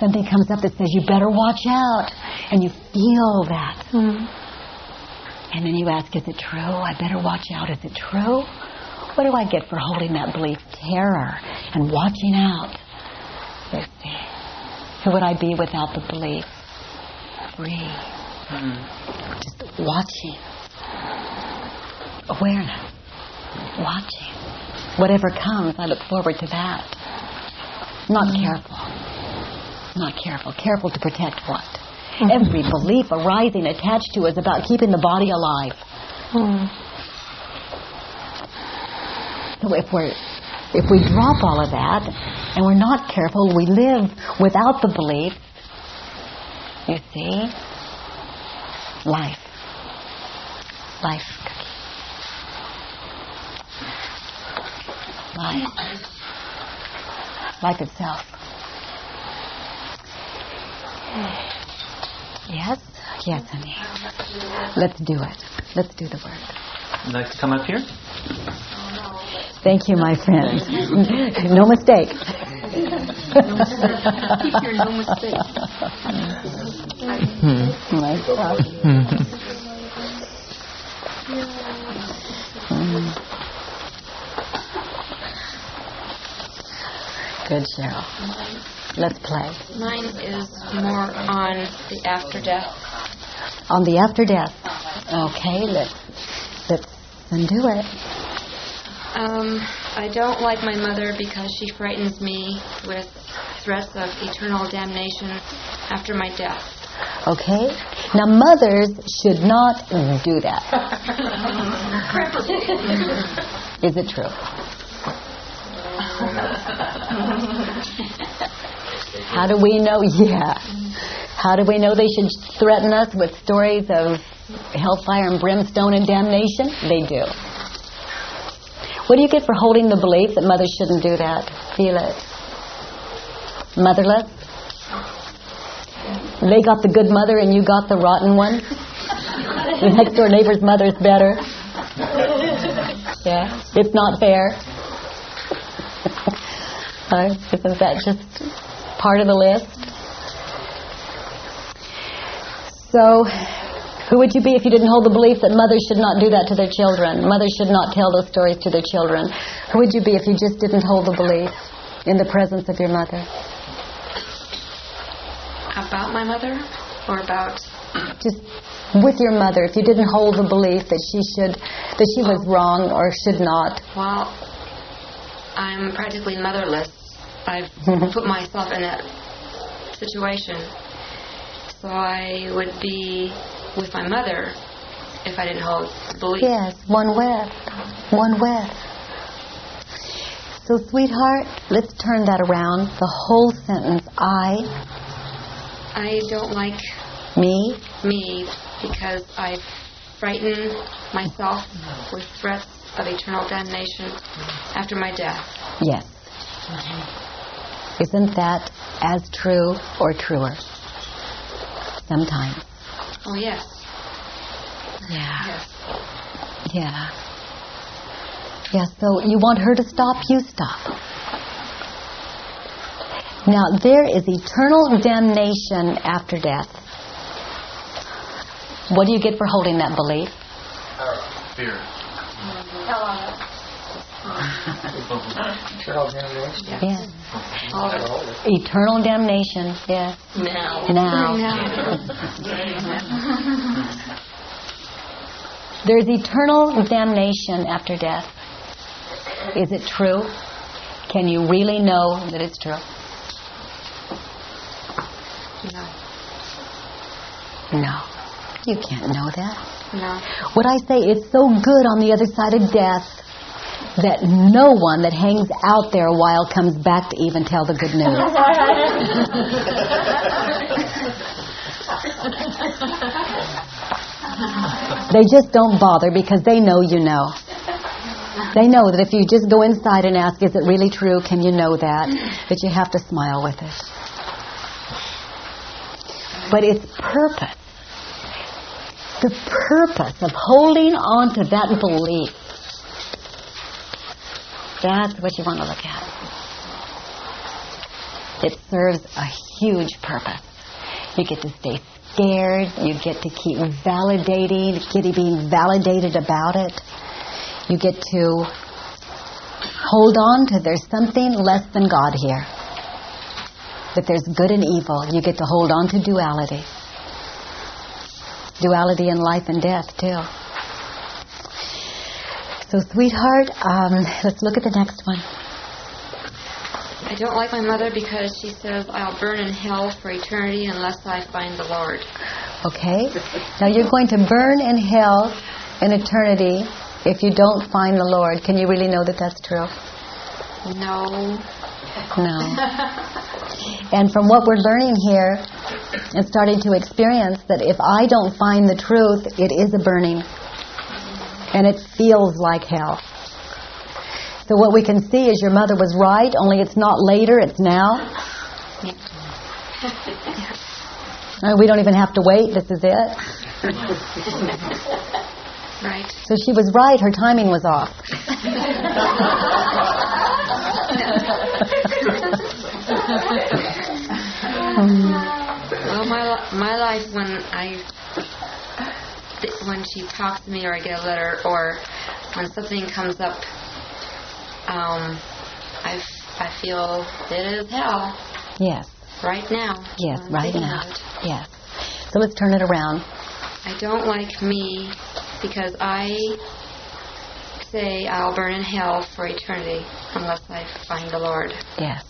something comes up that says you better watch out, and you feel that. Mm. And then you ask, is it true? I better watch out. Is it true? What do I get for holding that belief? Terror and watching out. You see. Who would I be without the belief? Free. Just watching. Awareness. Watching. Whatever comes, I look forward to that. Not careful. Not careful. Careful to protect what? Every belief arising attached to is about keeping the body alive. Hmm. So if we're if we drop all of that and we're not careful, we live without the belief. You see, life, life, life, life itself. Yes, yes, honey. Let's do it. Let's do the work. You'd like to come up here? Thank you, my friend. no mistake. Keep your no mistake. My God. Mm. Good, Cheryl. Let's play. Mine is more on the after death. On the after death. Okay, let's let's undo it. Um, I don't like my mother because she frightens me with threats of eternal damnation after my death. Okay? Now mothers should not do that. Is it true? How do we know? Yeah. How do we know they should threaten us with stories of hellfire and brimstone and damnation? They do. What do you get for holding the belief that mothers shouldn't do that? Feel it. Motherless? They got the good mother and you got the rotten one? The next door neighbor's mother's better. Yeah, it's not fair. Isn't that just part of the list? So, who would you be if you didn't hold the belief that mothers should not do that to their children? Mothers should not tell those stories to their children. Who would you be if you just didn't hold the belief in the presence of your mother? About my mother? Or about. Just with your mother, if you didn't hold the belief that she should, that she was wrong or should not. Well, I'm practically motherless. I've mm-hmm. put myself in that situation. So I would be with my mother if I didn't hold the belief. Yes, one with, one with. So, sweetheart, let's turn that around. The whole sentence, I, I don't like me, me because I frighten myself with threats of eternal damnation after my death. yes. Mm-hmm. Isn't that as true or truer? Sometimes. Oh, yes. Yeah. Yes. Yeah. Yeah, so you want her to stop, you stop. Now, there is eternal damnation after death. What do you get for holding that belief? Fear. Yes. Eternal damnation, yes. Now. Now. There's eternal damnation after death. Is it true? Can you really know that it's true? No. No. You can't know that. No. What I say is so good on the other side of death that no one that hangs out there a while comes back to even tell the good news. they just don't bother because they know you know. They know that if you just go inside and ask, is it really true? Can you know that? That you have to smile with it. But its purpose, the purpose of holding on to that belief, that's what you want to look at. It serves a huge purpose. You get to stay scared. You get to keep validating, get being validated about it. You get to hold on to there's something less than God here. That there's good and evil. You get to hold on to duality. Duality in life and death, too. So, sweetheart, um, let's look at the next one. I don't like my mother because she says I'll burn in hell for eternity unless I find the Lord. Okay? Now you're going to burn in hell in eternity if you don't find the Lord. Can you really know that that's true? No. No. and from what we're learning here and starting to experience that if I don't find the truth, it is a burning. And it feels like hell. So what we can see is your mother was right, only it's not later, it's now. Uh, we don't even have to wait, this is it. Right. So she was right, her timing was off. Well, my my life when I when she talks to me or I get a letter or when something comes up, um, I f- I feel it is hell Yes, right now. yes, I'm right now. Yes. So let's turn it around. I don't like me because I say I'll burn in hell for eternity unless I find the Lord. Yes.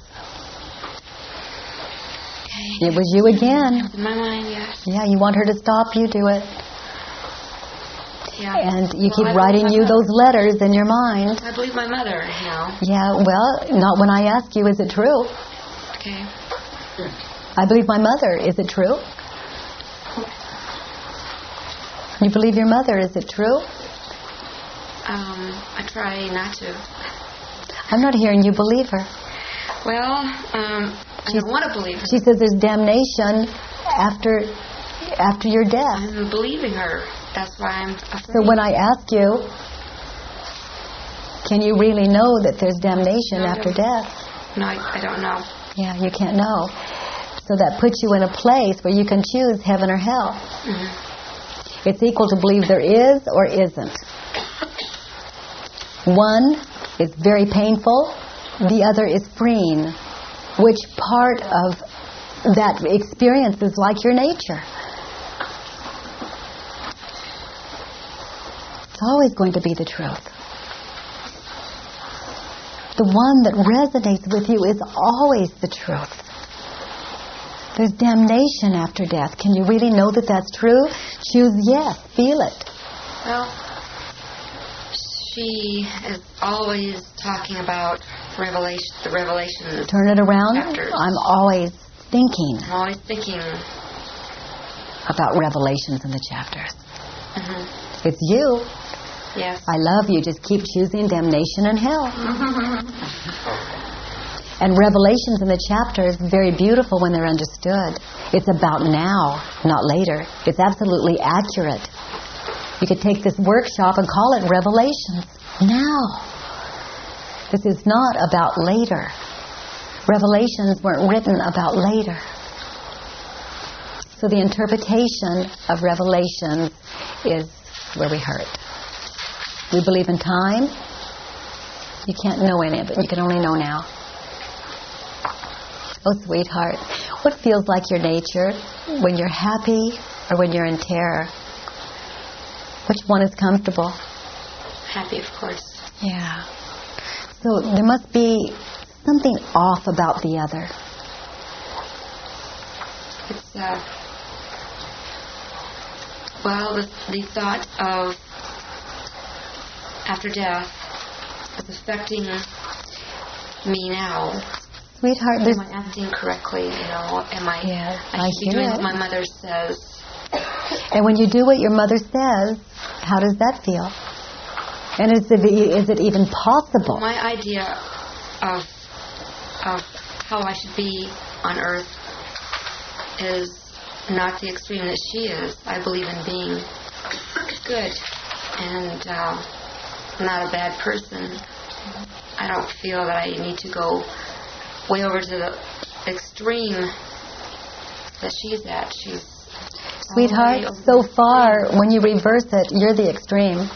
Okay. It was you again. In my mind, yes. Yeah, you want her to stop, you do it. Yeah. And you Well, keep writing you those letters in your mind. I believe my mother now. Yeah, well, not when I ask you, is it true? Okay. I believe my mother. Is it true? You believe your mother. Is it true? Um, I try not to. I'm not hearing you believe her. Well, um, I She's- don't want to believe her. She says there's damnation after after your death. I'm believing her. That's why I'm afraid. So when I ask you, can you really know that there's damnation No, after death? no, I, don't know. Yeah, you can't know. So that puts you in a place where you can choose heaven or hell. Mhm. It's equal to believe there is or isn't. One is very painful, the other is freeing. Which part of that experience is like your nature? It's always going to be the truth. The one that resonates with you is always the truth. There's damnation after death. Can you really know that that's true? Choose yes. Feel it. Well, she is always talking about revelation, the revelations. Turn it around. Chapters. I'm always thinking I'm always thinking. about revelations in the chapters. hmm It's you. Yes. I love you. Just keep choosing damnation and hell. And revelations in the chapter is very beautiful when they're understood. It's about now, not later. It's absolutely accurate. You could take this workshop and call it Revelations. Now. This is not about later. Revelations weren't written about later. So the interpretation of Revelations is where we hurt. We believe in time. You can't know any of it. You can only know now. Oh, sweetheart, what feels like your nature when you're happy or when you're in terror? Which one is comfortable? Happy, of course. Yeah. So there must be something off about the other. It's uh, well, the, the thought of after death is affecting me now. Sweetheart, Am I acting correctly? You know, am I? Yeah, I I be hear doing it. what my mother says. And when you do what your mother says, how does that feel? And is it, is it even possible? My idea of of how I should be on Earth is not the extreme that she is. I believe in being good and uh, not a bad person. I don't feel that I need to go way over to the extreme that she's at. She's Sweetheart, so far, when you reverse it, you're the extreme.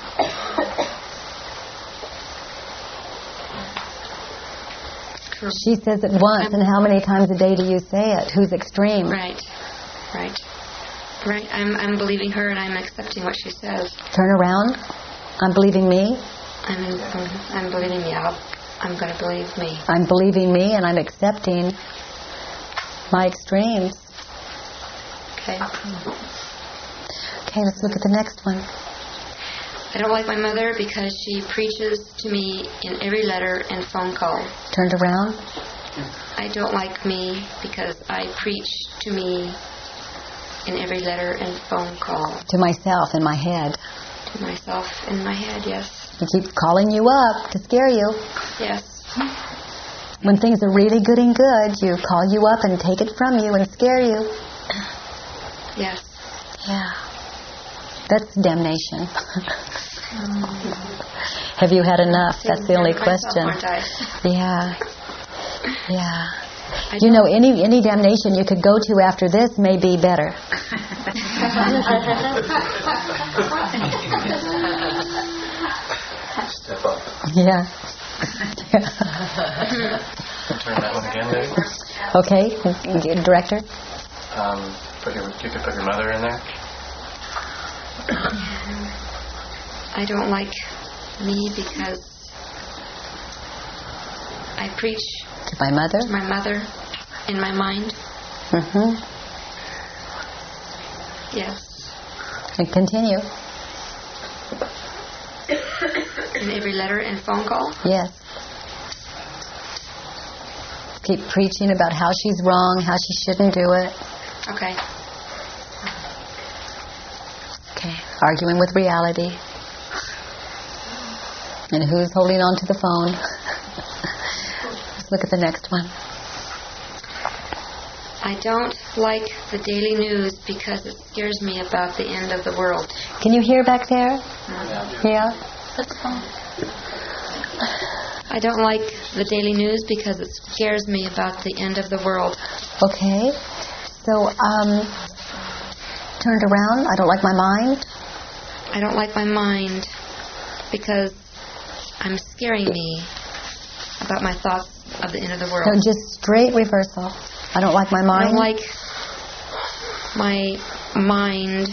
True. She says it once, and how many times a day do you say it? Who's extreme? Right, right, right. I'm I'm believing her and I'm accepting what she says. Turn around. I'm believing me. I'm I'm believing me. I'll, I'm going to believe me. I'm believing me, and I'm accepting my extremes. Okay. Okay, let's look at the next one. I don't like my mother because she preaches to me in every letter and phone call. Turned around. I don't like me because I preach to me in every letter and phone call To myself in my head. To myself in my head. Yes, He keeps calling you up to scare you. yes, When things are really good and good, you call you up and take it from you and scare you. yes. Yeah. That's damnation. Have you had enough? That's the only Taking care of question. myself. Yeah. Yeah. I You know, any any damnation you could go to after this may be better. Step up. Yeah. Turn that one again, maybe. okay, director. Um, put your, you could put your mother in there. I don't like me because I preach To my mother. to my mother in my mind. hmm Yes, And continue. in every letter and phone call. Yes. Keep preaching about how she's wrong, how she shouldn't do it. Okay. Okay. Arguing with reality. And who's holding on to the phone? Let's look at the next one. I don't like the daily news because it scares me about the end of the world. Can you hear back there? Yeah. I don't like the daily news because it scares me about the end of the world. Okay. So, um, turned around. I don't like my mind. I don't like my mind because I'm scaring me about my thoughts of the end of the world. No, just straight reversal. I don't like my mind. I don't like my mind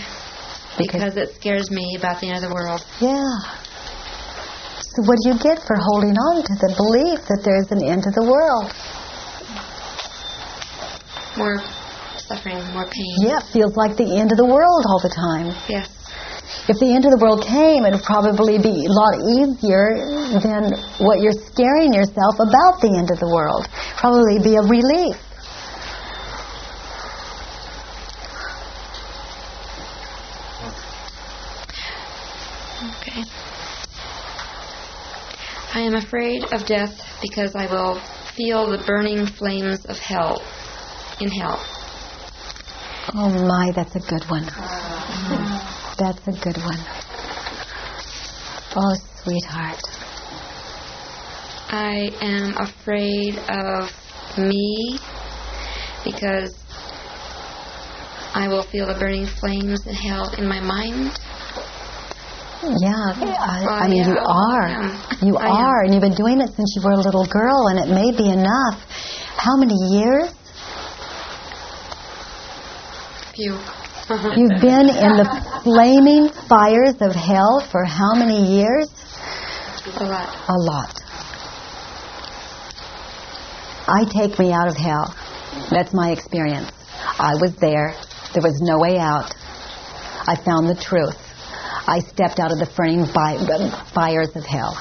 because it scares me about the end of the world. Yeah. So what do you get for holding on to the belief that there's an end to the world? More suffering, more pain. Yeah, it feels like the end of the world all the time. Yes. If the end of the world came, it would probably be a lot easier than what you're scaring yourself about the end of the world. Probably be a relief. Okay. I am afraid of death because I will feel the burning flames of hell in hell. Oh my, that's a good one. That's a good one. Oh, sweetheart. I am afraid of me because I will feel the burning flames in hell in my mind. Hmm. Yeah, I, I mean, you are. You are, and you've been doing it since you were a little girl, and it may be enough. How many years? Few. You've been in the flaming fires of hell for how many years? A lot. A lot. I take me out of hell. That's my experience. I was there. There was no way out. I found the truth. I stepped out of the burning fi- fires of hell.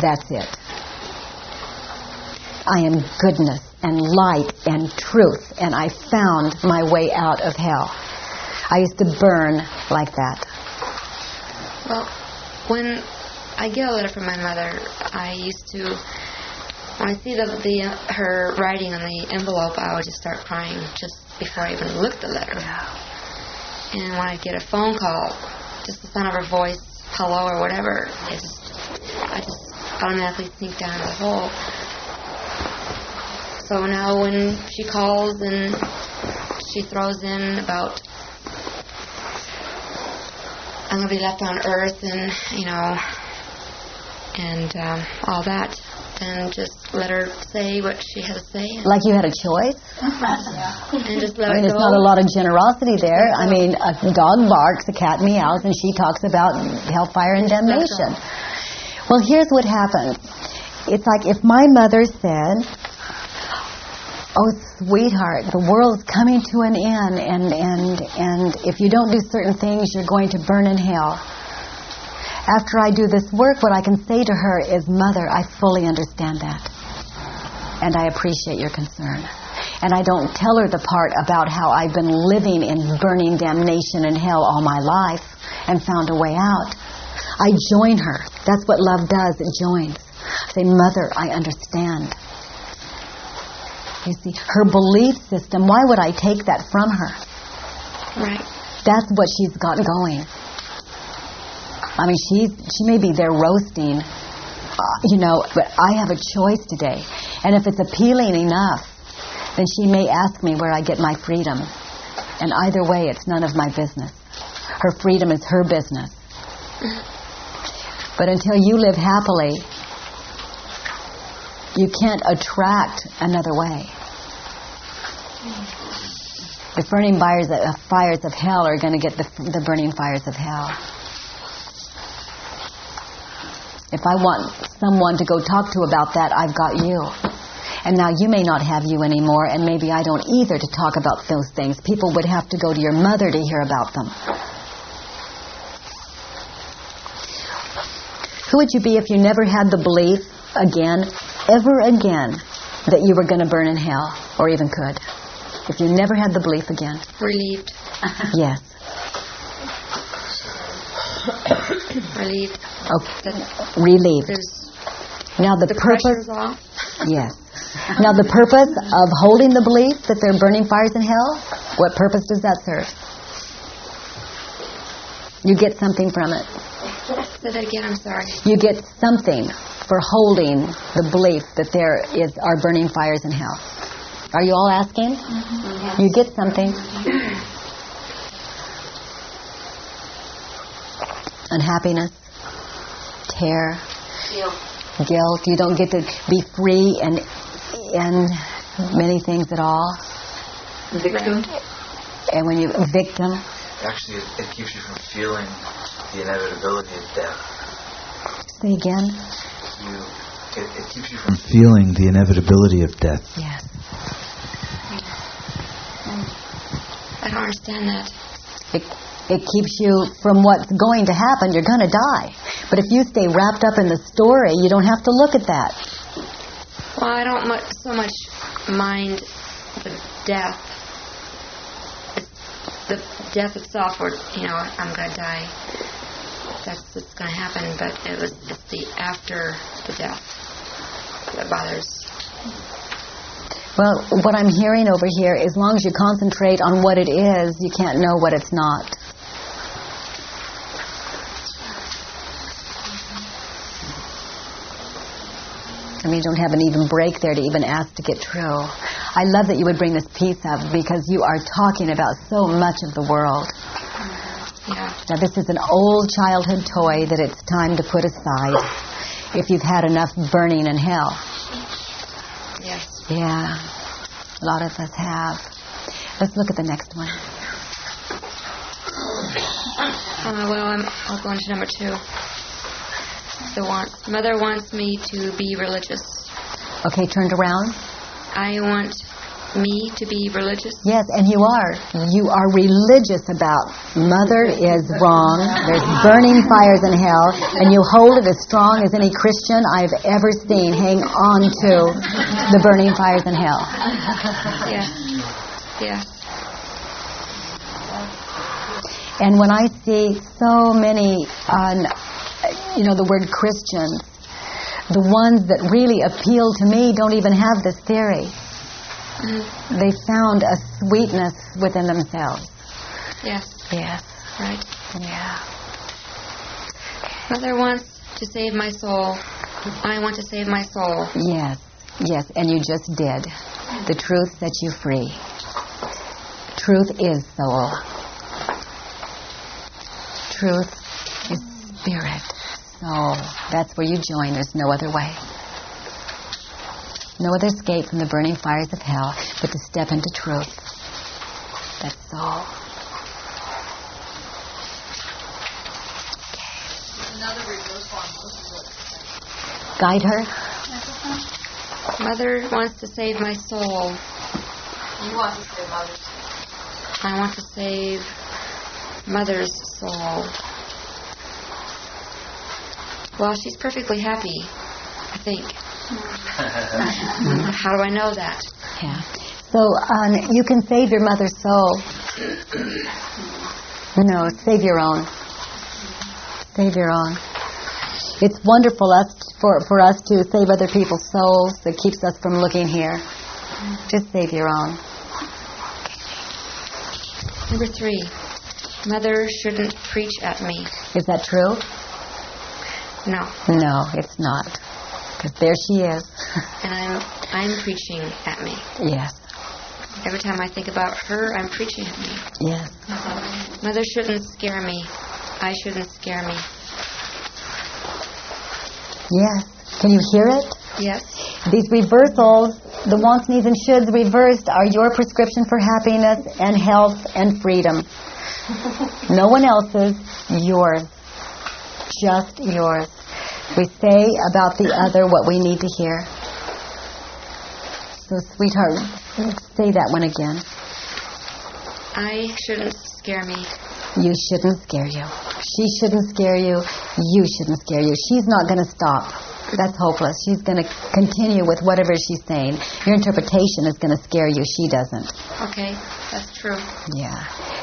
That's it. I am goodness and light and truth, and I found my way out of hell. I used to burn like that. Well, when I get a letter from my mother, I used to, when I see the, the uh, her writing on the envelope, I would just start crying just before I even looked at the letter. And when I get a phone call, just the sound of her voice, hello or whatever, just, I just automatically sink down the hole. so now when she calls and she throws in about I'm to be left on earth and, you know, and um, all that, then just let her say what she has to say. Like you had a choice? And just let I mean, there's not a lot of generosity there. I mean, a dog barks, a cat meows, and she talks about hellfire and damnation. Well, here's what happens. It's like if my mother said, "Oh, sweetheart, the world's coming to an end, and and and if you don't do certain things, you're going to burn in hell." After I do this work, what I can say to her is, "Mother, I fully understand that, and I appreciate your concern." And I don't tell her the part about how I've been living in burning damnation and hell all my life and found a way out. I join her. That's what love does. It joins. I say, Mother, I understand. You see, her belief system, why would I take that from her? Right. That's what she's got going. I mean, she's, she may be there roasting, uh, you know, but I have a choice today. And if it's appealing enough, then she may ask me where I get my freedom. And either way, it's none of my business. Her freedom is her business. But until you live happily, you can't attract another way. The burning fires of hell are going to get the, the burning fires of hell. If I want someone to go talk to about that, I've got you. And now you may not have you anymore, and maybe I don't either to talk about those things. People would have to go to your mother to hear about them. Who would you be if you never had the belief again, ever again, that you were going to burn in hell, or even could? If you never had the belief again. Relieved. Yes. Relieved. Okay. Relieved. Now the, the purpose. Yes. Now the purpose of holding the belief that they're burning fires in hell, what purpose does that serve? You get something from it. Say that again. I'm sorry. You get something for holding the belief that there is are burning fires in hell. Are you all asking? Yes. You get something. Mm-hmm. Unhappiness, terror, guilt. You don't get to be free and and many things at all. Victim. And when you victim, Actually, it, it keeps you from feeling the inevitability of death. say again. You, it, it keeps you from feeling the inevitability of death. Yes. I don't understand that. It, it keeps you from what's going to happen. You're going to die. But if you stay wrapped up in the story, you don't have to look at that. Well, I don't mu- so much mind the death. The death itself, or you know, I'm going to die. That's what's going to happen. But it was it's the after the death that bothers. Well, what I'm hearing over here, as long as you concentrate on what it is, you can't know what it's not. I mean, you don't have an even break there to even ask to get true. I love that you would bring this piece up because you are talking about so much of the world. Yeah. Now, this is an old childhood toy that it's time to put aside if you've had enough burning in hell. Yes. Yeah, a lot of us have. Let's look at the next one. Uh, well, I'm, I'll go on to number two. The want, mother wants me to be religious. Okay, turned around. I want me to be religious. Yes, and you are. You are religious about mother is wrong. There's burning fires in hell, and you hold it as strong as any Christian I've ever seen hang on to the burning fires in hell. Yes. Yes. And when I see so many, uh, you know, the word Christian. the ones that really appeal to me don't even have this theory. They found a sweetness within themselves. Yes. Yes. Right. Yeah. Mother wants to save my soul. I want to save my soul. Yes. Yes, and you just did. The truth sets you free. Truth is soul. Truth is spirit. Soul. That's where you join. There's no other way. No other escape from the burning fires of hell but to step into truth. That's soul. Guide her. Mother wants to save my soul. You want to save others. I want to save Mother's soul. Well, she's perfectly happy, I think. How do I know that? Yeah. So um, you can save your mother's soul. No, save your own. Save your own. It's wonderful us for, for us to save other people's souls that keeps us from looking here. Just save your own. Number three, Mother shouldn't preach at me. Is that true? No, No, it's not. Because there she is. and I'm I'm preaching at me. yes, Every time I think about her, I'm preaching at me. yes. Mother shouldn't scare me. I shouldn't scare me. Yes. Can you hear it? Yes, These reversals, the wants, needs, and shoulds reversed, are your prescription for happiness and health and freedom. No one else's, yours. Just yours. We say about the other what we need to hear. So, sweetheart, say that one again. I shouldn't scare me. You shouldn't scare you. She shouldn't scare you. You shouldn't scare you. She's not going to stop. That's hopeless. She's going to continue with whatever she's saying. Your interpretation is going to scare you. She doesn't. Okay, that's true. Yeah.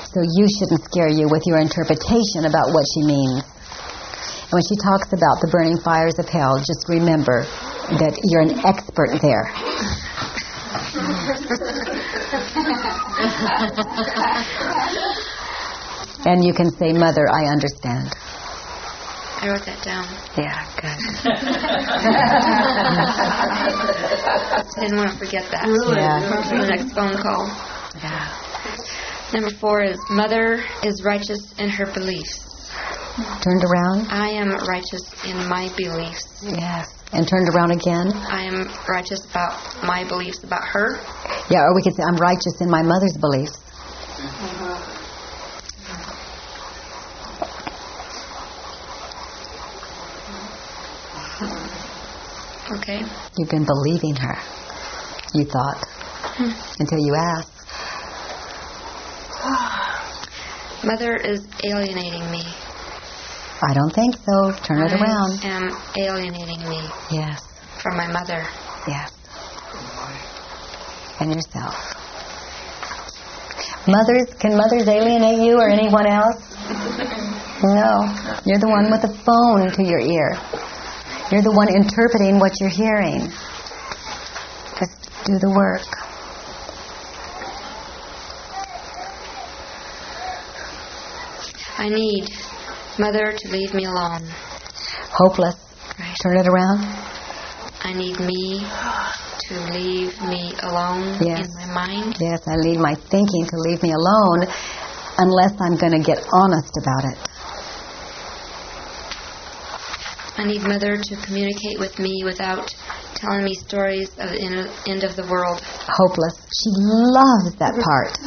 So you shouldn't scare you with your interpretation about what she means. And when she talks about the burning fires of hell, just remember that you're an expert there. and you can say, Mother, I understand. I wrote that down. Yeah, good. Didn't want to forget that. Yeah. For the next phone call. Yeah. Number four is Mother is righteous in her beliefs. Turned around? I am righteous in my beliefs. Yes. And turned around again? I am righteous about my beliefs about her. Yeah, or we could say, I'm righteous in my mother's beliefs. Okay. You've been believing her, you thought, hmm. until you asked. Mother is alienating me. I don't think so. Turn it I around. am alienating me Yes, from my mother. yes. And yourself. Mothers, can mothers alienate you or anyone else? No. You're the one with the phone to your ear. You're the one interpreting what you're hearing. Just do the work. I need Mother to leave me alone. Hopeless. Right. Turn it around. I need me to leave me alone Yes. in my mind. Yes, I need my thinking to leave me alone unless I'm going to get honest about it. I need Mother to communicate with me without telling me stories of the end- of the world. Hopeless. She loves that part.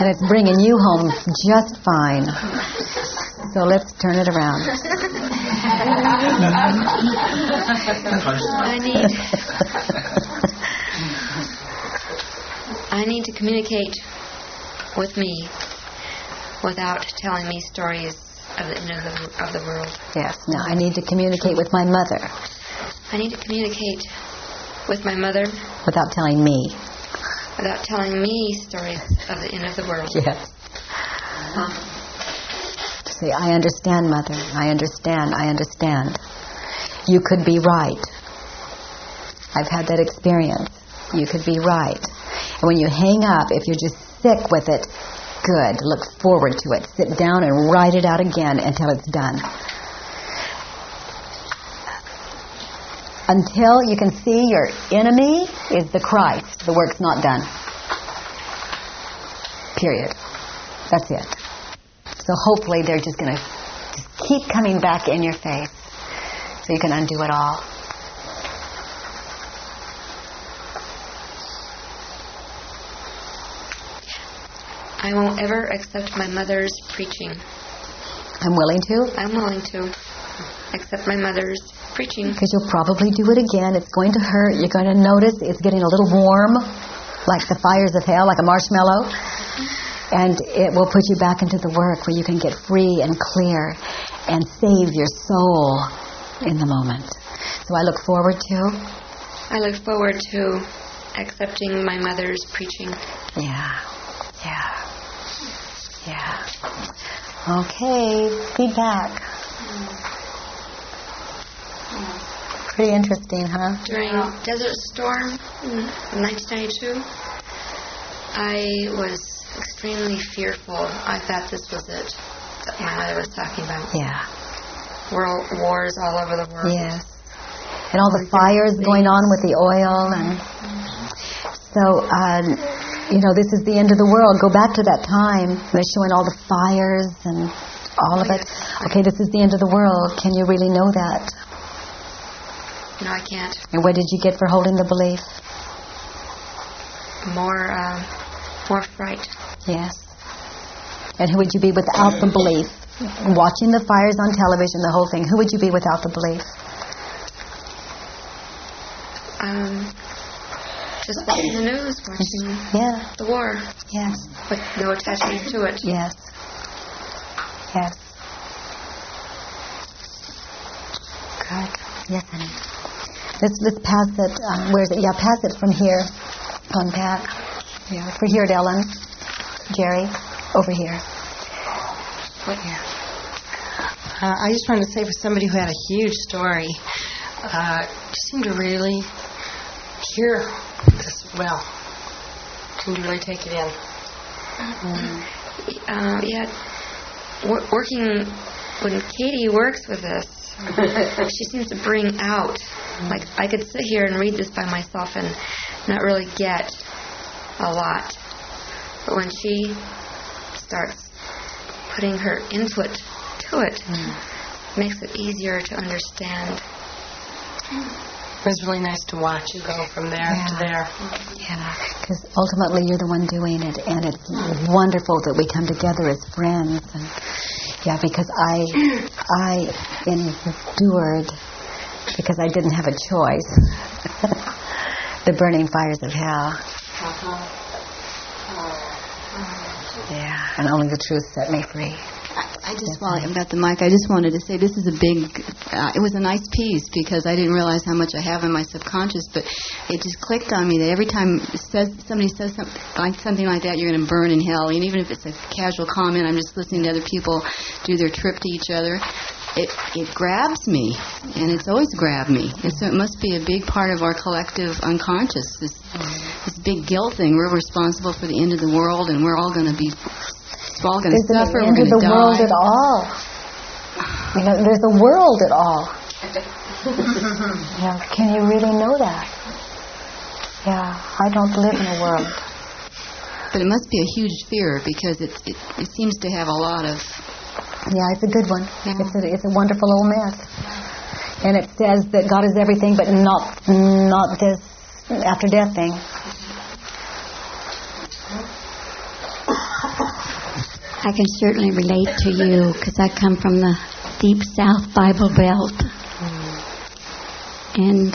and it's bringing you home just fine. So let's turn it around. I need I need to communicate with me without telling me stories of the end of the, of the world. yes, now I need to communicate with my mother I need to communicate with my mother without telling me. without telling me stories of the end of the world. Yes. Um, Say, I understand, mother. I understand. I understand. You could be right. I've had that experience. You could be right. And when you hang up, if you're just sick with it, good. Look forward to it. Sit down and write it out again until it's done. until you can see your enemy is the Christ, the work's not done. Period. That's it. So hopefully they're just going to keep coming back in your face so you can undo it all. I won't ever accept my mother's preaching. I'm willing to I'm willing to accept my mother's preaching. because you'll probably do it again. It's going to hurt. You're going to notice it's getting a little warm, like the fires of hell, like a marshmallow. And it will put you back into the work where you can get free and clear and save your soul in the moment. So I look forward to, I look forward to accepting my mother's preaching. yeah, yeah, yeah. Okay, feedback. Pretty interesting, huh? During Desert Storm in 1992, I was extremely fearful. I thought this was it that my mother was talking about. Yeah. World wars all over the world. Yes. And all the fires going on with the oil and so um, you know, this is the end of the world. Go back to that time. They're showing all the fires and all of it. Okay, this is the end of the world. Can you really know that? No, I can't. And what did you get for holding the belief? More, uh, more fright. Yes. And who would you be without the belief? Watching the fires on television, the whole thing. Who would you be without the belief? Um, just watching the news, watching Yeah. the war Yes. with no attachment to it. Yes. Yes. Good. Yes, honey. Let's let's pass it. Um, where is it? Yeah, pass it from here on back. Yeah, for here, Ellen. Jerry, over here. What here? Uh, I just wanted to say for somebody who had a huge story, uh, you seem to really hear this well. can to really take it in. Uh, uh, yeah, wor- working when Katie works with us, she seems to bring out. Like I could sit here and read this by myself and not really get a lot, but when she starts putting her input to it, hmm. makes it easier to understand. Hmm. It was really nice to watch you go from there to there. Yeah, because ultimately you're the one doing it, and it's wonderful that we come together as friends. And yeah, because I I endured because I didn't have a choice. the burning fires of hell. Uh-huh. Uh-huh. Yeah, and only the truth set me free. I just while I'm at the mic, I just wanted to say this is a big. Uh, it was a nice piece because I didn't realize how much I have in my subconscious, but it just clicked on me that every time says somebody says something like something like that, you're going to burn in hell. And even if it's a casual comment, I'm just listening to other people do their trip to each other. It it grabs me, and it's always grabbed me. And so it must be a big part of our collective unconscious. This this big guilt thing. We're responsible for the end of the world, and we're all going to be. We're all going to suffer. the We're end of the die. world at all? You know, there's a world at all. yeah, can you really know that? Yeah, I don't live in a world. But it must be a huge fear because it, it, it seems to have a lot of. Yeah, it's a good one. Yeah. It's a it's a wonderful old myth, and it says that God is everything, but not not this after death thing. I can certainly relate to you because I come from the deep South Bible Belt. And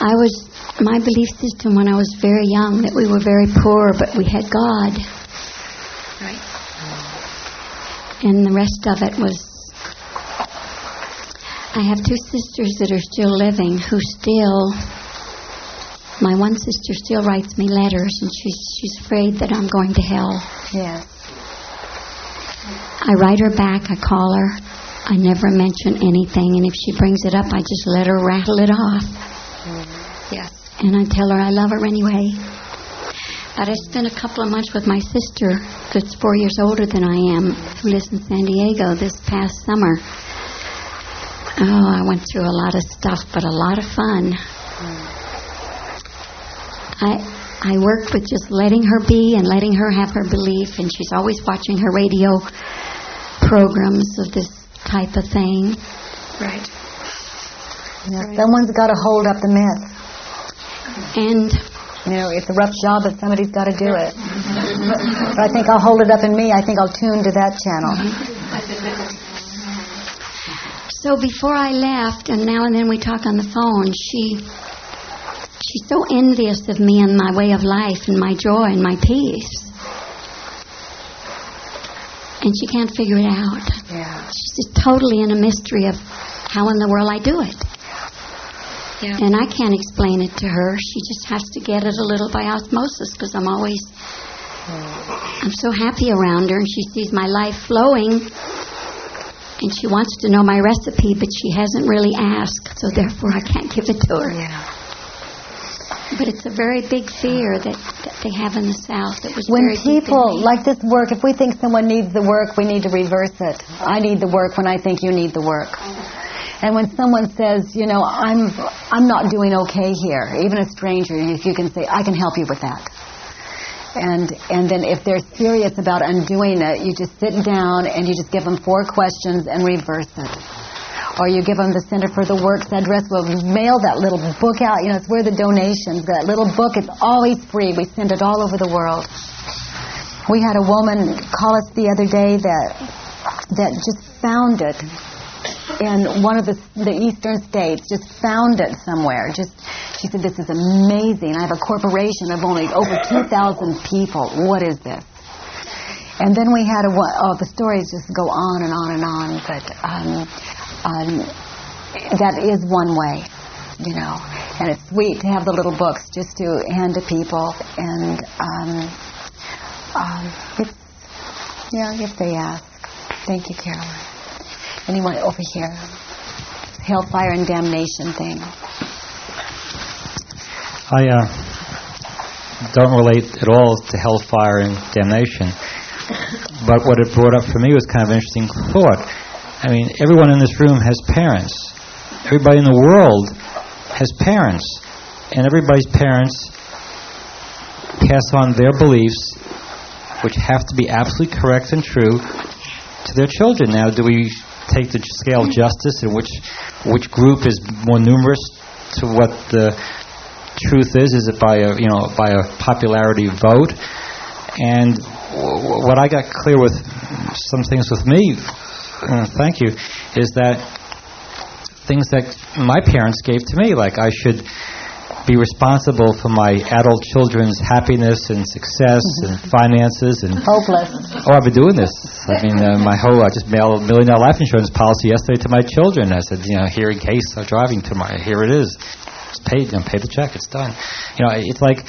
I was, my belief system when I was very young that we were very poor, but we had God. Right? And the rest of it was. I have two sisters that are still living who still. My one sister still writes me letters, and she's she's afraid that I'm going to hell. Yes. I write her back, I call her. I never mention anything, and if she brings it up, I just let her rattle it off. Mm-hmm. Yes. And I tell her I love her anyway. But I spent a couple of months with my sister, that's four years older than I am, who lives in San Diego this past summer. Oh, I went through a lot of stuff, but a lot of fun. I I worked with just letting her be and letting her have her belief, and she's always watching her radio programs of this type of thing. Right. Yeah, someone's got to hold up the myth. And You know, it's a rough job, but somebody's got to do it. But I think I'll hold it up in me. I think I'll tune to that channel. So before I left, and now and then we talk on the phone, she she's so envious of me and my way of life and my joy and my peace. And she can't figure it out. Yeah. She's just totally in a mystery of how in the world I do it. Yeah. And I can't explain it to her. She just has to get it a little by osmosis because I'm always, I'm so happy around her and she sees my life flowing and she wants to know my recipe, but she hasn't really asked, so therefore I can't give it to her. Yeah. But it's a very big fear that, that they have in the South. It was When very people like this work, if we think someone needs the work, we need to reverse it. I need the work when I think you need the work. And when someone says, you know, I'm I'm not doing okay here, even a stranger, you, you can say, I can help you with that. And and then if they're serious about undoing it, you just sit down and you just give them four questions and reverse it. Or you give them the Center for the Works address. We'll mail that little book out. You know, it's where the donations. That little book is always free. We send it all over the world. We had a woman call us the other day that that just found it in one of the the eastern states. Just found it somewhere. Just she said, "This is amazing. I have a corporation of only over two thousand people. What is this?" And then we had a oh the stories just go on and on and on. But um, um, that is one way, you know. And it's sweet to have the little books just to hand to people and. Um, um, it's, yeah, if they ask. Thank you, Carolyn. Anyone over here? Hellfire and damnation thing. I uh, don't relate at all to hellfire and damnation. But what it brought up for me was kind of an interesting thought. I mean, everyone in this room has parents. Everybody in the world has parents. And everybody's parents pass on their beliefs, which have to be absolutely correct and true, to their children. Now, do we take the scale of justice and which which group is more numerous to what the truth is? Is it by a you know by a popularity vote? And w- what I got clear with some things with me, uh, thank you, is that things that my parents gave to me, like I should be responsible for my adult children's happiness and success and finances and Hopeless. Oh, I've been doing this. I mean, uh, my whole I just mailed a million dollar life insurance policy yesterday to my children. I said, you know, here in case of driving tomorrow, here it is. It's paid. you know, pay the check. It's done. You know, it's like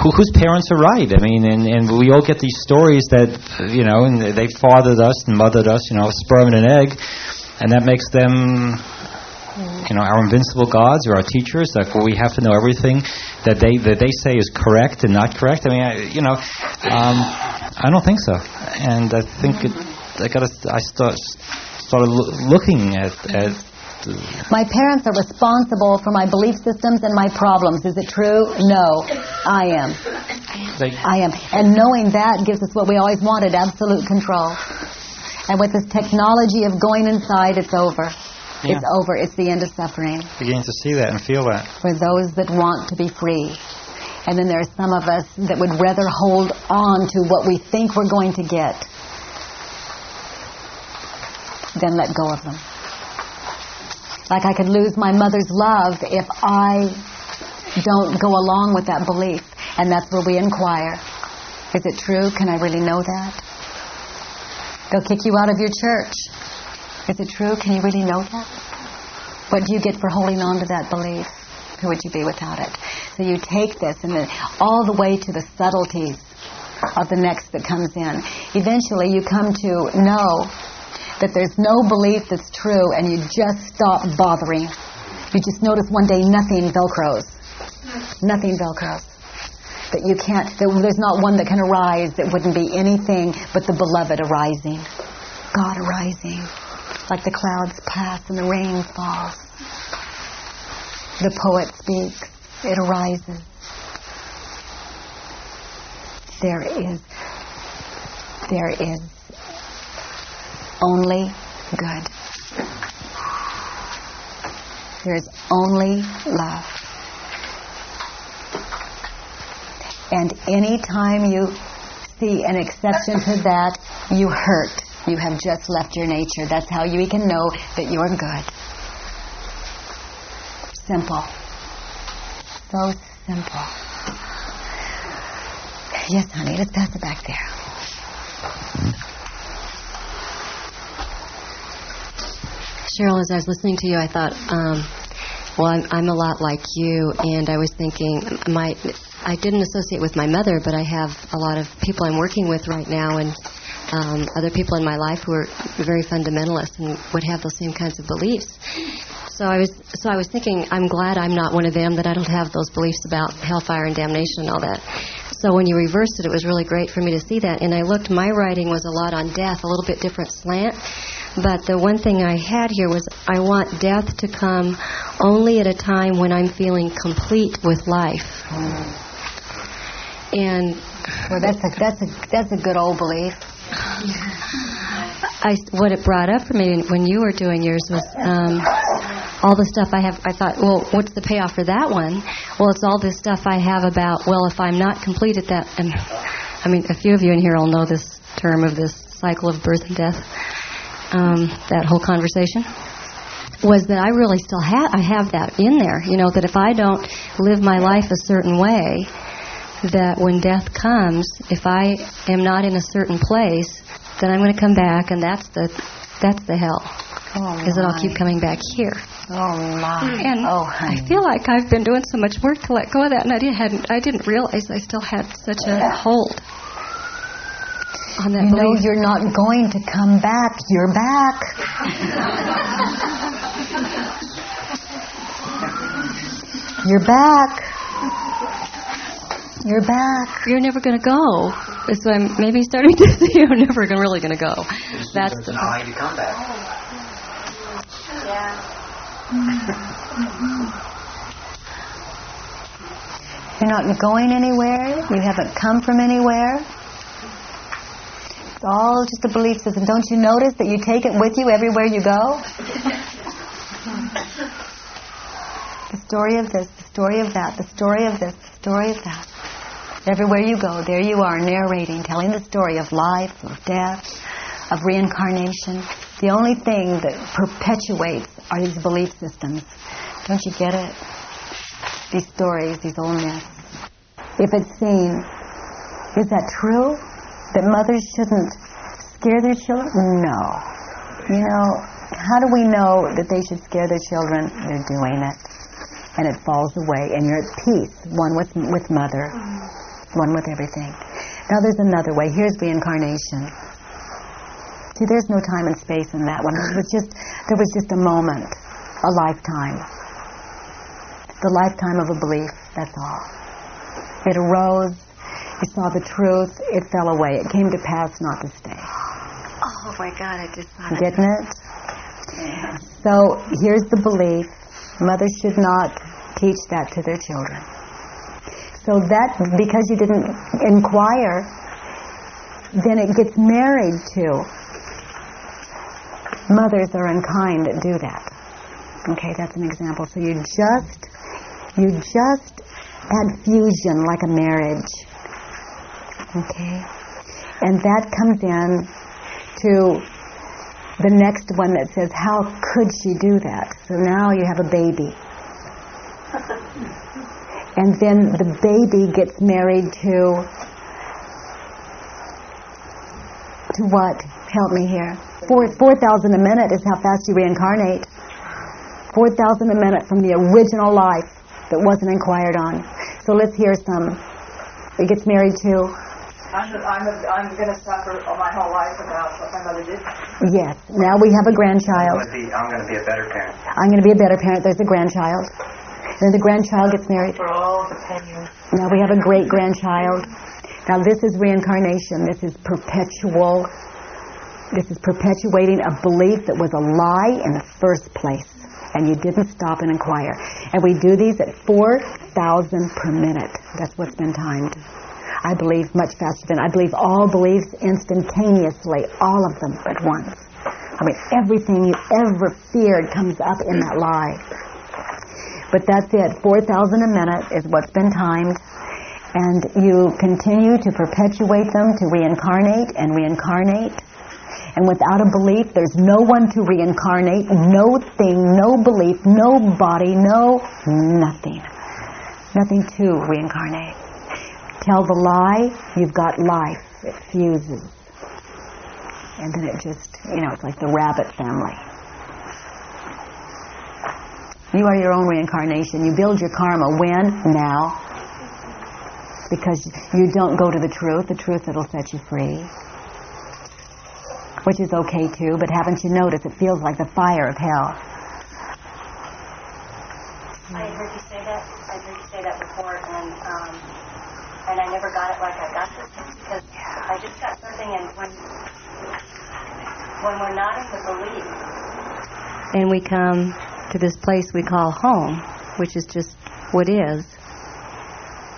who, whose parents are right. I mean, and and we all get these stories that you know, and they fathered us and mothered us. You know, sperm and an egg, and that makes them you know, our invincible gods or our teachers. Like, well, we have to know everything that they that they say is correct and not correct. I mean, I, you know, um, I don't think so. And I think it, I got I start started loo- looking at at My parents are responsible for my belief systems and my problems. Is it true? No. I am. I am. And knowing that gives us what we always wanted, absolute control. And with this technology of going inside, it's over. It's over. It's the end of suffering beginning to see that and feel that. for those that want to be free. And then there are some of us that would rather hold on to what we think we're going to get than let go of them. Like I could lose my mother's love if I don't go along with that belief. And that's where we inquire. Is it true? Can I really know that? They'll kick you out of your church. Is it true? Can you really know that? What do you get for holding on to that belief? Who would you be without it? So you take this and then all the way to the subtleties of the next that comes in. Eventually you come to know that there's no belief that's true and you just stop bothering. You just notice one day nothing velcros. Nothing velcros. that you can't, that there's not one that can arise that wouldn't be anything but the beloved arising. God arising. Like the clouds pass and the rain falls. The poet speaks. It arises. There is, there is only good. There is only love. And any time you see an exception to that, you hurt. You have just left your nature. That's how you can know that you're good. Simple. So simple. Yes, honey, let's pass it back there. Cheryl, as I was listening to you, I thought, um, well, I'm, I'm a lot like you, and I was thinking, my, I didn't associate with my mother, but I have a lot of people I'm working with right now, and um, other people in my life who are very fundamentalist and would have those same kinds of beliefs. So I was, so I was thinking, I'm glad I'm not one of them, that I don't have those beliefs about hellfire and damnation and all that. So when you reversed it, it was really great for me to see that. And I looked, my writing was a lot on death, a little bit different slant. But the one thing I had here was I want death to come only at a time when I'm feeling complete with life. And well, that's a that's a that's a good old belief. I what it brought up for me when you were doing yours was um, all the stuff I have. I thought, well, what's the payoff for that one? Well, it's all this stuff I have about. Well, if I'm not complete at that, and I mean, a few of you in here all know this term of this cycle of birth and death um, that whole conversation was that I really still have I have that in there. You know that if I don't live my life a certain way, that when death comes, if I am not in a certain place, then I'm going to come back, and that's the that's the hell. Oh is that I'll keep coming back here. Oh my! And oh, I feel like I've been doing so much work to let go of that, and I didn't hadn't I didn't realize I still had such a hold on that you belief. know you're not going to come back. You're back. you're back. You're back. You're never going to go. So I'm maybe starting to see you're never gonna, really going to go. That's the how you come back. You're not going anywhere. You haven't come from anywhere. It's all just a belief system. Don't you notice that you take it with you everywhere you go? the story of this, the story of that, the story of this, the story of that. Everywhere you go, there you are narrating, telling the story of life, of death, of reincarnation. The only thing that perpetuates are these belief systems. Don't you get it? These stories, these old myths. If it's seen, is that true? That mothers shouldn't scare their children? No. You know, how do we know that they should scare their children? They're doing it. And it falls away, and you're at peace, one with, with mother, one with everything. Now there's another way. Here's reincarnation. See, there's no time and space in that one. It was just, there was just a moment, a lifetime. The lifetime of a belief, that's all. It arose, it saw the truth, it fell away. It came to pass not to stay. Oh my God, I just thought Getting it? So here's the belief. Mothers should not teach that to their children. So that, because you didn't inquire, then it gets married to. Mothers are unkind that do that. Okay, that's an example. So you just, you just add fusion like a marriage. Okay? And that comes in to the next one that says, how could she do that? So now you have a baby. And then the baby gets married to to what? Help me here. Four four thousand a minute is how fast you reincarnate. Four thousand a minute from the original life that wasn't inquired on. So let's hear some. It gets married to. I'm, I'm, I'm going to suffer all my whole life about what my mother did. Yes. Now we have a I'm grandchild. going to be, I'm going to be a better parent. I'm going to be a better parent. There's a grandchild. Then the grandchild gets married. For all the. Now we have a great grandchild. Now this is reincarnation. This is perpetual. This is perpetuating a belief that was a lie in the first place. And you didn't stop and inquire. And we do these at 4,000 per minute. That's what's been timed. I believe much faster than I believe all beliefs instantaneously, all of them at once. I mean, everything you ever feared comes up in that lie. But that's it. 4,000 a minute is what's been timed. And you continue to perpetuate them to reincarnate and reincarnate. And without a belief, there's no one to reincarnate, no thing, no belief, no body, no nothing. Nothing to reincarnate. Tell the lie, you've got life. It fuses. And then it just, you know, it's like the rabbit family. You are your own reincarnation. You build your karma. When? Now. Because you don't go to the truth, the truth that'll set you free. Which is okay too, but haven't you noticed it feels like the fire of hell. I heard you say that. I heard you say that before, and um, and I never got it like I got this because I just got something, and when when we're not in the belief, and we come to this place we call home, which is just what is,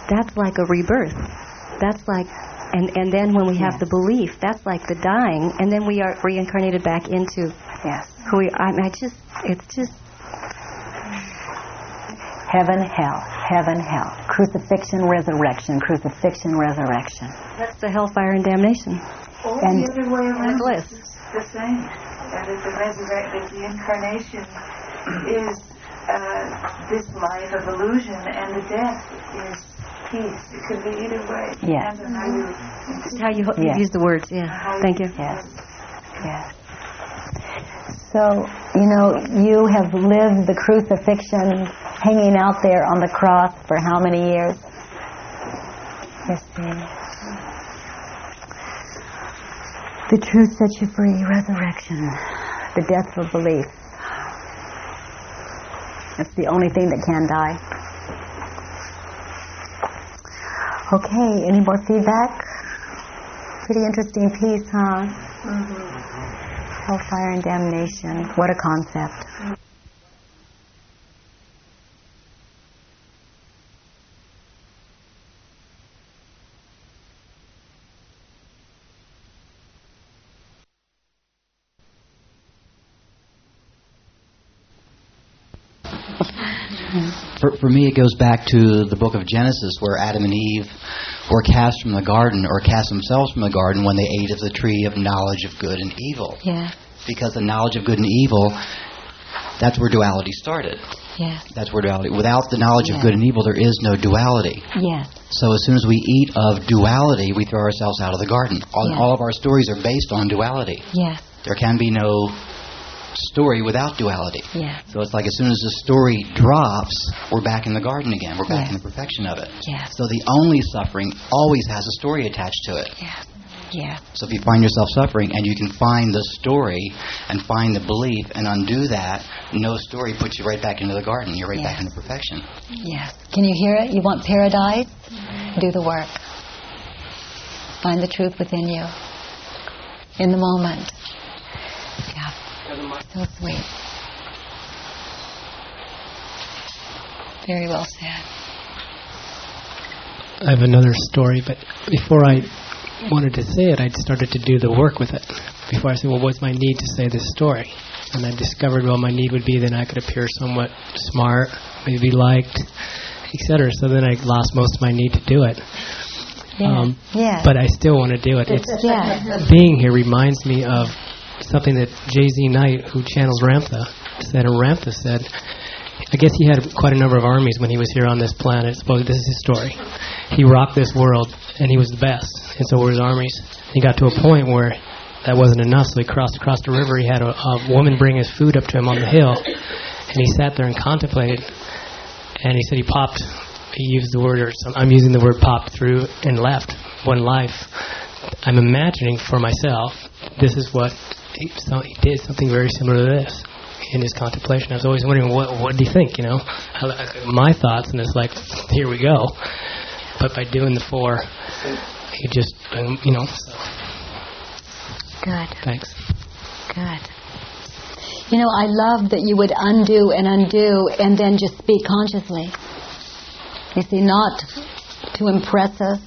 that's like a rebirth. That's like, and, and then when we have Yes. the belief, that's like the dying, and then we are reincarnated back into Yes. who we. I, mean, I just, it's just, Heaven, hell, heaven, hell. Crucifixion, resurrection, crucifixion, resurrection. that's the hellfire and damnation. All And- the other way around. bliss. It's the same. That is the resurrection, the incarnation is uh, this life of illusion, and the death is peace. It could be either way. Yes. On how you Just how you, use the words. Yeah. Thank you. Yes. Yes. So, you know, you have lived the crucifixion hanging out there on the cross for how many years? Yes, dear. The truth sets you free, resurrection, the death of belief. That's the only thing that can die. Okay, any more feedback? Pretty interesting piece, huh? Mm-hmm. Hellfire and damnation. What a concept. For, for me, it goes back to the book of Genesis where Adam and Eve were cast from the garden or cast themselves from the garden when they ate of the tree of knowledge of good and evil. Yeah, Because the knowledge of good and evil, that's where duality started. yeah, That's where duality. Without the knowledge Yeah. of good and evil, there is no duality. yes, So as soon as we eat of duality, we throw ourselves out of the garden. All, Yeah. all of our stories are based on duality. yes, There can be no story without duality. yes, So it's like as soon as the story drops, we're back in the garden again. We're back Yes. in the perfection of it. yes, So the only suffering always has a story attached to it. yes, yes, So if you find yourself suffering and you can find the story and find the belief and undo that, no story puts you right back into the garden. You're right back into perfection. yes. Can you hear it? You want paradise? Do the work. Find the truth within you. In the moment. Yeah. So sweet. Very well said. I have another story, but before I wanted to say it, I'd started to do the work with it. Before I said, well, what's my need to say this story? And I discovered, well, my need would be then I could appear somewhat smart, maybe liked, etc. So then I lost most of my need to do it. Um, Yeah. yeah. But I still want to do it. It's yeah. being here reminds me of something that JZ Knight, who channels Ramtha, said. And Ramtha said, I guess he had quite a number of armies when he was here on this planet. Suppose this is his story. He rocked this world, and he was the best, and so were his armies. He got to a point where that wasn't enough, so he crossed across the river. He had a, a woman bring his food up to him on the hill, and he sat there and contemplated. And he said he popped. He used the word, or some, I'm using the word popped through and left one life. I'm imagining for myself. This is what he, so he did something very similar to this. in his contemplation. I was always wondering, what what do you think? You know, my thoughts, and it's like, here we go. But by doing the four, you just, um, you know. So. Good. Thanks. Good. You know, I love that you would undo and undo and then just speak consciously. You see, not to impress us,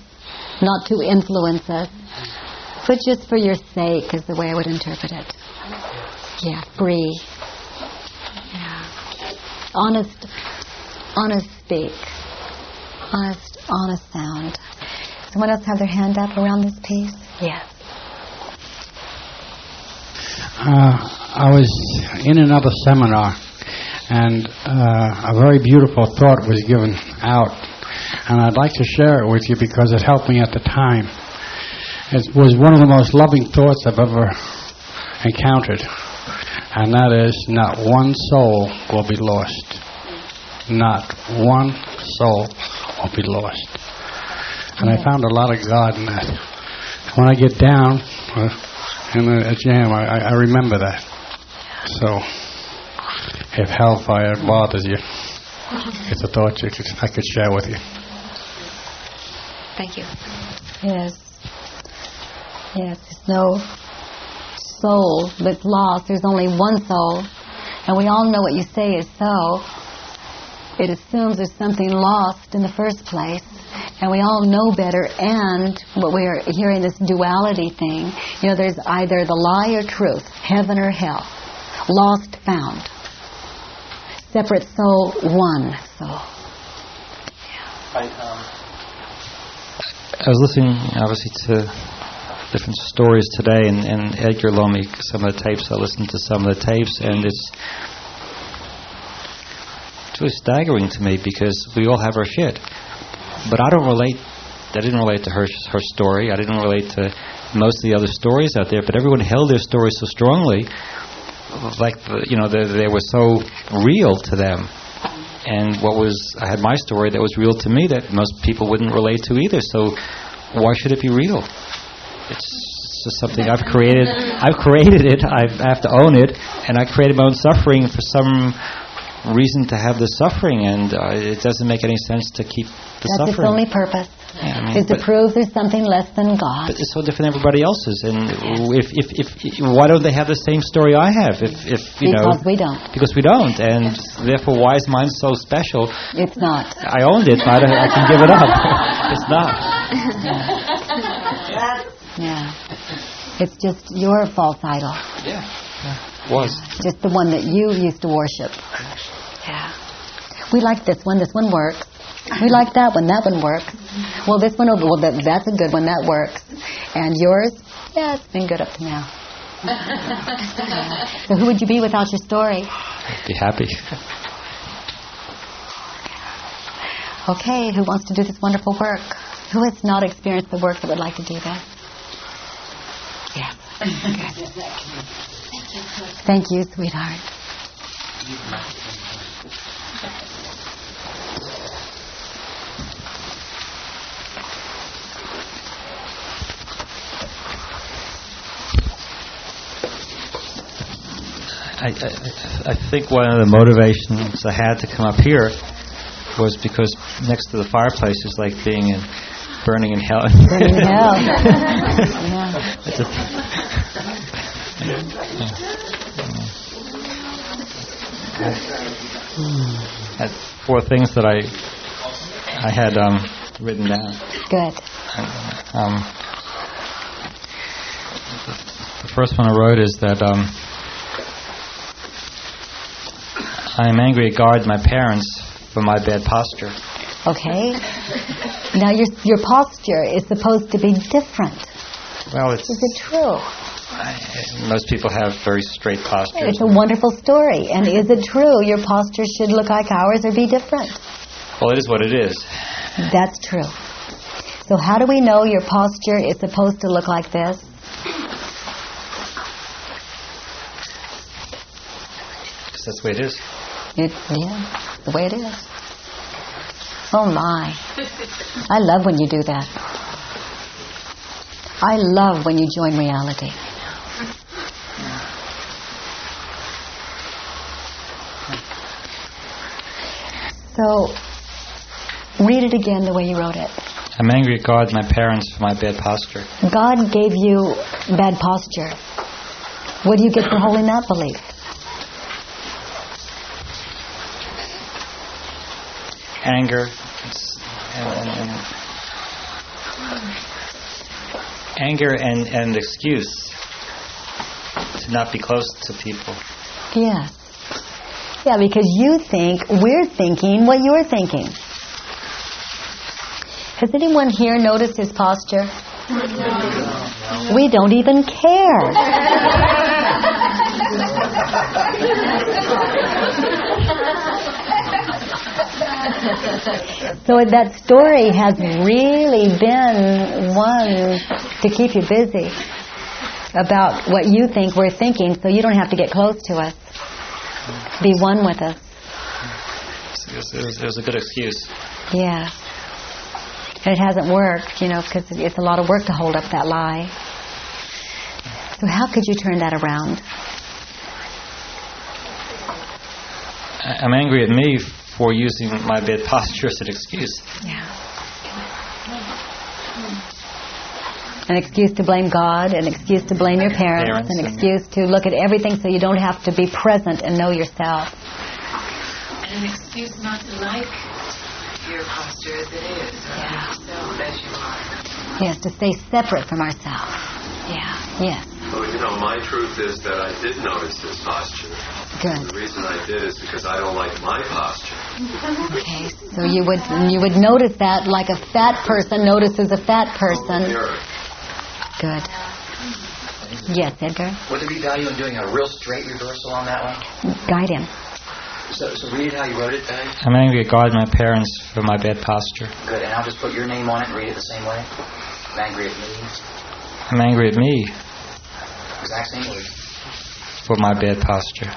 not to influence us, but just for your sake is the way I would interpret it. Yeah, free. Yeah. Honest, honest speak. Honest, honest sound. Someone else have their hand up around this piece? Yes. Uh, I was in another seminar, and uh, a very beautiful thought was given out, and I'd like to share it with you because it helped me at the time. It was one of the most loving thoughts I've ever encountered, and that is not one soul will be lost. Not one soul will be lost. And I found a lot of God in that. When I get down, uh, in a, jam. I, I remember that. So, if hellfire bothers you, it's a thought you could, I could share with you. Thank you. Yes. Yes, there's no soul that's lost. There's only one soul. And we all know what you say is so. It assumes there's something lost in the first place and we all know better and what we're hearing this duality thing you know there's either the lie or truth heaven or hell lost found separate soul one soul I, um, I was listening obviously to different stories today and, and Edgar loaned me some of the tapes I listened to some of the tapes and it's it's really staggering to me because we all have our shit but I don't relate. I didn't relate to her her story. I didn't relate to most of the other stories out there. But everyone held their story so strongly, like the, you know, they were so real to them. And what was I had my story that was real to me that most people wouldn't relate to either. So why should it be real? It's just something I've created. I've created it. I've, I have to own it, and I created my own suffering for some reason to have the suffering, and uh, it doesn't make any sense to keep the That's suffering. its only purpose. Yeah, I mean, is to prove there's something less than God. But it's so different than everybody else's, and if, if, if, if, why don't they have the same story I have? If, if you because know, we don't. Because we don't, and therefore, why is mine so special? It's not. I owned it, I, I can give it up. it's not. yeah, it's just your false idol. Yeah. yeah. Was just the one that you used to worship. Yeah. We like this one. This one works. We like that one. That one works. Well, this one, well, that, that's a good one. That works. And yours? Yeah, it's been good up to now. So who would you be without your story? Be happy. Okay, who wants to do this wonderful work? Who has not experienced the work that would like to do this? Okay. Thank you, sweetheart. I, I, I think one of the motivations I had to come up here was because next to the fireplace is like being in burning in hell. Burning in hell. yeah. Yeah. Had four things that I I had um, written down. Good. Um, the first one I wrote is that um, I am angry at God and my parents for my bad posture. Okay. Now your your posture is supposed to be different. Well, it's. Is it true? Most people have very straight postures. It's a wonderful story. And is it true your posture should look like ours or be different? Well, it is what it is. That's true. So how do we know your posture is supposed to look like this? Because that's the way it is. It, yeah, the way it is. Oh my. I love when you do that. I love when you join reality. So, read it again the way you wrote it. I'm angry at God and my parents for my bad posture. God gave you bad posture. What do you get for holding that belief? Anger and, and, and anger and, and excuse to not be close to people. Yes. Yeah, because you think we're thinking what you're thinking. Has anyone here noticed his posture? We don't even care. so that story has really been one to keep you busy about what you think we're thinking so you don't have to get close to us. Be one with us. It was, it was, it was a good excuse. Yeah. And it hasn't worked, you know, because it's a lot of work to hold up that lie. So how could you turn that around? I'm angry at me for using my bad posture as an excuse. Yeah. An excuse to blame God, an excuse to blame your parents, Parents an excuse to look at everything so you don't have to be present and know yourself. And an excuse not to like your posture as it is, uh, or yourself as you are. Yes, to stay separate from ourselves. Yeah, yes. Well, you know, my truth is that I did notice his posture. Good. The reason I did is because I don't like my posture. Okay, so you would you would notice that like a fat person notices a fat person. Good. Yes, Edgar. Would there be value in doing a real straight reversal on that one? Guide him. So, so read how you wrote it, Dave. I'm angry at God and my parents for my bad posture. Good, and I'll just put your name on it and read it the same way. I'm angry at me. I'm angry at me Exact same word. for my bad posture.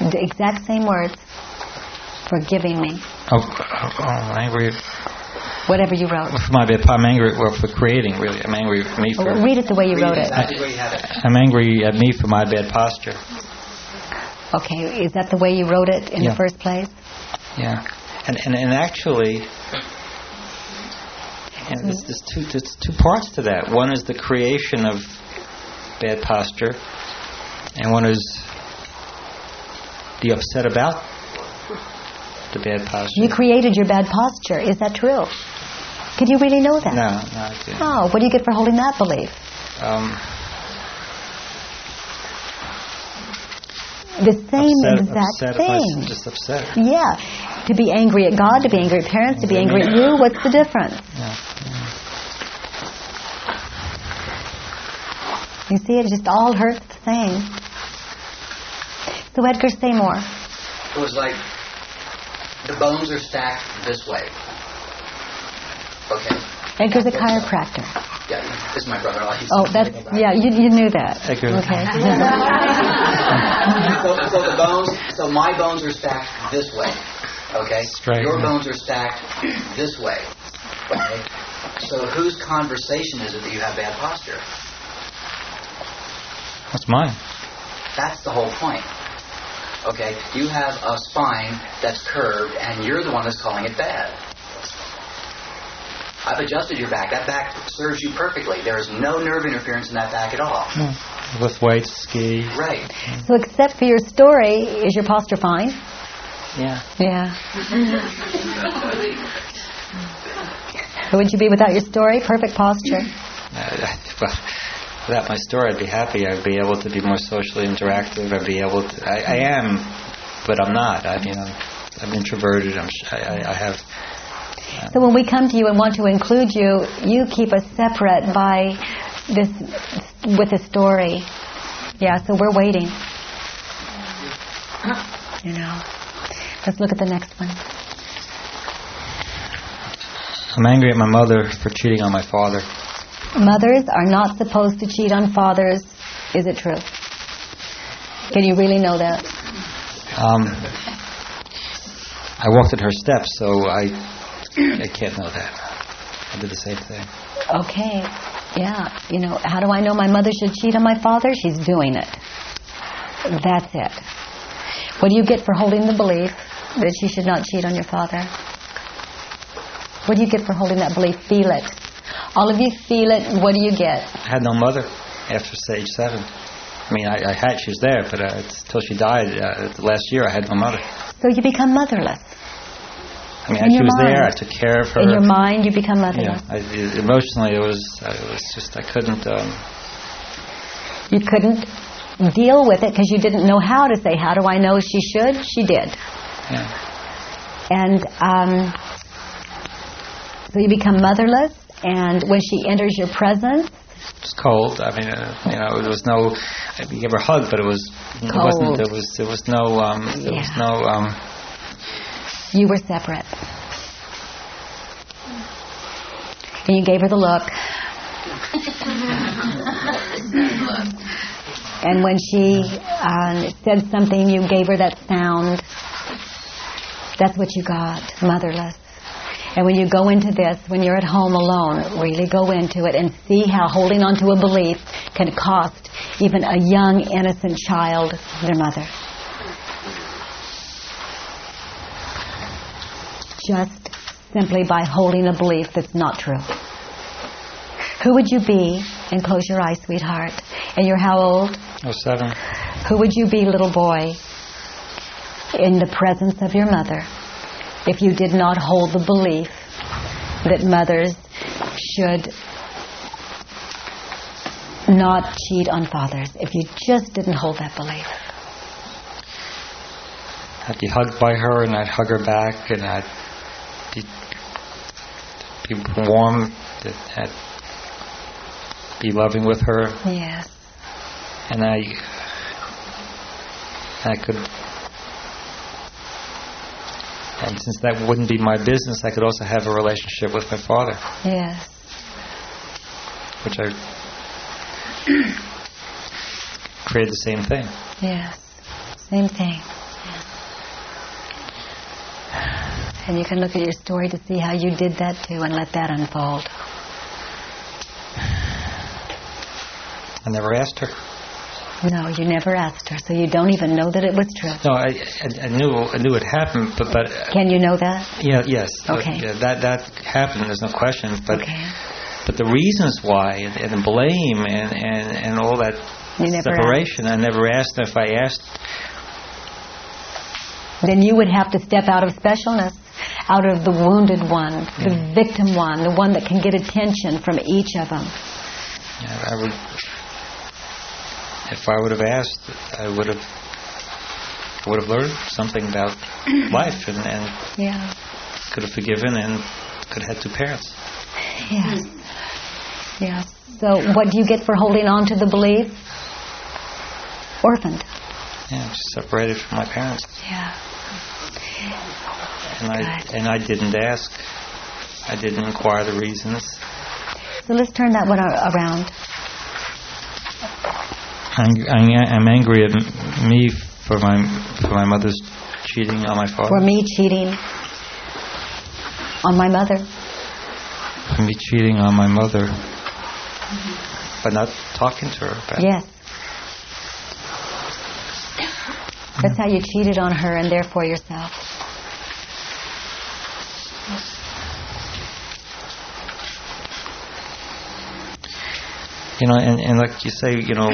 The exact same words. Forgiving me. Oh, oh, oh, I'm angry Whatever you wrote. for my bad. I'm angry well, for creating. Really, I'm angry at me for. Read it the way you wrote it. You. I'm angry at me for my bad posture. Okay, is that the way you wrote it in Yeah. the first place? Yeah, and and, and actually, and there's, there's two there's two parts to that. One is the creation of bad posture, and one is the upset about the bad posture. You created your bad posture. Is that true? Could you really know that? No, no, I didn't. Oh, what do you get for holding that belief? Um, The same upset, exact upset if thing. s- just upset. Yeah. To be angry at God, to be angry at parents, to be angry at you, what's the difference? Yeah, You see, it just all hurts the same. So Edgar, say more. It was like the bones are stacked this way. Okay. Edgar's a chiropractor. Yeah, this is my brother-in-law. Oh, that's, yeah, you, you knew that. Edgar. Okay. so, so the bones, so my bones are stacked this way. Okay. Straight, Your yeah. bones are stacked this way. Okay. So whose conversation is it that you have bad posture? That's mine. That's the whole point. Okay, you have a spine that's curved, and you're the one that's calling it bad. I've adjusted your back. That back serves you perfectly. There is no nerve interference in that back at all. Lift weights, ski. Right. So except for your story, is your posture fine? Yeah. Yeah. Who would you be without your story? Perfect posture. Uh, well, without my store, I'd be happy. I'd be able to be more socially interactive. I'd be able to. I, I am, but I'm not. I mean, I'm, I'm introverted. I'm. I, I, I have. Um, so when we come to you and want to include you, you keep us separate by this with the story. Yeah, so we're waiting. You know. Let's look at the next one. I'm angry at my mother for cheating on my father. Mothers are not supposed to cheat on fathers. Is it true? Can you really know that? Um, I walked in her steps, so I I can't know that. I did the same thing. Okay. Yeah. You know, how do I know my mother should cheat on my father? She's doing it. That's it. What do you get for holding the belief that you should not cheat on your father? What do you get for holding that belief? Feel it. All of you feel it. What do you get? I had no mother after stage seven. I mean, I, I had she was there, but uh, until she died uh, last year, I had no mother. So you become motherless. I mean, she was there. I mind. took care of her. In your mind, you become Yeah, motherless. I, it- emotionally, it was. I was just. I couldn't. Um, You couldn't deal with it because you didn't know how to say, "How do I know she should?" She did. yeah. and um, so you become motherless. And when she enters your presence, It was cold. I mean, uh, you know, there was no. I gave her a hug, but it was. It wasn't. Cold. There was. There was no. Um, there was no. Um, you were separate, and you gave her the look. And when she um, said something, you gave her that sound. That's what you got, motherless. And when you go into this, when you're at home alone, really go into it and see how holding on to a belief can cost even a young, innocent child their mother. Just simply by holding a belief that's not true. Who would you be? And close your eyes, sweetheart. And you're how old? oh seven. Who would you be, little boy, in the presence of your mother if you did not hold the belief that mothers should not cheat on fathers? If you just didn't hold that belief. I'd be hugged by her, and I'd hug her back, and I'd be, be warm. I'd be loving with her, Yes. and I. I could. And since that wouldn't be my business, I could also have a relationship with my father, Yes. which I created the same thing. Yes. Same thing. And you can look at your story to see how you did that too and let that unfold. I never asked her. No, you never asked her, so you don't even know that it was true. No, I, I, I knew I knew it happened, but but Can you know that? yeah, yes, Okay. yeah, that that happened. There's no question, but but the reasons why and, and the blame and, and, and all that separation, I never asked. If I asked, Then you would have to step out of specialness, out of the wounded one, the victim one, the one that can get attention from each of them. yeah, I would. If I would have asked, I would have. I would have learned something about life and, and Yeah. could have forgiven and could have had two parents. Yes. Yes. So what do you get for holding on to the belief? Orphaned. Yeah, separated from my parents. Yeah. And I and I didn't ask. I didn't inquire the reasons. So let's turn that one around. I'm, angry at me for my for my mother's cheating on my father. For me cheating on my mother. For me cheating on my mother, but not talking to her. About it. Yes. That's how you cheated on her and therefore yourself. You know, and, and like you say, you know,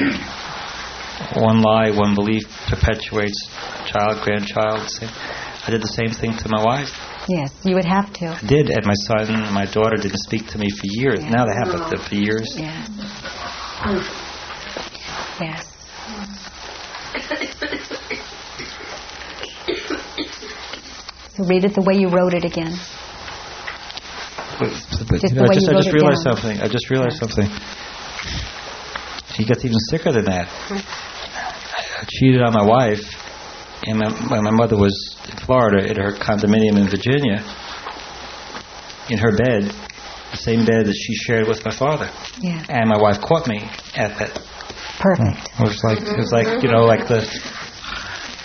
one lie, one belief perpetuates child, grandchild. Same. I did the same thing to my wife. Yes, you would have to. I did, and my son and my daughter didn't speak to me for years. Now they have, but for years. Yes. Yes. So read it the way you wrote it again. But, but, Just you the way I just, you I wrote just it realized down. something. I just realized something. He gets even sicker than that. I cheated on my wife, and my, when my mother was in Florida at her condominium in Virginia, in her bed, the same bed that she shared with my father. Yeah. And my wife caught me at that. Perfect. It was like it was like you know like the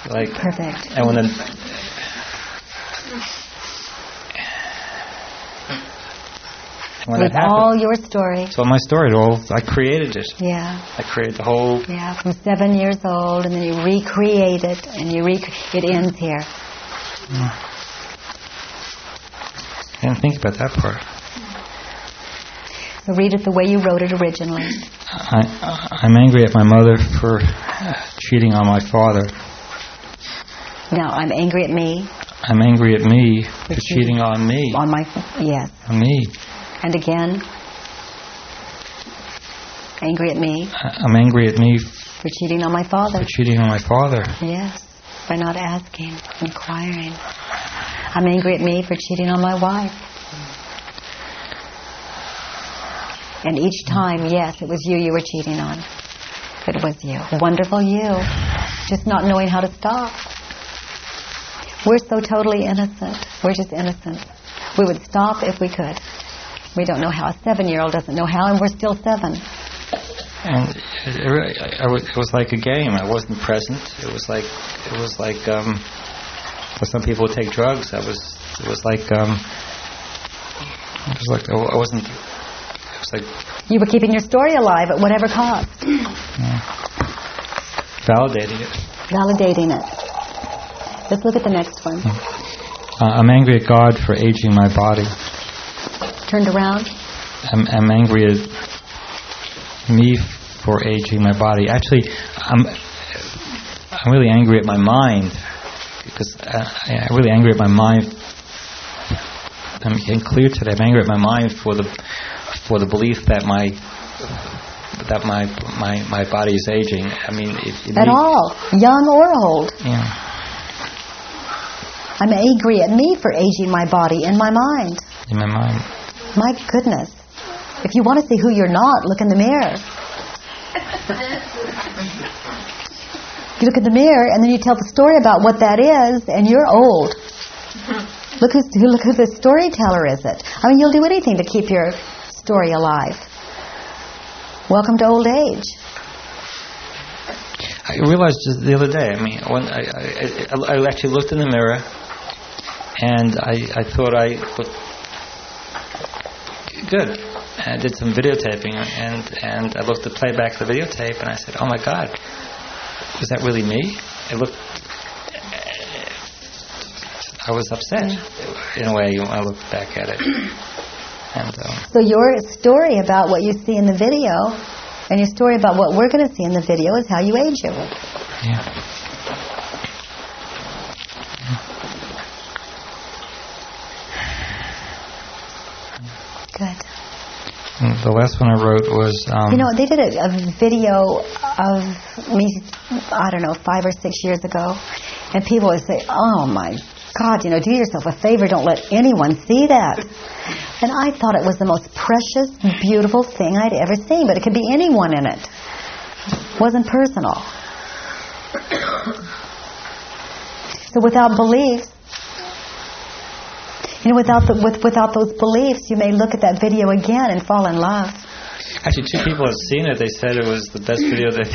like Perfect. And when the when With that happened, all your story. so my story, it all I created it. Yeah. I created the whole. Yeah, from seven years old, and then you recreate it, and you rec- it ends here. I didn't think about that part. So read it the way you wrote it originally. I, I'm angry at my mother for cheating on my father. No, I'm angry at me. I'm angry at me for cheating on me. On my, yes. On me. And again, angry at me I- I'm angry at me for cheating on my father. for cheating on my father. Yes, by not asking, inquiring. I'm angry at me for cheating on my wife. And each time, yes, it was you you were cheating on. It was you. Wonderful you. Just not knowing how to stop. We're so totally innocent. We're just innocent. We would stop if we could. We don't know how. A seven-year-old doesn't know how, and we're still seven. And it, it, really- I- I was- it was like a game. I wasn't present. It was like it was like um, for some people take drugs. I was it was like um, it was like I wasn't. It was like You were keeping your story alive at whatever cost. validating it. Validating it. Let's look at the next one. Uh, I'm angry at God for aging my body. Turned around. I'm, I'm angry at me for aging my body. Actually, I'm I'm really angry at my mind because uh, I- I'm really angry at my mind. I'm getting clear today. I'm angry at my mind for the for the belief that my that my my my body is aging. I mean, it, it At all. Young or old. Yeah. I'm angry at me for aging my body and my mind. in my mind. My goodness. If you want to see who you're not, look in the mirror. You look in the mirror and then you tell the story about what that is and you're old. Look who's, who, look who the storyteller is it. I mean, you'll do anything to keep your story alive. Welcome to old age. I realized the other day. I mean, when I, I, I, actually looked in the mirror, and I, I thought I good. And I did some videotaping, and and I looked at the playback of the videotape, and I said, "Oh my God, was that really me?" It looked. I was upset in a way when I looked back at it. And um, So your story about what you see in the video and your story about what we're going to see in the video is how you age you. yeah. Good. And the last one I wrote was. Um, You know, they did a, a video of me, I don't know, five or six years ago, and people would say, oh my God, you know, do yourself a favor, don't let anyone see that. And I thought it was the most precious, beautiful thing I'd ever seen, but it could be anyone in it. It wasn't personal. So without beliefs, you know, without the, with, without those beliefs, you may look at that video again and fall in love. Actually, two people have seen it. They said it was the best video they've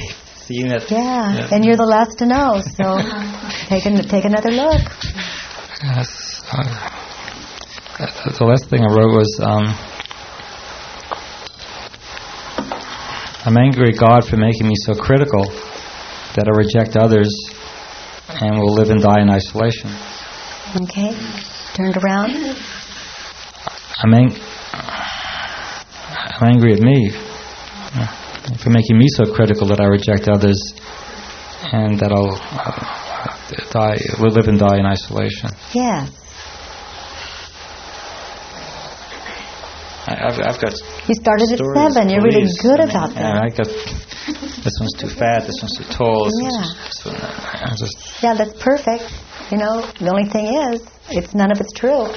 seen. It. Yeah, and you're the last to know. So take an, take another look. Yes. Uh, the last thing I wrote was, um, I'm angry at God for making me so critical that I reject others and will live and die in isolation. Okay, turned around. I'm, ang- I'm angry at me for making me so critical that I reject others and that I'll uh, die, will live and die in isolation. Yes, I, I've, I've got you started at seven. You're really good I mean, about yeah, that. I got this one's too fat. This one's too tall. This Yeah. one, uh, I just Yeah, that's perfect. You know, the only thing is, it's none of it's true.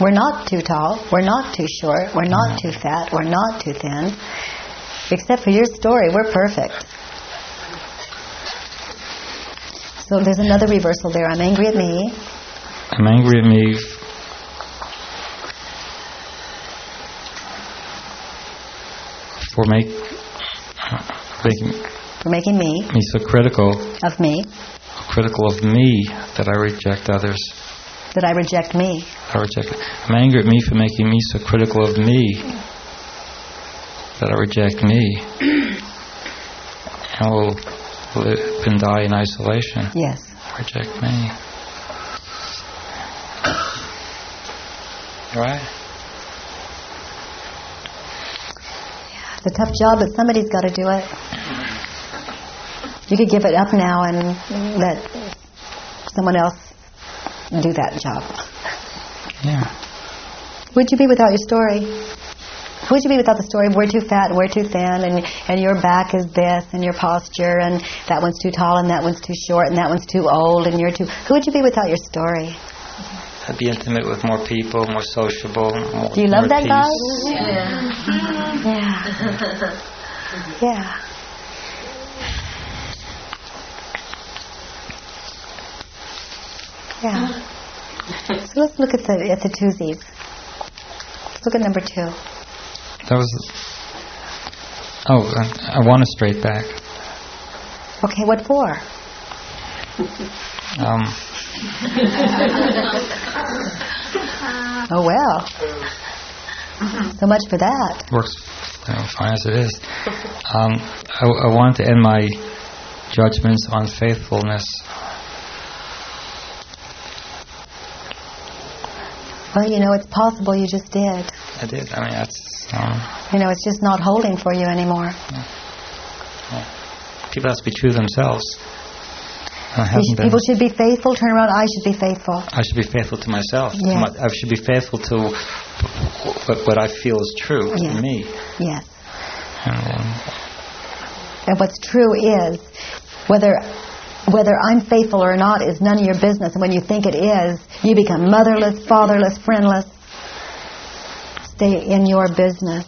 We're not too tall. We're not too short. We're not mm. too fat. We're not too thin. Except for your story, we're perfect. So there's another reversal there. I'm angry at me. I'm angry at me for make making for making me. me so critical of me. critical of me that I reject others. That I reject me. I reject I'm angry at me for making me so critical of me that I reject me. I will live and die in isolation. Yes. Reject me. Right? It's a tough job, but somebody's got to do it. You could give it up now and let someone else do that job. Yeah. Would you be without your story? Would you be without the story? We're too fat, we're too thin, and and your back is this, and your posture, and that one's too tall, and that one's too short, and that one's too old, and you're too. Who would you be without your story? I'd be intimate with more people, more sociable. More, Do you love more that peace. guy? Yeah. Yeah. Yeah. So let's look at the at the twosies. Let's look at number two. That was. Oh, I, I want a straight back. Okay, what for? Um, Oh well. So much for that. works you know, fine as it is. Um, I, I wanted to end my judgments on faithfulness. Well, you know, it's possible you just did. I did. I mean, that's um, You know, it's just not holding for you anymore. people have to be true to themselves. I haven't should- people should be faithful. Turn around. I should be faithful. I should be faithful to myself. to my- I should be faithful to what, what I feel is true Yes. to me. Yes. And um, And what's true is whether whether I'm faithful or not is none of your business. And when you think it is, you become motherless, fatherless, friendless. Stay in your business.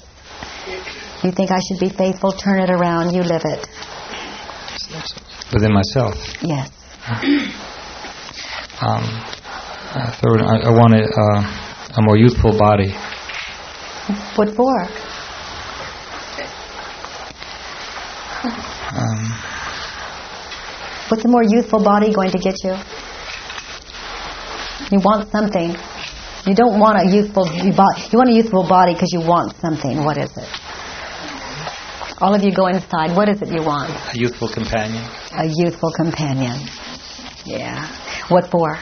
You think I should be faithful? Turn it around. You live it. Within myself. Yes. Um, third, I, I want a, uh, a more youthful body. What for? Um, What's a more youthful body going to get you? You want something. You don't want a youthful body. You want a youthful body because you want something. What is it? All of you go inside. What is it you want? a youthful companion. A youthful companion. Yeah. What for?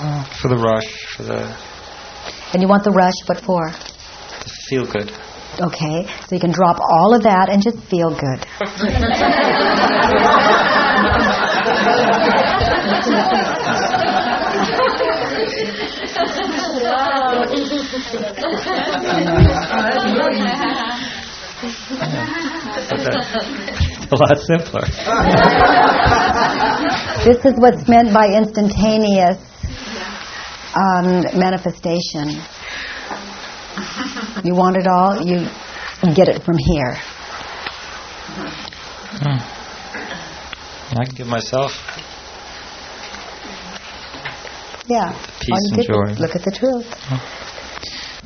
Uh, for the rush, for the And you want the rush. What for? to feel good. Okay. So you can drop all of that and just feel good. a lot simpler. This is what's meant by instantaneous um, manifestation. You want it all, you get it from here. Hmm. I can give myself Yeah. Peace and joy. Look at the truth.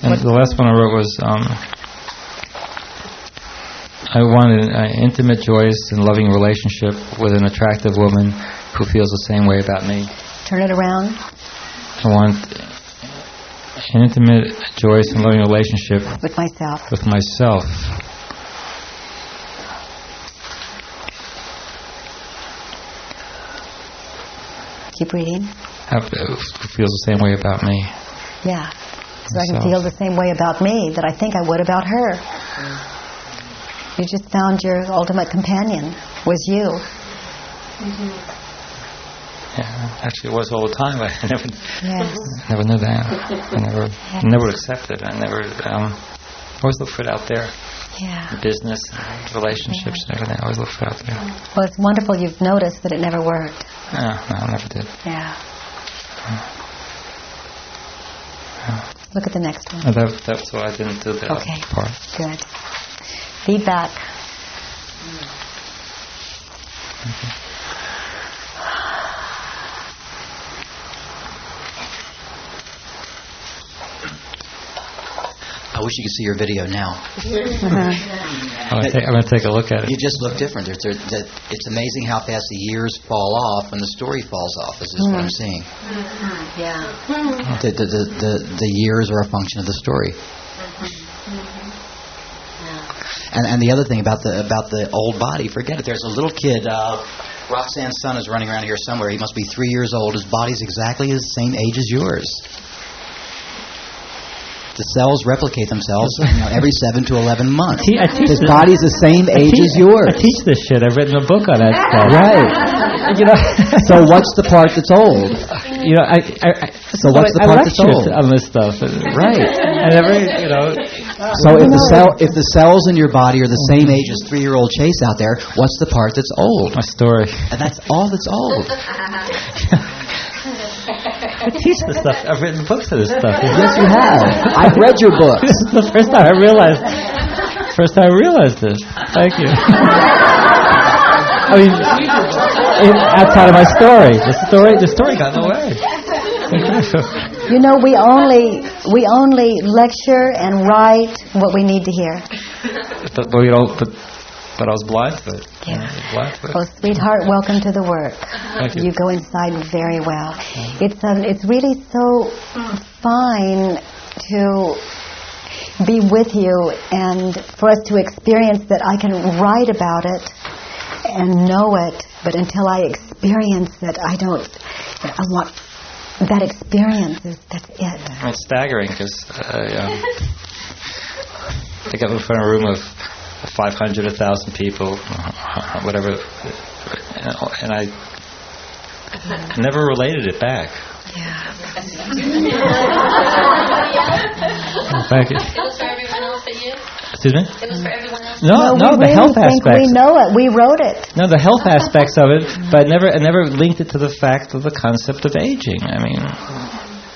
And the last one I wrote was um, I wanted an uh, intimate, joyous, and loving relationship with an attractive woman who feels the same way about me. Turn it around. I want an intimate, joyous, and loving relationship With myself. with myself. Keep reading. Have, uh, who feels the same way about me. Yeah. So I can feel the same way about me that I think I would about her. You just found your ultimate companion was you. Yeah, actually, it was all the time. I never, Yes. never knew that. I never, never accepted. I never. Um, always look for it out there. Yeah. Business, and relationships, and everything. I always look for it out there. Well, it's wonderful you've noticed that it never worked. Yeah, no, I never did. Yeah. Look at the next one. That, that's why I didn't do that Okay. part. Good. Feedback. I wish you could see your video now. I'm gonna, take, I'm gonna take a look at it. You just look different. There, there, that, it's amazing how fast the years fall off and the story falls off. Is just what I'm hmm. seeing. Yeah. The, the, the, the, the years are a function of the story. Mm-hmm. And, and the other thing about the about the old body, forget it. There's a little kid. Uh, Roxanne's son is running around here somewhere. He must be three years old. His body's exactly the same age as yours. the cells replicate themselves you know, every seven to eleven months. I teach His body's the same age as yours. I teach this shit. I've written a book on that stuff. Right. You know. So what's the part that's old? You know, I. I, I So what's the part that's old? on this stuff. Right. I never, you know. So if the cell, if the cells in your body are the same age as three-year-old Chase out there, what's the part that's old? My story. And that's all that's old. I teach this stuff. I've written books on this stuff. Yes, you have. I've read your books. this is the first time I realized. First time I realized this. Thank you. I mean, it, outside of my story, the story, the story got in the way. You know, we only we only lecture and write what we need to hear. but, but, you know, but, but I was blind to it. Yeah. Blind to it. Oh, sweetheart, welcome to the work. Thank you. go inside very well. It's um, it's really so fine to be with you and for us to experience that I can write about it and know it, but until I experience it, I don't. I want that experience. Is, that's it. It's staggering because uh, um, I got in front of a room of 500, 1,000 people, uh, whatever, and I never related it back. Oh, thank you. It was for everyone else but you? Excuse me? It was for everyone else? No, no, we the really health think aspects. we know it. We wrote it. No, the health aspects of it, but I never, I never linked it to the fact of the concept of aging. I mean,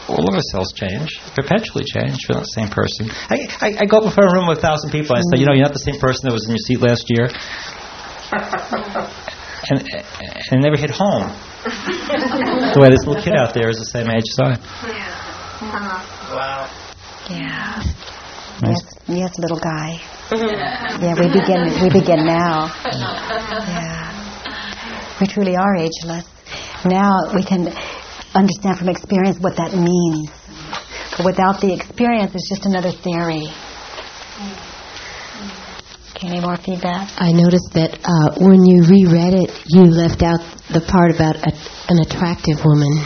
all of our cells change, perpetually change. We're not the same person. I, I, I go up in front of a room with a thousand people and I say, you know, you're not the same person that was in your seat last year. And, and it never hit home. the way this little kid out there is the same age as I. Yeah. Uh-huh. Wow. Yeah. Yes, yes, little guy. Yeah, we begin. We begin now. Yeah. We truly are ageless. Now we can understand from experience what that means. But without the experience, it's just another theory. Okay, any more feedback? I noticed that uh, when you reread it, you left out the part about a, an attractive woman.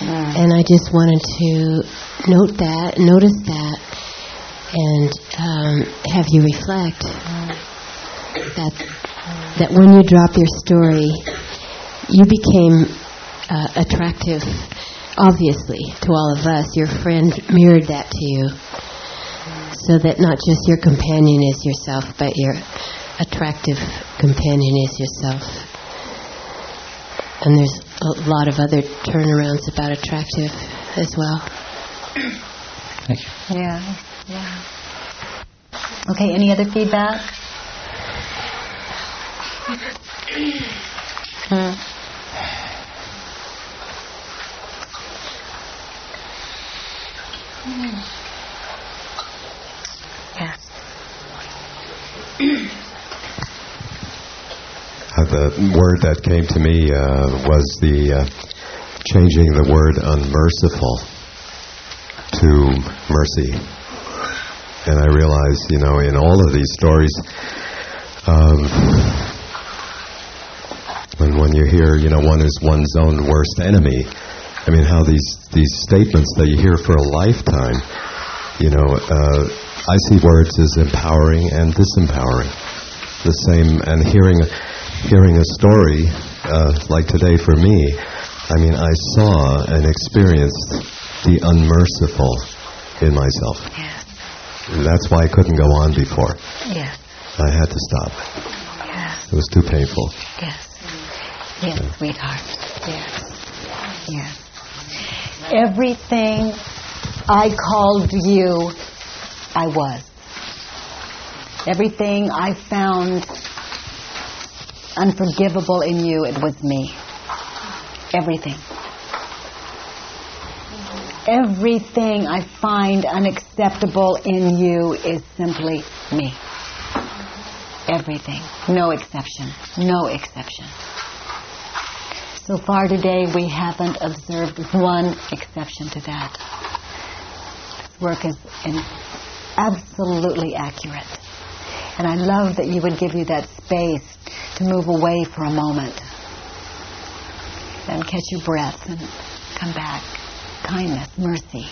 And I just wanted to note that, notice that, and um, have you reflect that that when you drop your story, you became uh, attractive, obviously, to all of us. Your friend mirrored that to you, so that not just your companion is yourself, but your attractive companion is yourself. And there's a lot of other turnarounds about attractive as well. Thank you. Yeah. Yeah. Okay, any other feedback? Hmm. Uh, the word that came to me uh, was the uh, changing the word unmerciful to mercy. And I realized, you know, in all of these stories, um, when when you hear, you know, one is one's own worst enemy. I mean, how these these statements that you hear for a lifetime, you know, uh, I see words as empowering and disempowering. The same, and hearing hearing a story uh, like today for me, I mean, I saw and experienced the unmerciful in myself. And that's why I couldn't go on before. Yes. I had to stop. Yes. It was too painful. Yes. Yes, sweetheart. Yes. Yes. Everything I called you, I was. Everything I found unforgivable in you, it was me. Everything. Everything I find unacceptable in you is simply me. Everything. No exception. No exception. So far today, we haven't observed one exception to that. This work is absolutely accurate. And I love that you would give you that space to move away for a moment and catch your breath and come back kindness, mercy.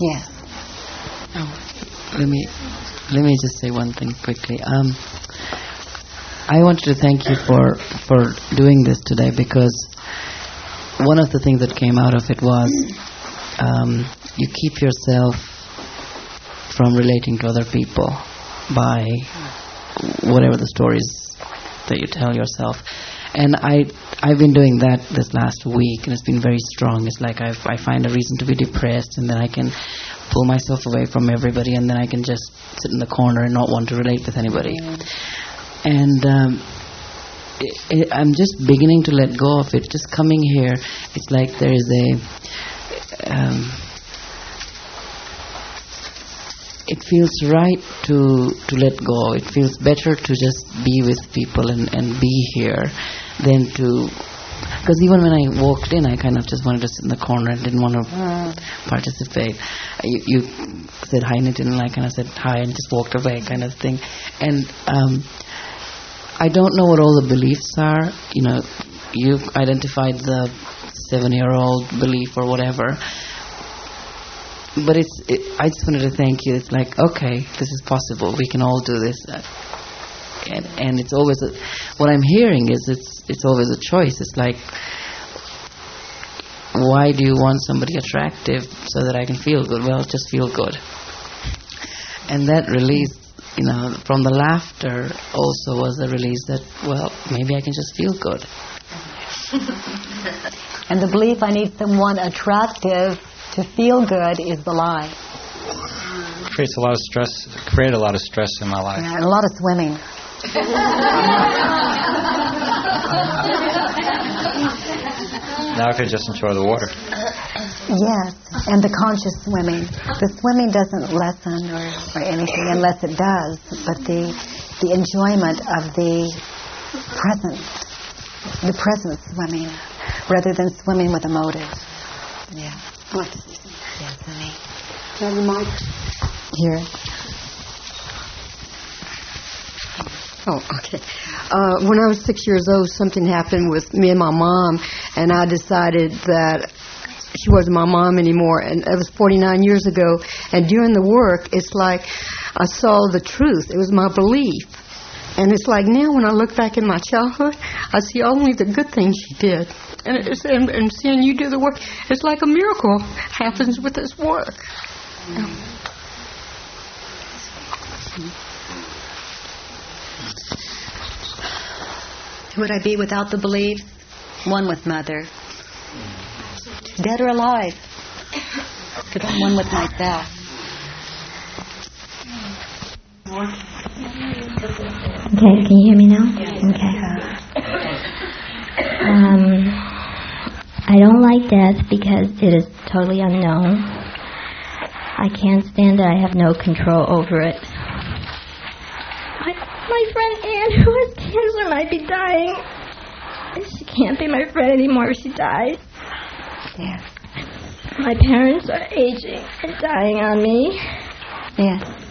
Yes. Oh, let me let me just say one thing quickly. Um, I wanted to thank you for for doing this today because one of the things that came out of it was um, you keep yourself from relating to other people by whatever the stories that you tell yourself. And I I've been doing that this last week, and it's been very strong. It's like I've, I find a reason to be depressed, and then I can pull myself away from everybody, and then I can just sit in the corner and not want to relate with anybody. And um, it, it, I'm just beginning to let go of it. Just coming here, it's like there is a. Um, it feels right to to let go. It feels better to just be with people and and be here than to because even when I walked in, I kind of just wanted to sit in the corner and didn't want to participate. You, you said hi and I didn't like, and I said hi and just walked away, kind of thing. And um, I don't know what all the beliefs are. You know, you identified the seven-year-old belief or whatever. But it's. It, I just wanted to thank you. It's like, okay, this is possible. We can all do this. Uh, and and it's always a, what I'm hearing is it's it's always a choice. It's like why do you want somebody attractive so that I can feel good? Well, just feel good. And that release, you know, from the laughter also was a release that well, maybe I can just feel good. and the belief I need someone attractive to feel good is the lie. creates a lot of stress. Created a lot of stress in my life. Yeah, and a lot of swimming. now I could just enjoy the water. Yes, and the conscious swimming. The swimming doesn't lessen or, or anything unless it does, but the the enjoyment of the present, the present swimming, rather than swimming with a motive. Yeah. What? Yes, honey. Have the mic. Here. Oh, okay. Uh, when I was six years old, something happened with me and my mom, and I decided that she wasn't my mom anymore, and it was 49 years ago. And during the work, it's like I saw the truth. It was my belief. And it's like now when I look back in my childhood, I see only the good things she did. And, it's, and, and seeing you do the work, it's like a miracle happens with this work. Would I be without the belief? One with Mother. Dead or alive. Because I'm one with myself. Okay, can you hear me now? Okay. Um, I don't like death because it is totally unknown. I can't stand it. I have no control over it. My, my friend Anne, who has cancer, might be dying. She can't be my friend anymore if she dies. Yes. My parents are aging and dying on me. Yes.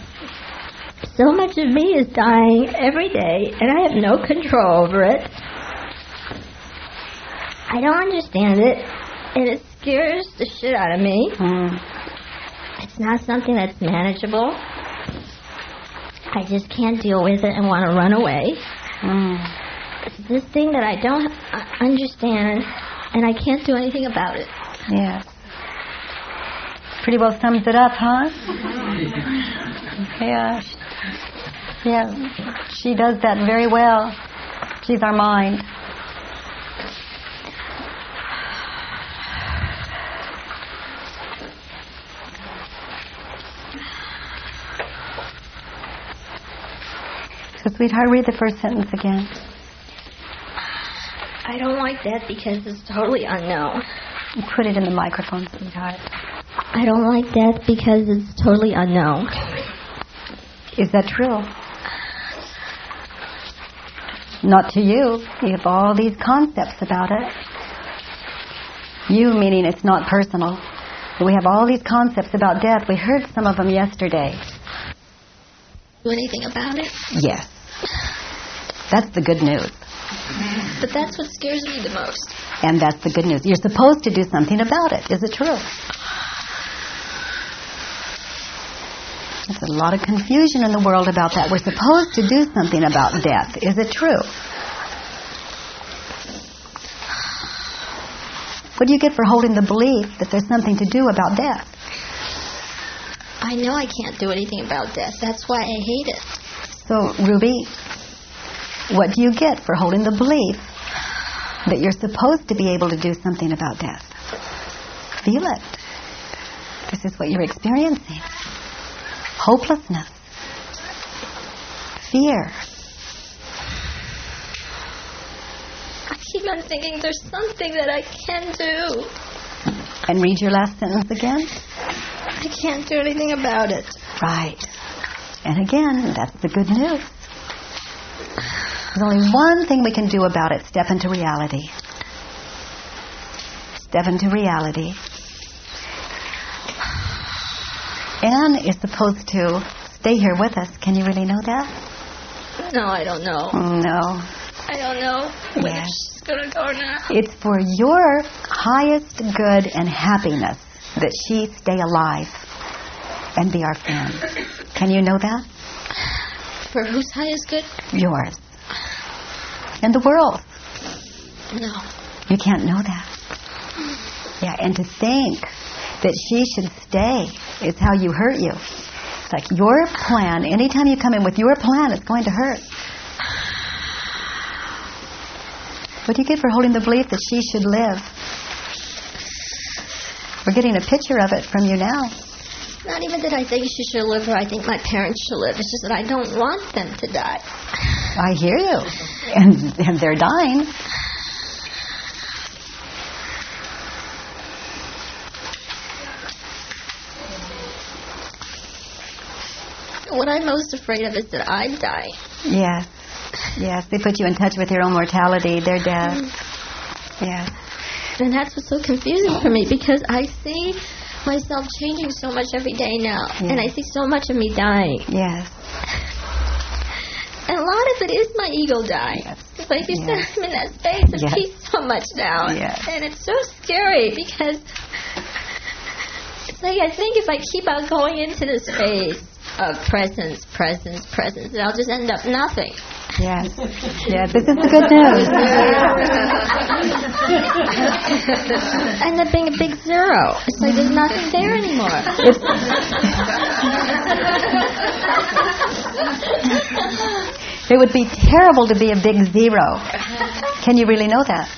So much of me is dying every day, and I have no control over it. I don't understand it, and it scares the shit out of me. Hmm. It's not something that's manageable. I just can't deal with it and want to run away. It's this thing that I don't understand, and I can't do anything about it. Yes. Pretty well sums it up, huh? Yeah. Yeah. She does that very well. She's our mind. So, sweetheart, read the first sentence again. I don't like that because it's totally unknown. Put it in the microphone, sweetheart. I don't like death because it's totally unknown. Is that true? Not to you. You have all these concepts about it. You meaning it's not personal. We have all these concepts about death. We heard some of them yesterday. Do anything about it? Yes. That's the good news. But that's what scares me the most. And that's the good news. You're supposed to do something about it. Is it true? There's a lot of confusion in the world about that. We're supposed to do something about death. Is it true? What do you get for holding the belief that there's something to do about death? I know I can't do anything about death. That's why I hate it. So, Ruby, what do you get for holding the belief that you're supposed to be able to do something about death? Feel it. This is what you're experiencing. Hopelessness. Fear. I keep on thinking there's something that I can do. And read your last sentence again. I can't do anything about it. Right. And again, that's the good news. There's only one thing we can do about it step into reality. Step into reality. Anne is supposed to stay here with us. Can you really know that? No, I don't know. No. I don't know whether Yeah. she's gonna go now. It's for your highest good and happiness that she stay alive and be our friend. Can you know that? For whose highest good? Yours. And the world. No. You can't know that. Yeah, and to think that she should stay is how you hurt you. It's like your plan, anytime you come in with your plan, it's going to hurt. What do you get for holding the belief that she should live? We're getting a picture of it from you now. Not even that I think she should live or I think my parents should live. It's just that I don't want them to die. I hear you. And, and they're dying. What I'm most afraid of is that I die. Yes. Yes. They put you in touch with your own mortality, their death. Mm. Yeah, And that's what's so confusing for me because I see myself changing so much every day now. And I see so much of me dying. Yes. And a lot of it is my ego dying. It's like you said, I'm in that space of Yes. peace so much now. Yes. And it's so scary because it's like I think if I keep on going into this phase of presence, presence, presence, that I'll just end up nothing. Yes. Yeah, this is the good news. end up being a big zero. It's like there's nothing there anymore. It would be terrible to be a big zero. Can you really know that?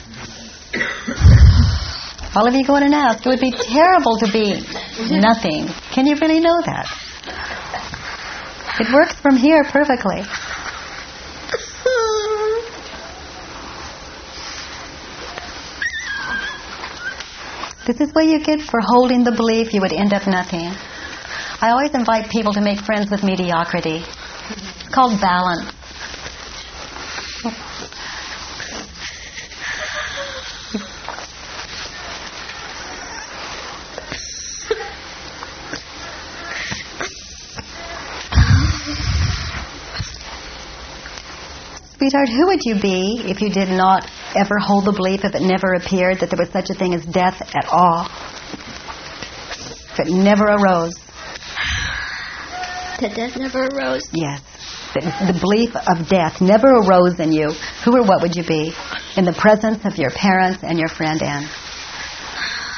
All of you go in and ask. It would be terrible to be nothing. Can you really know that? It works from here perfectly. This is what you get for holding the belief you would end up nothing. I always invite people to make friends with mediocrity. It's called balance. Sweetheart, who would you be if you did not ever hold the belief, if it never appeared, that there was such a thing as death at all? If it never arose? That death never arose. Yes. The, the belief of death never arose in you. Who or what would you be? In the presence of your parents and your friend Anne.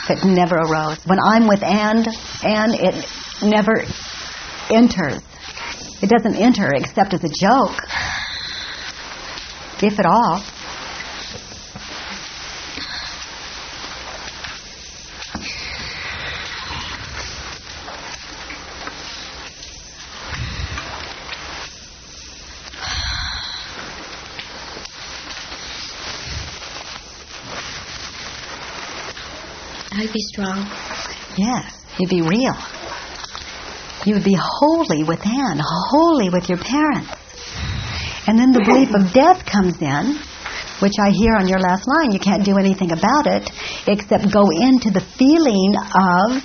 If it never arose. When I'm with Anne, Anne, it never enters. It doesn't enter except as a joke. If at all. I'd be strong. Yes, you'd be real. You would be holy with Anne, holy with your parents. And then the belief of death comes in, which I hear on your last line. You can't do anything about it except go into the feeling of,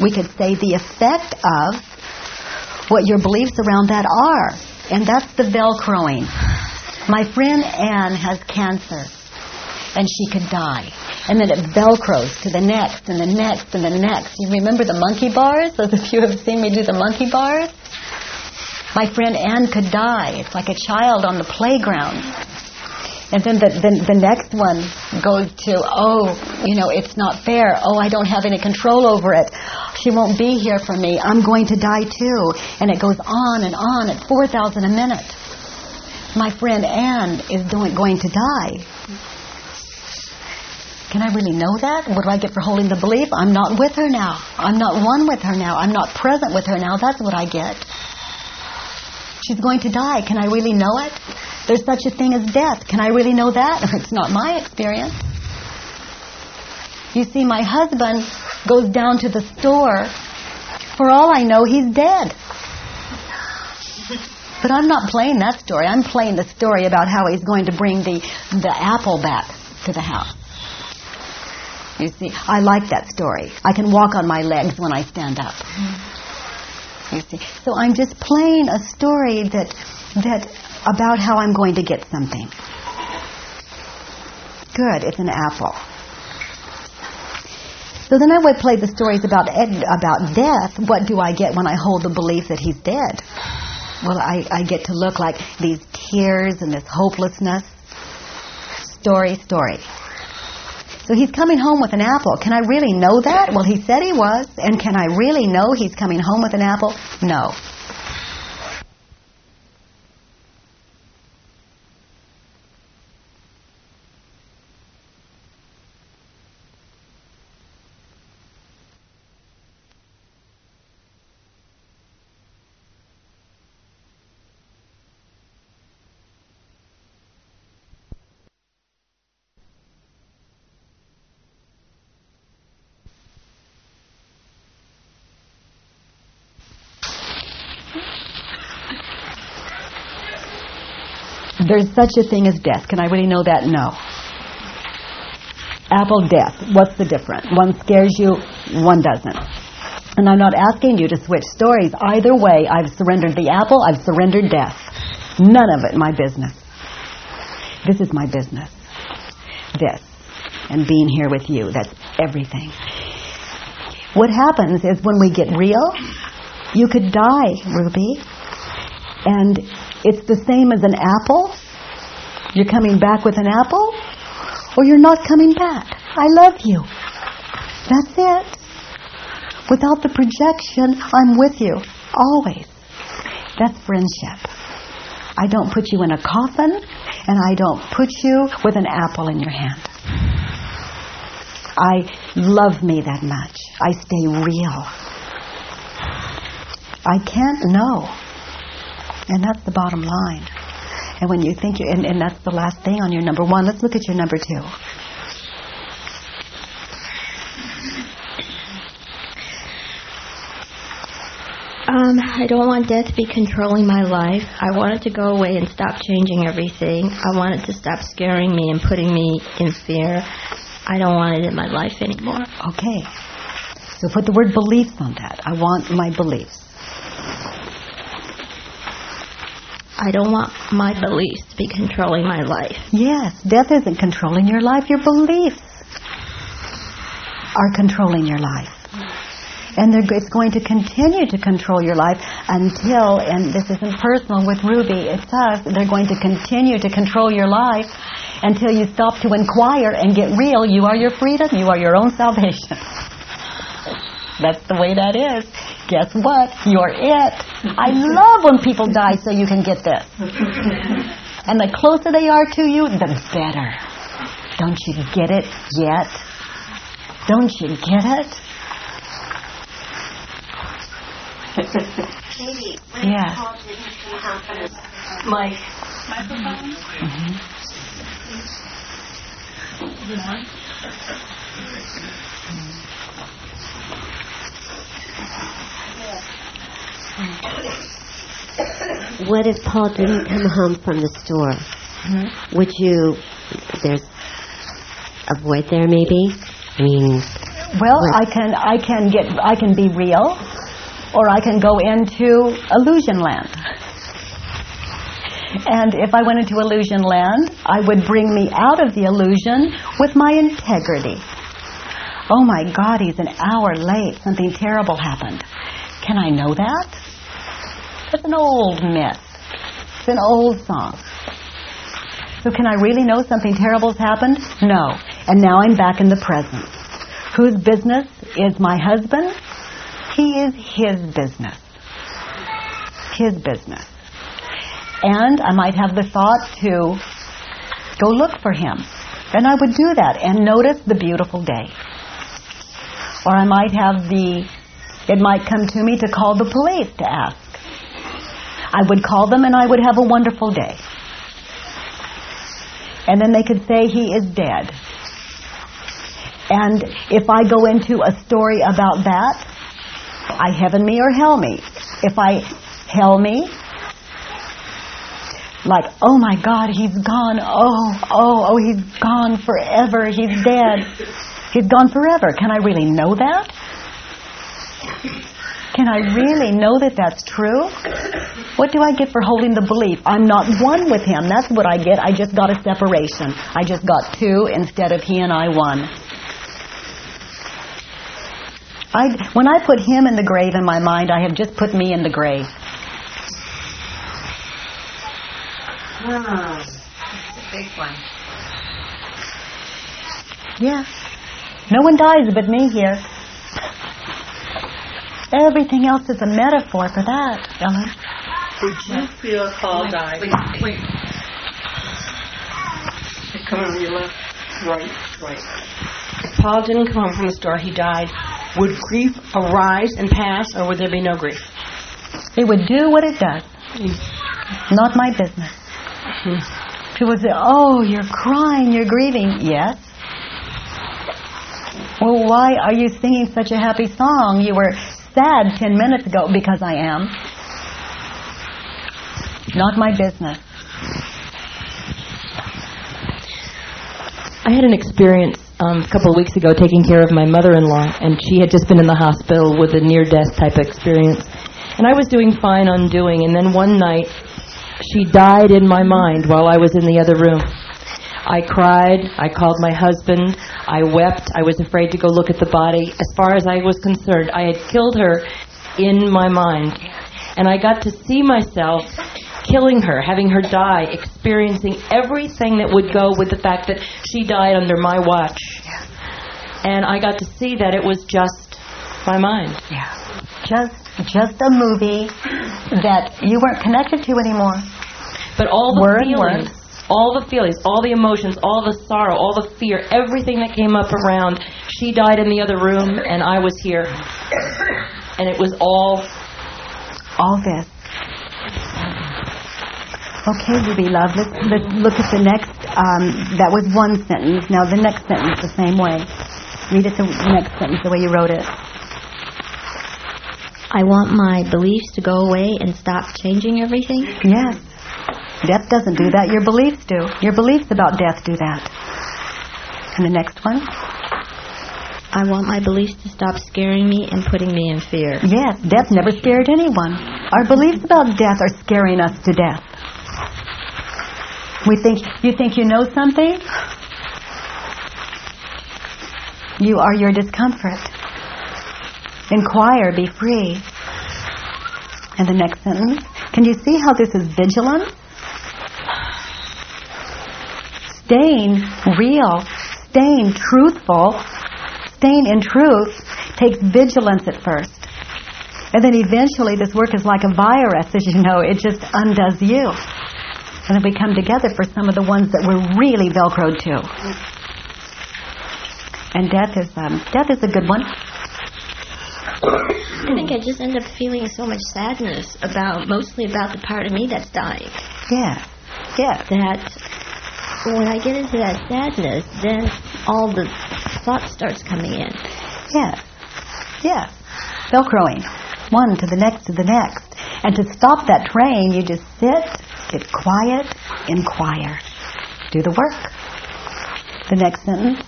we could say, the effect of what your beliefs around that are. And that's the velcroing. My friend Anne has cancer, and she could die. And then it velcros to the next and the next and the next. You remember the monkey bars? Those of you who have seen me do the monkey bars? My friend Anne could die. It's like a child on the playground. And then the, the, the next one goes to, oh, you know, it's not fair. Oh, I don't have any control over it. She won't be here for me. I'm going to die too. And it goes on and on at 4,000 a minute. My friend Anne is doing, going to die. Can I really know that? What do I get for holding the belief? I'm not with her now. I'm not one with her now. I'm not present with her now. That's what I get. She's going to die. Can I really know it? There's such a thing as death. Can I really know that? It's not my experience. You see, my husband goes down to the store. For all I know, he's dead. But I'm not playing that story. I'm playing the story about how he's going to bring the, the apple back to the house. You see, I like that story. I can walk on my legs when I stand up. You see, so I'm just playing a story that that about how I'm going to get something. Good, it's an apple. So then I would play the stories about ed, about death. What do I get when I hold the belief that he's dead? Well, I, I get to look like these tears and this hopelessness. Story, story. So he's coming home with an apple. Can I really know that? Well, he said he was. And can I really know he's coming home with an apple? No. There's such a thing as death. Can I really know that? No. Apple death. What's the difference? One scares you, one doesn't. And I'm not asking you to switch stories. Either way, I've surrendered the apple, I've surrendered death. None of it my business. This is my business. This. And being here with you. That's everything. What happens is when we get real, you could die, Ruby. And it's the same as an apple. You're coming back with an apple, or you're not coming back. I love you. That's it. Without the projection, I'm with you. Always. That's friendship. I don't put you in a coffin, and I don't put you with an apple in your hand. I love me that much. I stay real. I can't know. And that's the bottom line. And when you think you, and, and that's the last thing on your number one, let's look at your number two. Um, I don't want death to be controlling my life. I want it to go away and stop changing everything. I want it to stop scaring me and putting me in fear. I don't want it in my life anymore. Okay. So put the word beliefs on that. I want my beliefs. I don't want my beliefs to be controlling my life. Yes, death isn't controlling your life. Your beliefs are controlling your life. And it's going to continue to control your life until, and this isn't personal with Ruby, it's us, they're going to continue to control your life until you stop to inquire and get real. You are your freedom. You are your own salvation. That's the way that is. Guess what? You're it. I love when people die so you can get this. And the closer they are to you, the better. Don't you get it yet? Don't you get it? Maybe. Yeah. Mike. Microphone? Mm-hmm. What if Paul didn't come home from the store? Mm-hmm. Would you, there's a void there maybe? I mean... Well, I can, I can get, I can be real, or I can go into illusion land. And if I went into illusion land, I would bring me out of the illusion with my integrity. Oh my God, he's an hour late. Something terrible happened. Can I know that? That's an old myth. It's an old song. So can I really know something terrible's happened? No. And now I'm back in the present. Whose business is my husband? He is his business. His business. And I might have the thought to go look for him. And I would do that and notice the beautiful day. Or I might have the, it might come to me to call the police to ask. I would call them and I would have a wonderful day. And then they could say he is dead. And if I go into a story about that, I heaven me or hell me. If I hell me, like, oh my God, he's gone. Oh, oh, oh, he's gone forever. He's dead. He's gone forever. Can I really know that? Can I really know that that's true? What do I get for holding the belief? I'm not one with him. That's what I get. I just got a separation. I just got two instead of he and I one. I, when I put him in the grave in my mind, I have just put me in the grave. Ah, that's a big one. Yeah. No one dies but me here. Everything else is a metaphor for that, Ellen. Did you feel Paul died? Wait, wait. Come on your left. Right, right. If Paul didn't come home from the store, he died. Would grief arise and pass, or would there be no grief? It would do what it does. Not my business. People would say, oh, you're crying, you're grieving. Yes. Well, why are you singing such a happy song? You were sad 10 minutes ago because I am. Not my business. I had an experience um, a couple of weeks ago taking care of my mother-in-law, and she had just been in the hospital with a near-death type of experience. And I was doing fine undoing, and then one night she died in my mind while I was in the other room. I cried. I called my husband. I wept. I was afraid to go look at the body. As far as I was concerned, I had killed her in my mind. And I got to see myself killing her, having her die, experiencing everything that would go with the fact that she died under my watch. And I got to see that it was just my mind. Yeah. Just just a movie that you weren't connected to anymore. But all the Word, feelings, all the feelings, all the emotions, all the sorrow, all the fear, everything that came up around, she died in the other room and I was here. And it was all all this. Okay, Ruby Love, let's, let's look at the next, um, that was one sentence. Now the next sentence the same way. Read it the next sentence the way you wrote it. I want my beliefs to go away and stop changing everything. Yes. Death doesn't do that. Your beliefs do. Your beliefs about death do that. And the next one? I want my beliefs to stop scaring me and putting me in fear. Yes, death never scared anyone. Our beliefs about death are scaring us to death. We think, you think you know something? You are your discomfort. Inquire, be free. And the next sentence, can you see how this is vigilance? Staying real, staying truthful, staying in truth takes vigilance at first. And then eventually this work is like a virus, as you know, it just undoes you. And then we come together for some of the ones that we're really velcroed to. And death is um, death is a good one. I think I just end up feeling so much sadness about, mostly about the part of me that's dying. Yeah, yeah. That when I get into that sadness, then all the thought starts coming in. Yeah, yeah. Velcroing, one to the next to the next. And to stop that train, you just sit, get quiet, inquire. Do the work. The next sentence.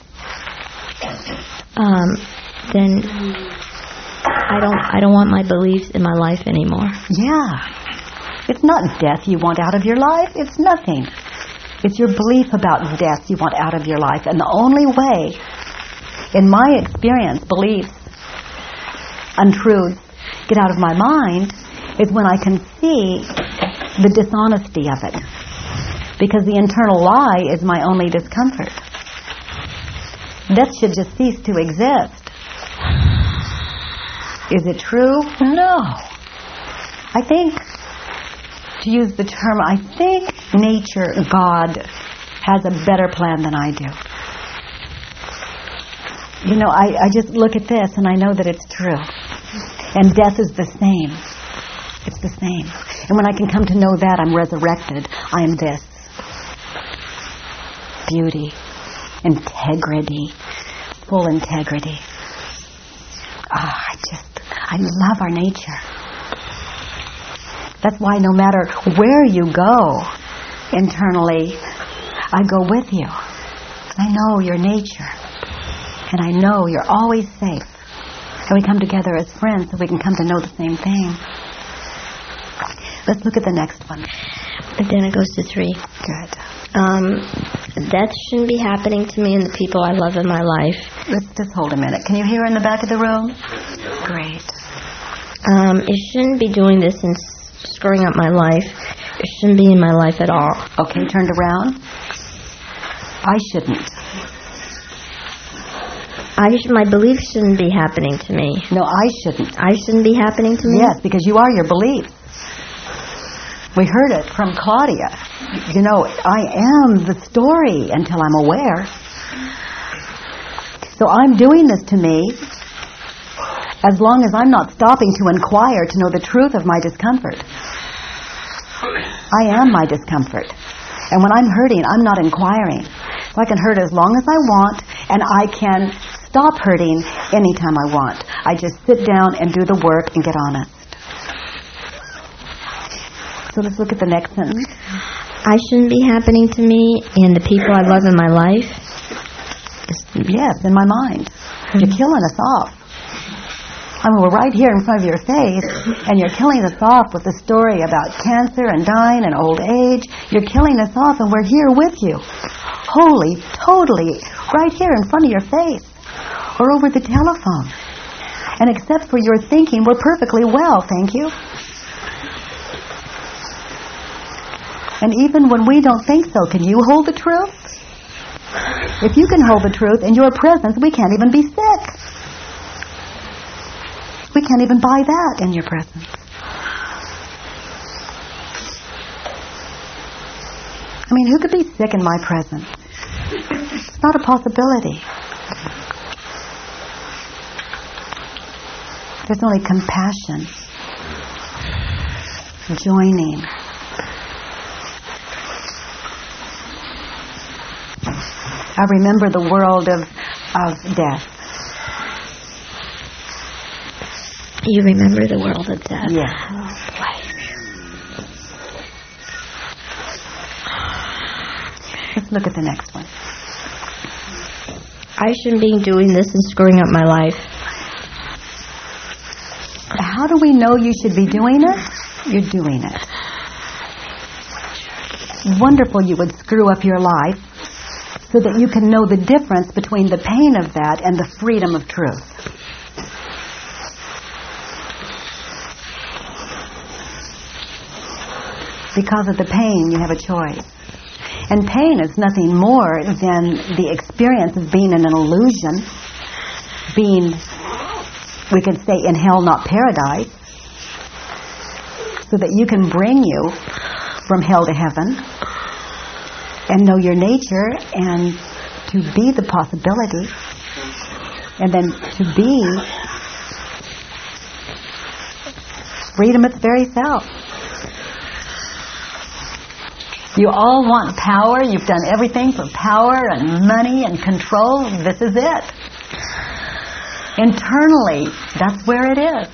Um, then I don't I don't want my beliefs in my life anymore. Yeah. It's not death you want out of your life. It's nothing. It's your belief about death you want out of your life. And the only way, in my experience, beliefs, untruths, get out of my mind is when I can see the dishonesty of it. Because the internal lie is my only discomfort. Death should just cease to exist. Is it true? No. I think, to use the term, I think nature, God, has a better plan than I do. You know, I, I just look at this and I know that it's true. And death is the same. It's the same. And when I can come to know that, I'm resurrected. I am this. Beauty, integrity, full integrity. Ah, I just, I love our nature. That's why no matter where you go internally, I go with you. I know your nature. And I know you're always safe. And we come together as friends so we can come to know the same thing. Let's look at the next one. And then it goes to three. Good. Um, that shouldn't be happening to me and the people I love in my life. Let's just hold a minute. Can you hear in the back of the room? Great. Um, it shouldn't be doing this s- screwing up my life. It shouldn't be in my life at all. Okay, turned around. I shouldn't. I sh- my beliefs shouldn't be happening to me. No, I shouldn't. I shouldn't be happening to me. Yes, because you are your beliefs. We heard it from Claudia. You know, I am the story until I'm aware. So I'm doing this to me as long as I'm not stopping to inquire to know the truth of my discomfort. I am my discomfort. And when I'm hurting, I'm not inquiring. So I can hurt as long as I want, and I can stop hurting anytime I want. I just sit down and do the work and get honest. So let's look at the next sentence. I shouldn't be happening to me and the people I love in my life. Yes, in my mind. You're killing us off. I mean, we're right here in front of your face, and you're killing us off with the story about cancer and dying and old age. You're killing us off, and we're here with you. Wholly, totally, right here in front of your face, or over the telephone. And except for your thinking, we're perfectly well, thank you. And even when we don't think so, can you hold the truth? If you can hold the truth in your presence, we can't even be sick. We can't even buy that in your presence. I mean, who could be sick in my presence? It's not a possibility. There's only compassion, joining. I remember the world of, of death. You remember the world of death. Yeah. Let's look at the next one. I shouldn't be doing this and screwing up my life. How do we know you should be doing it? You're doing it. Wonderful you would screw up your life so that you can know the difference between the pain of that and the freedom of truth. Because of the pain, you have a choice. And pain is nothing more than the experience of being in an illusion, being, we could say, in hell, not paradise, so that you can bring you from hell to heaven and know your nature and to be the possibility and then to be freedom its very self. You all want power. You've done everything for power and money and control. This is it. Internally, that's where it is.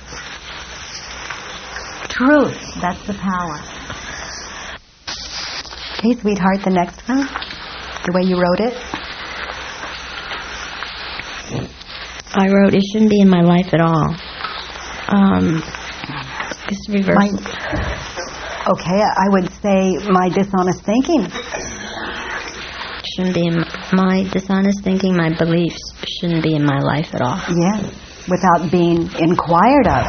Truth, that's the power. Okay, sweetheart, the next one. The way you wrote it. I wrote it shouldn't be in my life at all. Um, just reverse. My- Okay, I would say my dishonest thinking. Shouldn't be in my dishonest thinking. My beliefs shouldn't be in my life at all. Yes, without being inquired of.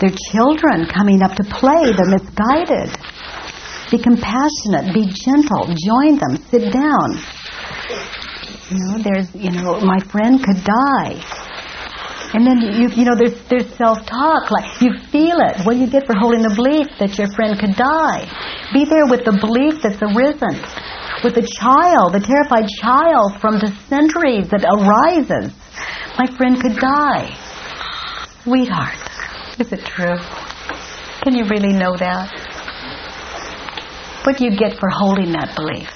They're children coming up to play. They're misguided. Be compassionate. Be gentle. Join them. Sit down. You know, there's, you know, my friend could die. And then you, you know, there's there's self-talk. Like you feel it. What do you get for holding the belief that your friend could die? Be there with the belief that's arisen, with the child, the terrified child from the centuries that arises. My friend could die. Sweetheart, is it true? Can you really know that? What do you get for holding that belief?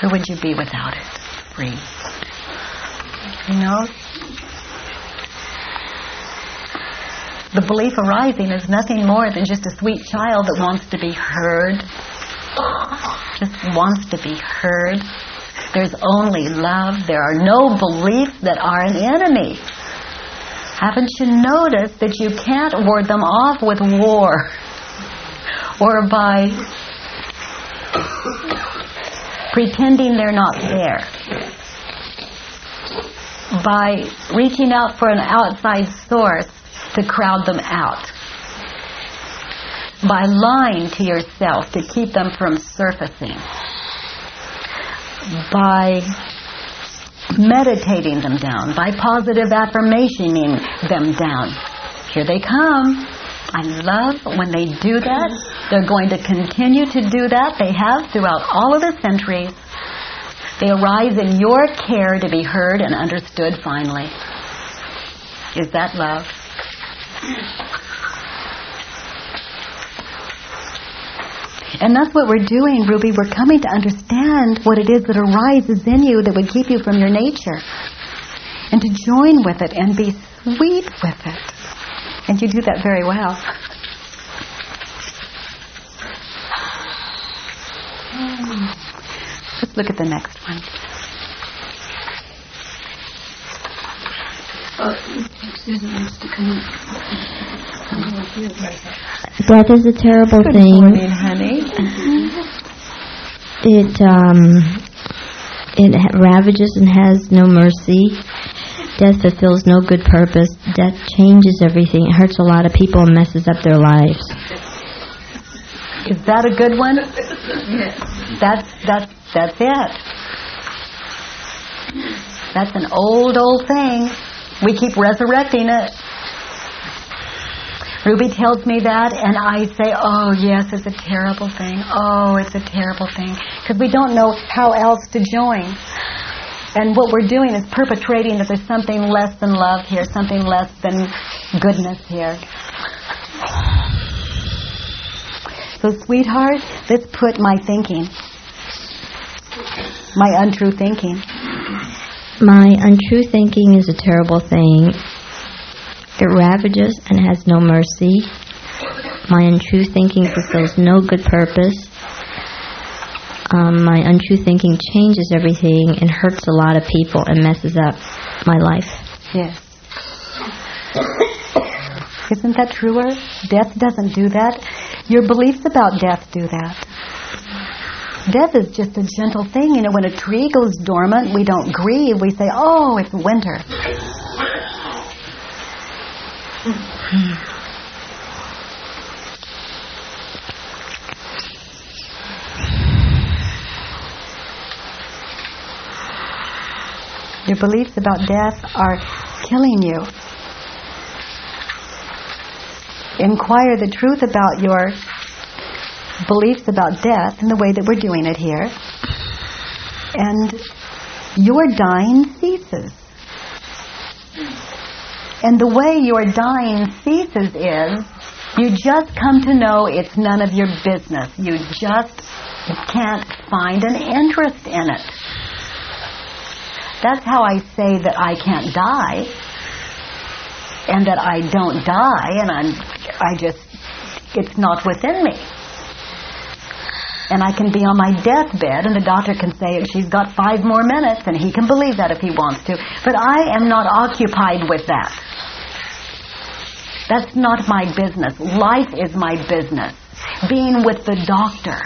Who would you be without it? Free. You know, The belief arising is nothing more than just a sweet child that wants to be heard. Just wants to be heard. There's only love. There are no beliefs that are an enemy. Haven't you noticed that you can't ward them off with war or by pretending they're not there? By reaching out for an outside source to crowd them out. By lying to yourself to keep them from surfacing. By meditating them down. By positive affirmationing them down. Here they come. I love when they do that. They're going to continue to do that. They have throughout all of the centuries. They arise in your care to be heard and understood finally. Is that love? And that's what we're doing, Ruby. We're coming to understand what it is that arises in you that would keep you from your nature. And to join with it and be sweet with it. And you do that very well. Let's look at the next one. Susan wants to come Death is a terrible Good thing. morning, honey. It um, it ravages and has no mercy. Death fulfills no good purpose. Death changes everything. It hurts a lot of people and messes up their lives. Is that a good one? That's that's that's it. That's an old old thing. We keep resurrecting it. Ruby tells me that, and I say, "Oh yes, it's a terrible thing. Oh, it's a terrible thing," because we don't know how else to join. And what we're doing is perpetrating that there's something less than love here, something less than goodness here. So, sweetheart, let's put my thinking, my untrue thinking. My untrue thinking is a terrible thing. It ravages and has no mercy. My untrue thinking fulfills no good purpose. Um, my untrue thinking changes everything and hurts a lot of people and messes up my life. Yes. Isn't that truer? Death doesn't do that. Your beliefs about death do that. Death is just a gentle thing. You know, when a tree goes dormant, we don't grieve. We say, oh, it's winter. Your beliefs about death are killing you. Inquire the truth about your beliefs about death in the way that we're doing it here. And your dying ceases. And the way your dying ceases is you just come to know it's none of your business. You just can't find an interest in it. That's how I say that I can't die and that I don't die and I'm I just it's not within me. And I can be on my deathbed and the doctor can say she's got five more minutes and he can believe that if he wants to. But I am not occupied with that. That's not my business. Life is my business. Being with the doctor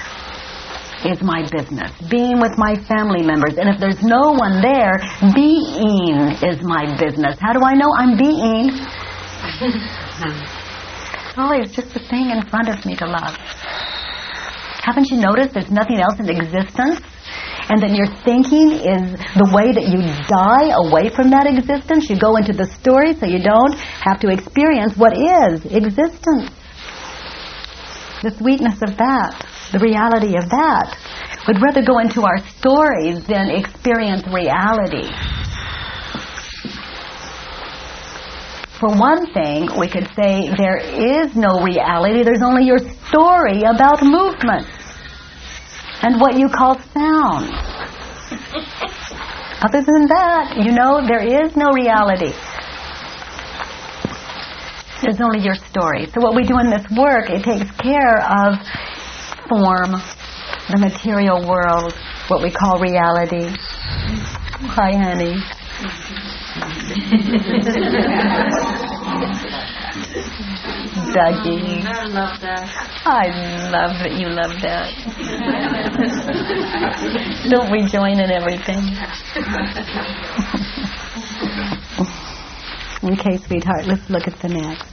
is my business. Being with my family members. And if there's no one there, being is my business. How do I know I'm being? it's just the thing in front of me to love. Haven't you noticed there's nothing else in existence? And then your thinking is the way that you die away from that existence. You go into the story so you don't have to experience what is existence. The sweetness of that, the reality of that. We'd rather go into our stories than experience reality. For one thing, we could say there is no reality. There's only your story about movement and what you call sound. Other than that, you know, there is no reality. There's only your story. So what we do in this work, it takes care of form, the material world, what we call reality. Hi, honey. Dougie. I love that. I love that you love that. Don't we join in everything? okay, sweetheart, let's look at the next.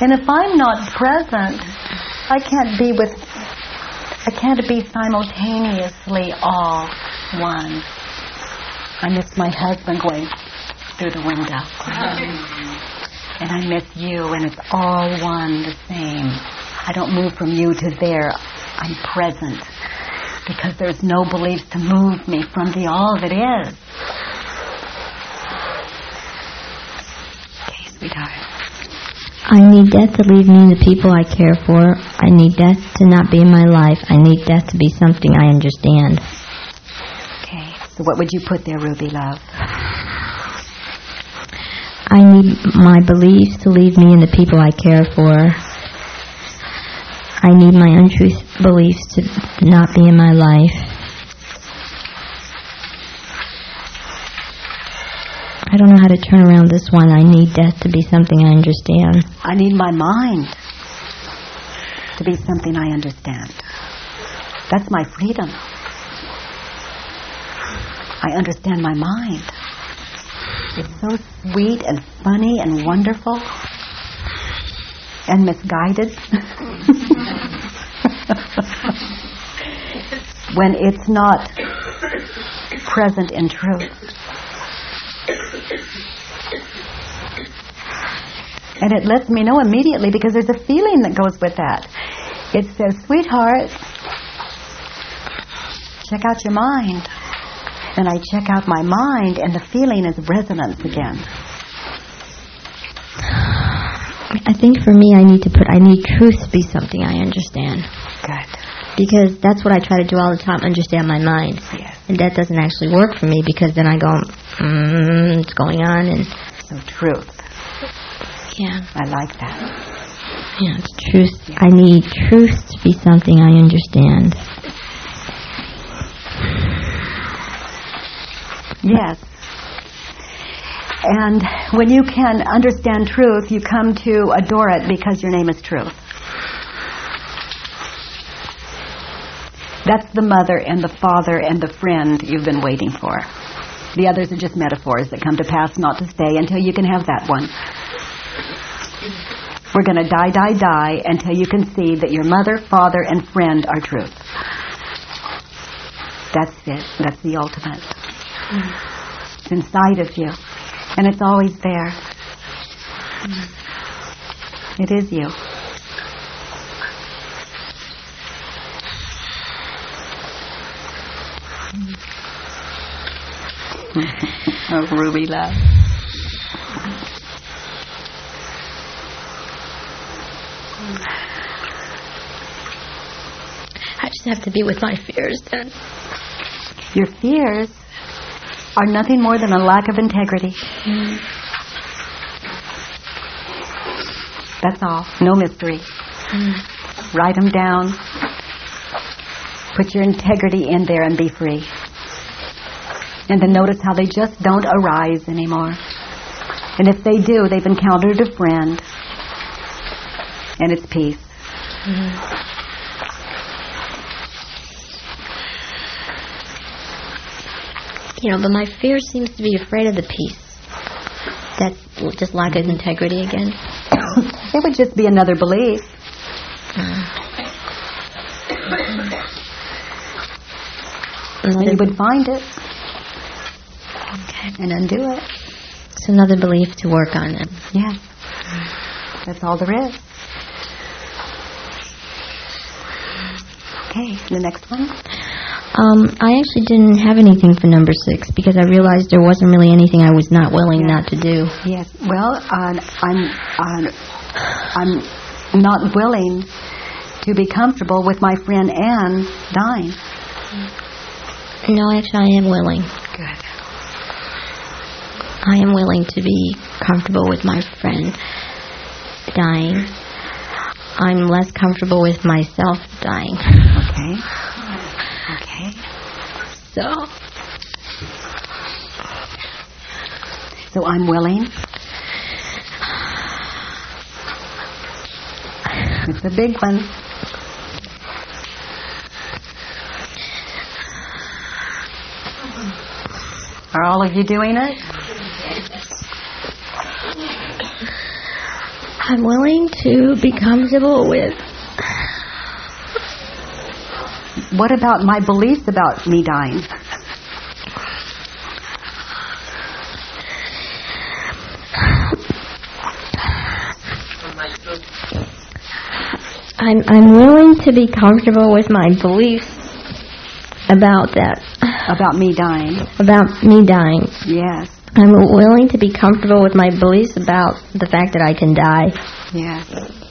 And if I'm not present, I can't be with, I can't be simultaneously all one. I miss my husband going through the window. And I miss you, and it's all one, the same. I don't move from you to there. I'm present. Because there's no beliefs to move me from the all that is. Okay, sweetheart. I need death to leave me and the people I care for. I need death to not be in my life. I need death to be something I understand. Okay, so what would you put there, Ruby Love? I need my beliefs to leave me and the people I care for. I need my untruth beliefs to not be in my life. I don't know how to turn around this one. I need death to be something I understand. I need my mind to be something I understand. That's my freedom. I understand my mind. It's so sweet and funny and wonderful and misguided. when it's not present in truth. And it lets me know immediately because there's a feeling that goes with that. It says, sweetheart, check out your mind. And I check out my mind and the feeling is resonance again. I think for me, I need to put, I need truth to be something I understand. Good. Because that's what I try to do all the time, understand my mind. Yes. And that doesn't actually work for me because then I go, mm, what's going on? And So truth. yeah, I like that. yeah, it's truth. I need truth to be something I understand. Yes. And when you can understand truth, you come to adore it because your name is truth. That's the mother and the father and the friend you've been waiting for. The others are just metaphors that come to pass not to stay until you can have that one. We're going to die, die, die until you can see that your mother, father, and friend are truth. That's it. That's the ultimate. It's inside of you. And it's always there. It is you. oh, Ruby love. I just have to be with my fears then. Your fears are nothing more than a lack of integrity. That's all. No mystery. Write them down. Put your integrity in there and be free. And then notice how they just don't arise anymore. And if they do, they've encountered a friend. And it's peace. You know, but my fear seems to be afraid of the peace. That's just lack of integrity again. It would just be another belief. Mm. And then you would find it and undo it. It's another belief to work on it. Yeah. That's all there is. Okay, the next one. Um, I actually didn't have anything for number six because I realized there wasn't really anything I was not willing not to do. Yes. Well, uh, I'm uh, I'm not willing to be comfortable with my friend Anne dying. No, actually, I am willing. Good. I am willing to be comfortable with my friend dying. I'm less comfortable with myself dying. Okay. So, So I'm willing. It's a big one. Are all of you doing it? I'm willing to be comfortable with. What about my beliefs about me dying? I'm I'm willing to be comfortable with my beliefs about that. About me dying. About me dying. Yes. I'm willing to be comfortable with my beliefs about the fact that I can die. Yes.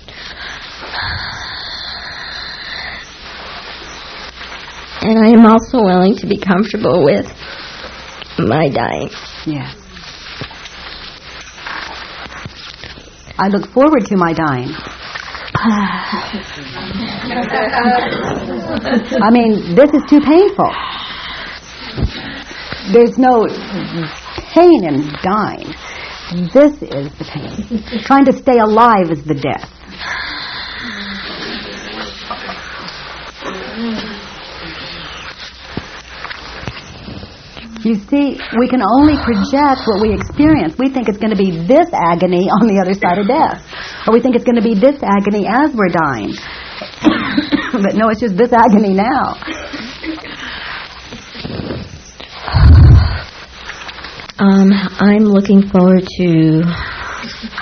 And I am also willing to be comfortable with my dying. Yes. I look forward to my dying. I mean, this is too painful. There's no pain in dying. This is the pain. Trying to stay alive is the death. You see, we can only project what we experience. We think it's going to be this agony on the other side of death. Or we think it's going to be this agony as we're dying. but no, it's just this agony now. Um, I'm looking forward to.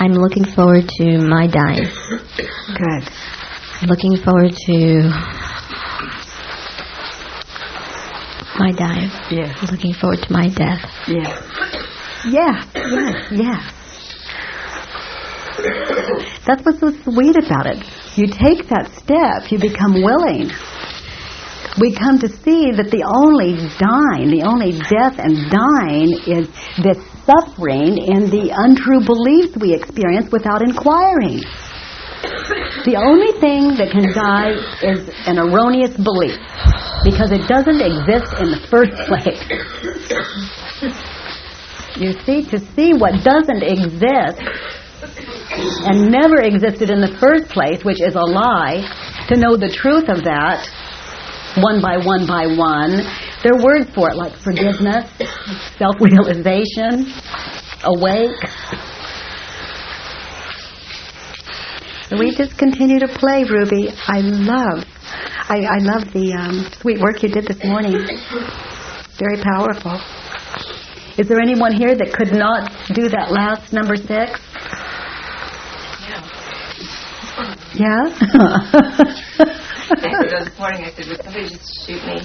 I'm looking forward to my dying. Good. Looking forward to my dying. Yeah. Looking forward to my death. Yeah. Yeah, yeah, yeah. That's what's so sweet about it. You take that step, you become willing. We come to see that the only dying, the only death and dying is this suffering and the untrue beliefs we experience without inquiring. The only thing that can die is an erroneous belief because it doesn't exist in the first place. You see, to see what doesn't exist and never existed in the first place, which is a lie, to know the truth of that, one by one by one, there are words for it like forgiveness, self-realization, awake. So we just continue to play, Ruby. I love, I, I love the um, sweet work you did this morning. Very powerful. Is there anyone here that could not do that last number six? Yeah? this morning I said, would somebody just shoot me?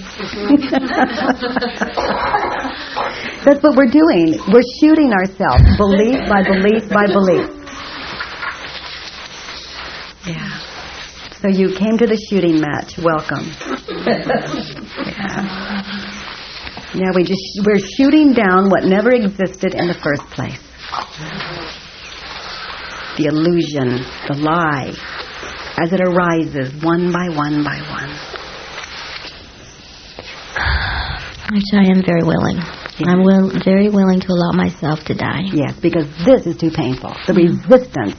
That's what we're doing. We're shooting ourselves, belief by belief by belief. Yeah. So you came to the shooting match. Welcome. Yeah. Yeah, we just we're shooting down what never existed in the first place. The illusion, the lie, as it arises one by one by one. Which I am very willing. I'm will, very willing to allow myself to die. Yes, because this is too painful. The mm-hmm. resistance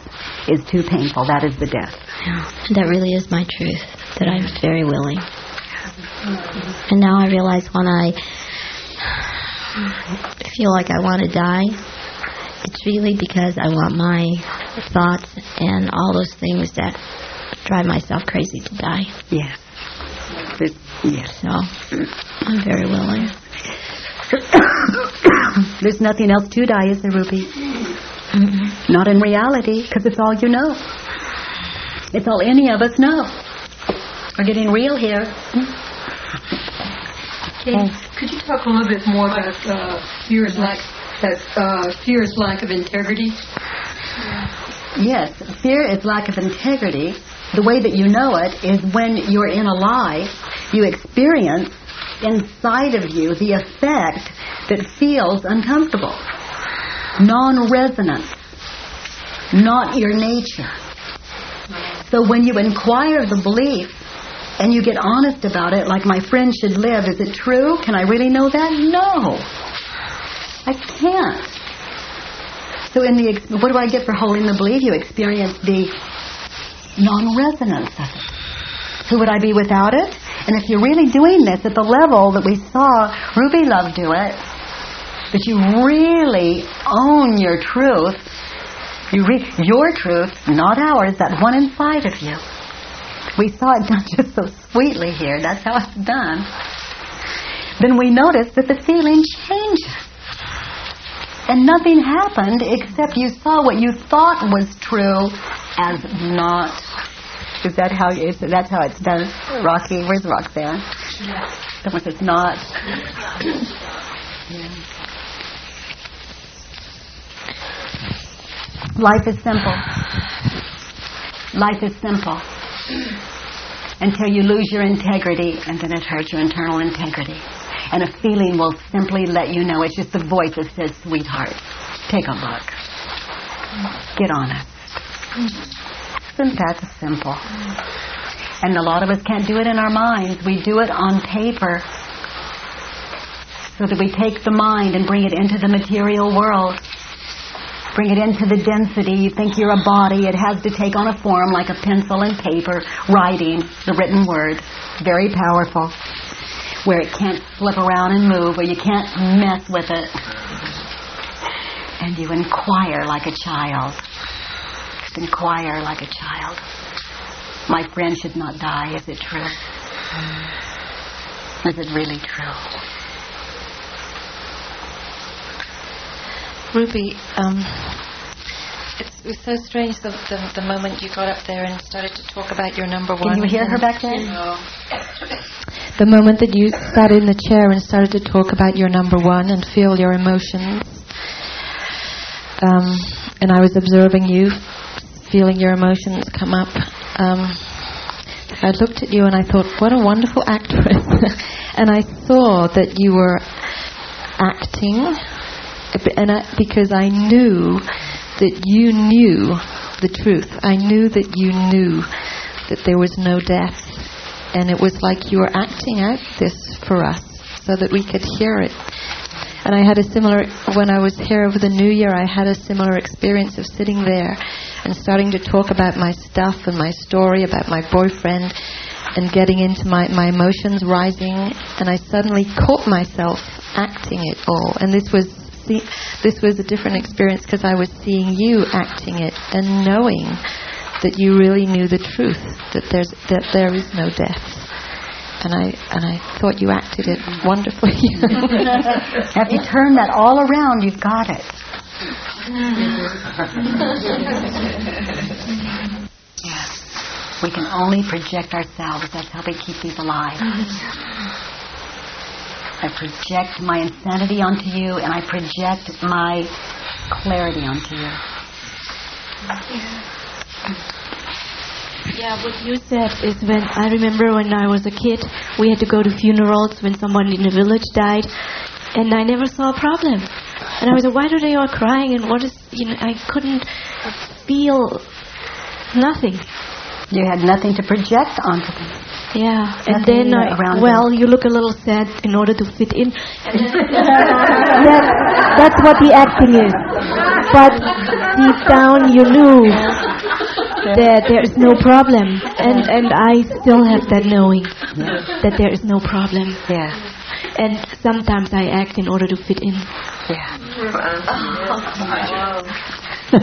is too painful. That is the death. And that really is my truth, that I'm very willing. And now I realize when I feel like I want to die, it's really because I want my thoughts and all those things that drive myself crazy to die. Yes. But, yes. no, I'm very willing. There's nothing else to die, is there, Ruby? Not in reality, because it's all you know. It's all any of us know. We're getting real here. Katie, could you talk a little bit more about uh, fear's lack, that uh, fear's lack of integrity? Yes, fear is lack of integrity. The way that you know it is when you're in a lie, you experience inside of you the effect that feels uncomfortable. Non-resonance. Not your nature. So when you inquire the belief and you get honest about it, like my friend should live, is it true? Can I really know that? No. I can't. So in the, what do I get for holding the belief? You experience the non-resonance of it. Who would I be without it? And if you're really doing this at the level that we saw Ruby Love do it, that you really own your truth, you your truth, not ours, that one inside of you. We saw it done just so sweetly here. That's how it's done. Then we notice that the feeling changes. And nothing happened except you saw what you thought was true as not. Is that how is that's how it's done? Rocky, where's Roxanne? Someone says not. Yeah. Life is simple. Life is simple. Until you lose your integrity and then it hurts your internal integrity. And a feeling will simply let you know. It's just the voice that says, sweetheart, take a look. Get honest. Isn't that simple? And a lot of us can't do it in our minds. We do it on paper. So that we take the mind and bring it into the material world. Bring it into the density. You think you're a body. It has to take on a form like a pencil and paper, writing, the written word. Very powerful. Where it can't flip around and move, where you can't mess with it. And you inquire like a child. Inquire like a child. My friend should not die. Is it true? Is it really true? Ruby, um, it's, it was so strange the, the, the moment you got up there and started to talk about your number one. Can you hear her back there? The moment that you sat in the chair and started to talk about your number one and feel your emotions. Um, and I was observing you, feeling your emotions come up. Um, I looked at you and I thought, what a wonderful actress. and I saw that you were acting and I, because I knew that you knew the truth. I knew that you knew that there was no death. And it was like you were acting out this for us so that we could hear it. And I had a similar, when I was here over the New Year, I had a similar experience of sitting there and starting to talk about my stuff and my story, about my boyfriend, and getting into my, my emotions rising. And I suddenly caught myself acting it all. And this was see, this was a different experience because I was seeing you acting it and knowing that you really knew the truth that there's that there is no death. And I and I thought you acted it wonderfully. if you turn that all around, you've got it. Yes. We can only project ourselves. That's how we keep these alive. I project my insanity onto you, and I project my clarity onto you. Yeah, what you said is when I remember when I was a kid, we had to go to funerals when someone in the village died, and I never saw a problem. And I was like, why are they all crying? And what is, you know, I couldn't feel nothing. You had nothing to project onto them. Yeah, and then I, well, you look a little sad in order to fit in. that, that's what the acting is. But deep down, you knew that there is no problem, and and I still have that knowing that there is no problem. Yeah. And sometimes I act in order to fit in. Yeah.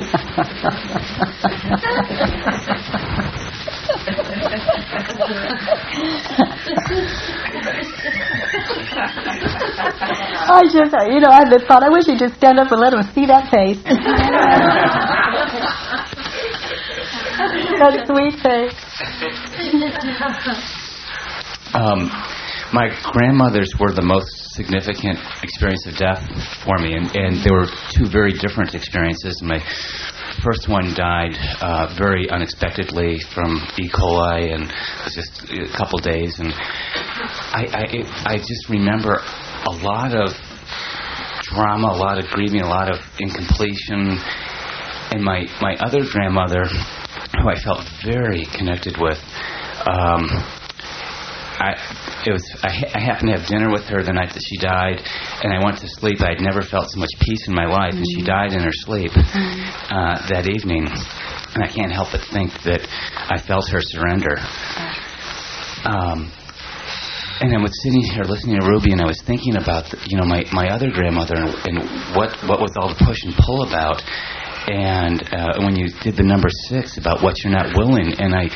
I just, you know, I just thought, I wish you'd just stand up and let him see that face. that sweet face. Um, my grandmothers were the most significant experience of death for me, and, and they were two very different experiences. My first one died uh, very unexpectedly from E. coli, and it was just a couple days. And I, I, I just remember a lot of drama, a lot of grieving, a lot of incompletion. And my, my other grandmother, who I felt very connected with, um, I it was I, ha- I happened to have dinner with her the night that she died, and I went to sleep. I had never felt so much peace in my life, and she died in her sleep uh, that evening. And I can't help but think that I felt her surrender. Um, and I was sitting here listening to Ruby, and I was thinking about the, you know my my other grandmother and, and what what was all the push and pull about. And uh, when you did the number six about what you're not willing, and I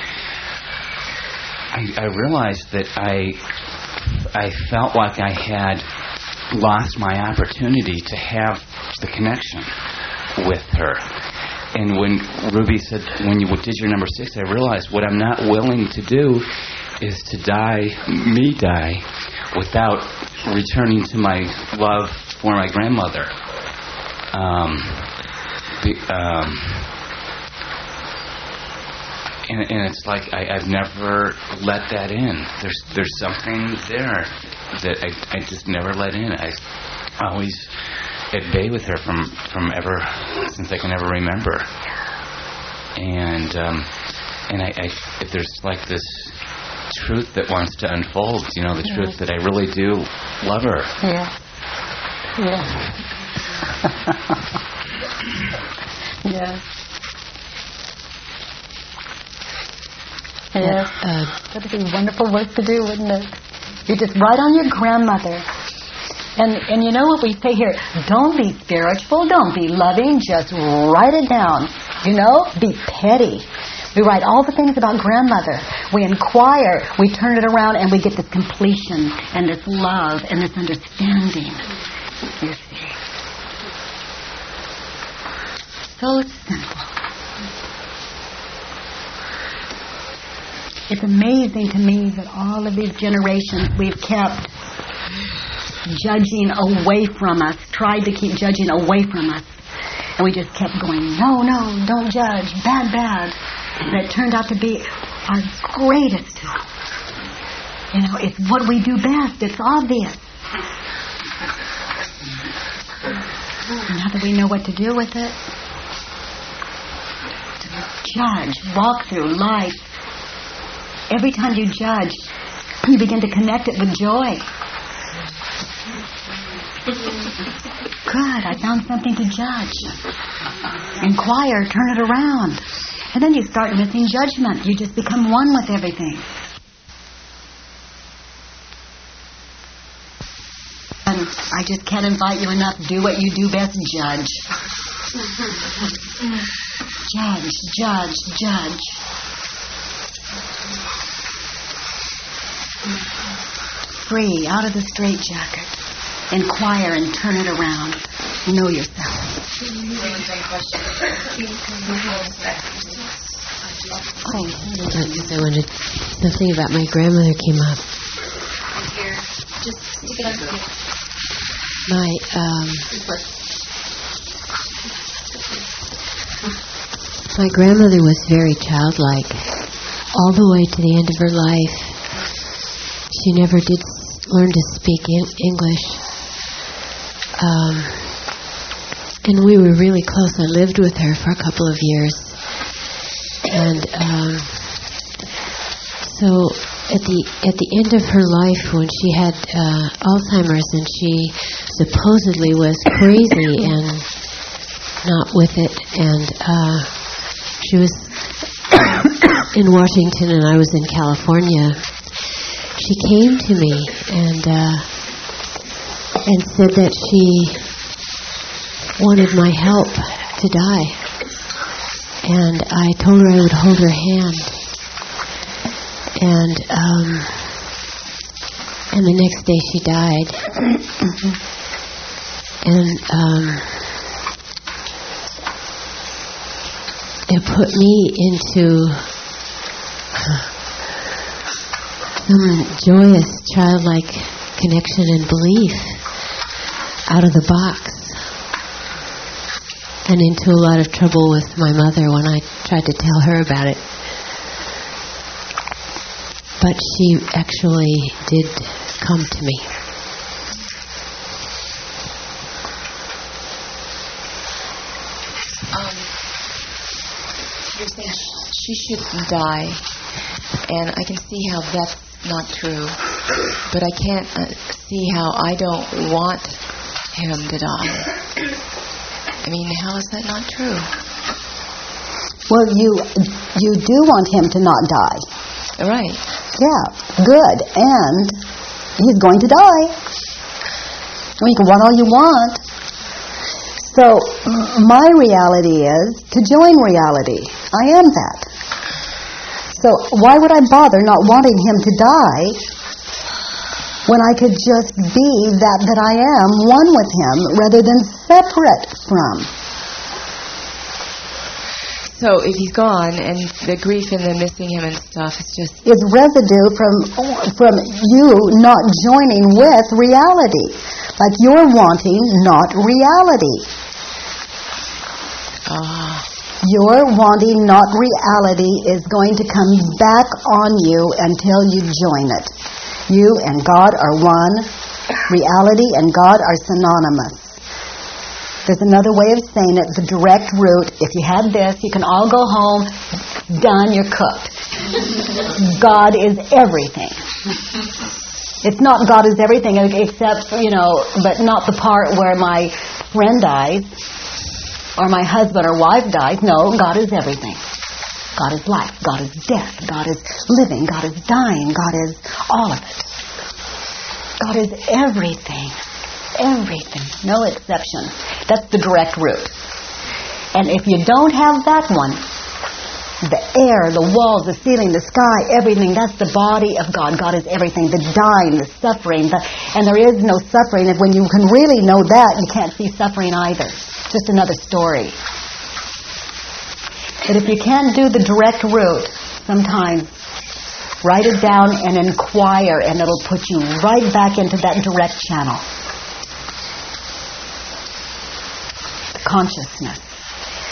I, I realized that I I felt like I had lost my opportunity to have the connection with her. And when Ruby said, when you did your number six, I realized what I'm not willing to do is to die, me die, without returning to my love for my grandmother. Um, the, um, and, and it's like I, I've never let that in. There's there's something there that I, I just never let in. I always at bay with her from from ever since I can ever remember. And um, and I, I if there's like this truth that wants to unfold, you know, the Yeah. truth that I really do love her. Yeah. Yeah. yeah. Yes. Uh, That'd be wonderful work to do, wouldn't it? You just write on your grandmother. And and you know what we say here? Don't be spiritual, don't be loving, just write it down. You know? Be petty. We write all the things about grandmother. We inquire, we turn it around, and we get this completion and this love and this understanding. You see. So simple. It's amazing to me that all of these generations we've kept judging away from us, tried to keep judging away from us. And we just kept going, no, no, don't judge, bad, bad. And it turned out to be our greatest. You know, it's what we do best. It's obvious. Now that we know what to do with it, to judge, walk through life. Every time you judge, you begin to connect it with joy. Good, I found something to judge. Inquire, turn it around. And then you start missing judgment. You just become one with everything. And I just can't invite you enough. Do what you do best, judge. Judge, judge, judge. Free, out of the straitjacket. Inquire and turn it around. Know yourself. Oh, because I wanted something about my grandmother came up. Up. My um, my grandmother was very childlike, all the way to the end of her life. She never did learn to speak English, um, and we were really close. I lived with her for a couple of years, and um, so at the at the end of her life when she had uh, Alzheimer's and she supposedly was crazy and not with it and uh, she was in Washington and I was in California she came to me and uh, and said that she wanted my help to die and I told her I would hold her hand and um, and the next day she died. and um, it put me into some joyous, childlike connection and belief out of the box. And into a lot of trouble with my mother when I tried to tell her about it but she actually did come to me. Um, you're saying she shouldn't die, and I can see how that's not true, but I can't uh, see how I don't want him to die. I mean, how is that not true? Well, you you do want him to not die. Right. Yeah, good. And he's going to die. I mean, you can want all you want. So my reality is to join reality. I am that. So why would I bother not wanting him to die when I could just be that that I am, one with him, rather than separate from? So if he's gone and the grief and the missing him and stuff, it's just is residue from from you not joining with reality, like you're wanting not reality. Ah. Your wanting not reality is going to come back on you until you join it. You and God are one. Reality and God are synonymous. There's another way of saying it, the direct route. If you had this, you can all go home, done, you're cooked. God is everything. It's not God is everything, except, you know, but not the part where my friend dies or my husband or wife dies. No, God is everything. God is life. God is death. God is living. God is dying. God is all of it. God is everything. Everything. No exception. That's the direct route. And if you don't have that one, the air, the walls, the ceiling, the sky, everything, that's the body of God. God is everything. The dying, the suffering, the, and there is no suffering. And when you can really know that, you can't see suffering either. Just another story. But if you can't do the direct route, sometimes write it down and inquire, and it'll put you right back into that direct channel. Consciousness,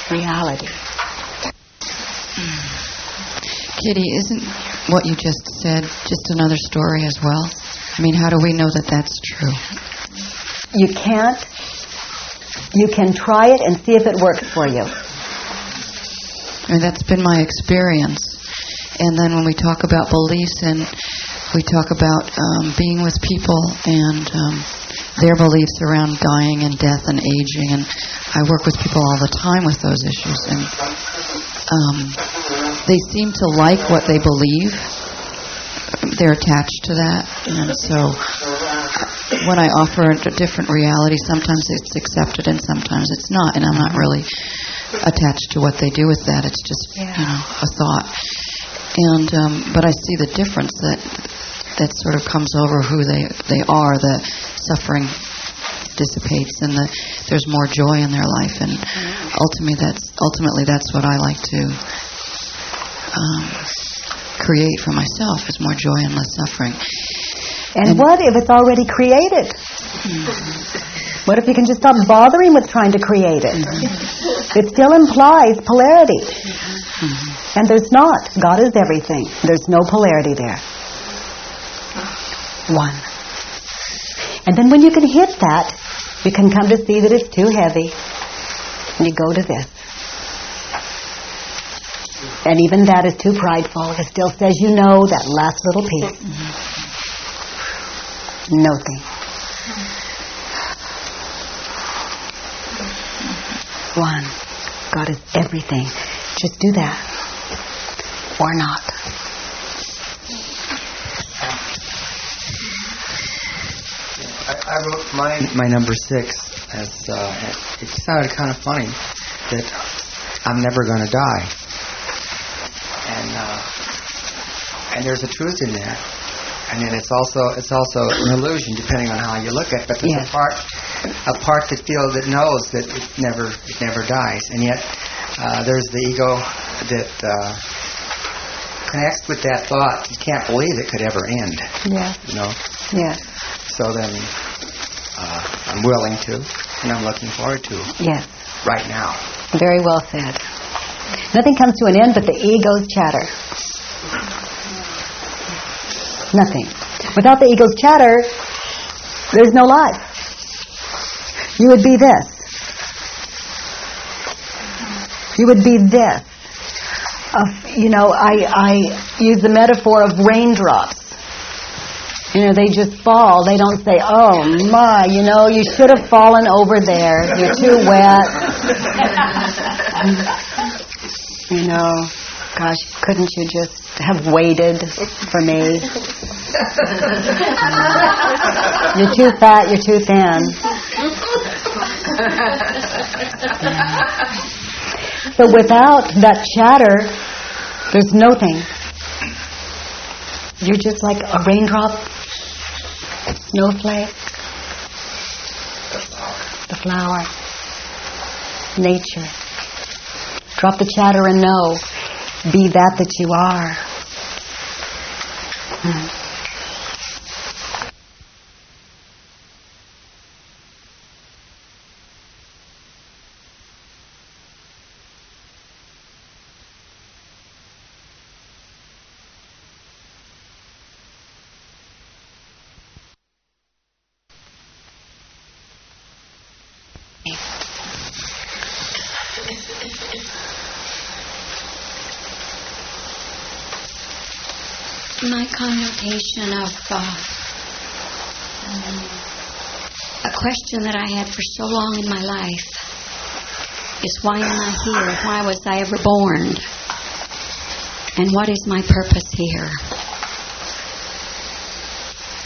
reality. Katie, isn't what you just said just another story as well? I mean, how do we know that that's true? You can't. You can try it and see if it works for you. And that's been my experience. And then when we talk about beliefs and we talk about um, being with people and um, their beliefs around dying and death and aging, and I work with people all the time with those issues, and um, they seem to like what they believe. They're attached to that, and so when I offer a different reality, sometimes it's accepted and sometimes it's not, and I'm not really attached to what they do with that. It's just you know a thought, and um, but I see the difference that that sort of comes over who they they are. The suffering dissipates, and the, there's more joy in their life. And ultimately, that's ultimately that's what I like to um, create for myself: is more joy and less suffering. And, what if it's already created? What if you can just stop bothering with trying to create it? Mm-hmm. It still implies polarity. Mm-hmm. And there's not. God is everything. There's no polarity there. One. And then when you can hit that, you can come to see that it's too heavy. And you go to this. And even that is too prideful. It still says you know that last little piece. Mm-hmm. Nothing. One. God is everything. Just do that. Or not. I, I wrote my my number six as uh, it sounded kind of funny that I'm never going to die, and uh, and there's a truth in that, and then it's also it's also an illusion depending on how you look at it. But there's Yes. a part a part that feels that knows that it never it never dies, and yet uh, there's the ego that. Uh, connects with that thought you can't believe it could ever end Yeah. you know Yeah. so then uh, I'm willing to, and I'm looking forward to Yes. right now. Very well said. Nothing comes to an end but the ego's chatter. Nothing. Without the ego's chatter, there's no life. You would be this. You would be this. Of, you know, I, I use the metaphor of raindrops. You know, they just fall. They don't say, oh my, you know, you should have fallen over there. You're too wet. you know, gosh, couldn't you just have waited for me? You're too fat, you're too thin. But without that chatter, there's nothing. You're just like a raindrop, snowflake, the flower, nature. Drop the chatter and know. Be that that you are. Hmm. My connotation of uh, a question that I had for so long in my life is why am I here? Why was I ever born? And what is my purpose here?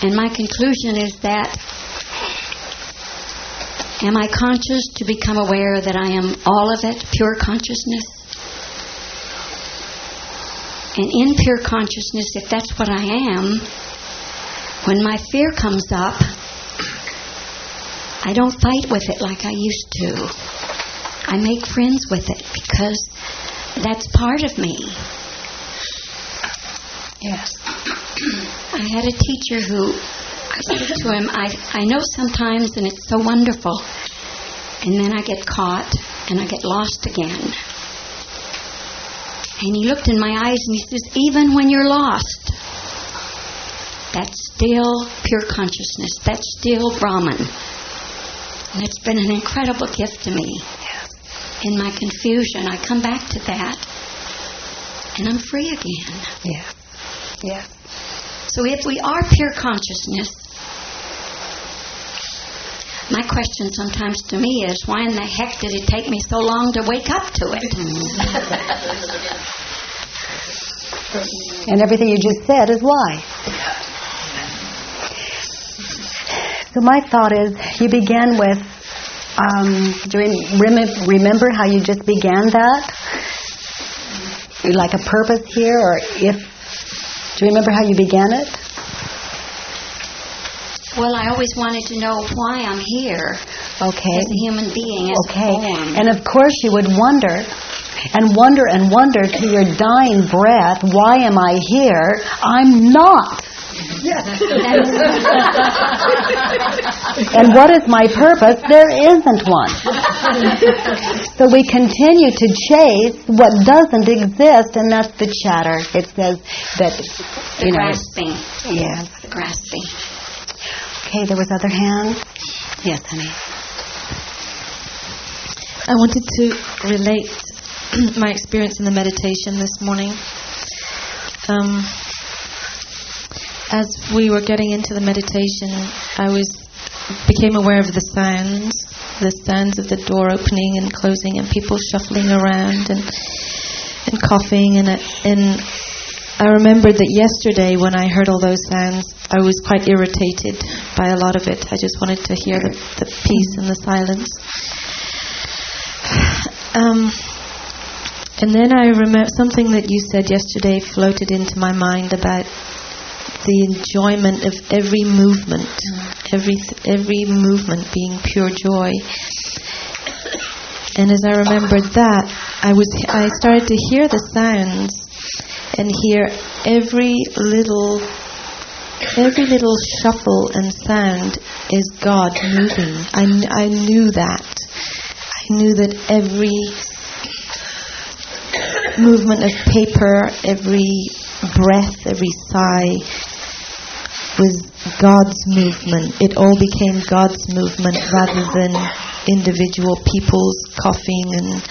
And my conclusion is that am I conscious to become aware that I am all of it, pure consciousness? And in pure consciousness, if that's what I am, when my fear comes up, I don't fight with it like I used to. I make friends with it because that's part of me. Yes. I had a teacher who I said to him, I, I know sometimes and it's so wonderful, and then I get caught and I get lost again. And he looked in my eyes and he says, Even when you're lost, that's still pure consciousness. That's still Brahman. And it's been an incredible gift to me. In my confusion, I come back to that and I'm free again. Yeah. Yeah. So if we are pure consciousness, my question sometimes to me is why in the heck did it take me so long to wake up to it? And everything you just said is why. So my thought is, you began with, um, do you rem- remember how you just began that? Like a purpose here, or if, do you remember how you began it? Well, I always wanted to know why I'm here Okay. as a human being, as Okay. And of course you would wonder and wonder and wonder to your dying breath, why am I here? I'm not. and what is my purpose? There isn't one. so we continue to chase what doesn't exist, and that's the chatter. It says that, the you know. grasping. Yes. The grasping. Okay, there was other hands. Yes, honey. I wanted to relate my experience in the meditation this morning. Um, as we were getting into the meditation, I was became aware of the sounds, the sounds of the door opening and closing, and people shuffling around and and coughing, and and I remembered that yesterday when I heard all those sounds, I was quite irritated by a lot of it. I just wanted to hear the, the peace and the silence. Um, and then I remember something that you said yesterday floated into my mind about the enjoyment of every movement, every every movement being pure joy. And as I remembered that, I was I started to hear the sounds and hear every little every little shuffle and sound is God moving. I, I knew that. I knew that every movement of paper, every breath, every sigh was God's movement. It all became God's movement rather than individual people's coughing and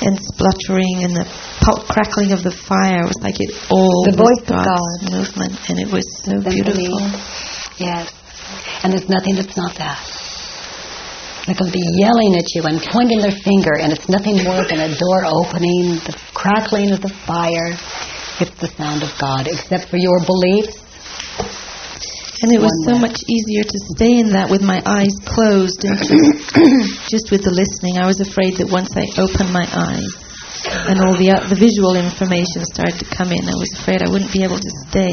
and spluttering and the pop crackling of the fire. It was like it all the voice God's of God. movement, and it was so beautiful. Yes. And there's nothing that's not that. They can be yelling at you and pointing their finger, and it's nothing more than a door opening, the crackling of the fire. It's the sound of God, except for your beliefs. And it was so way. much easier to stay in that with my eyes closed and just, just with the listening. I was afraid that once I opened my eyes and all the uh, the visual information started to come in, I was afraid I wouldn't be able to stay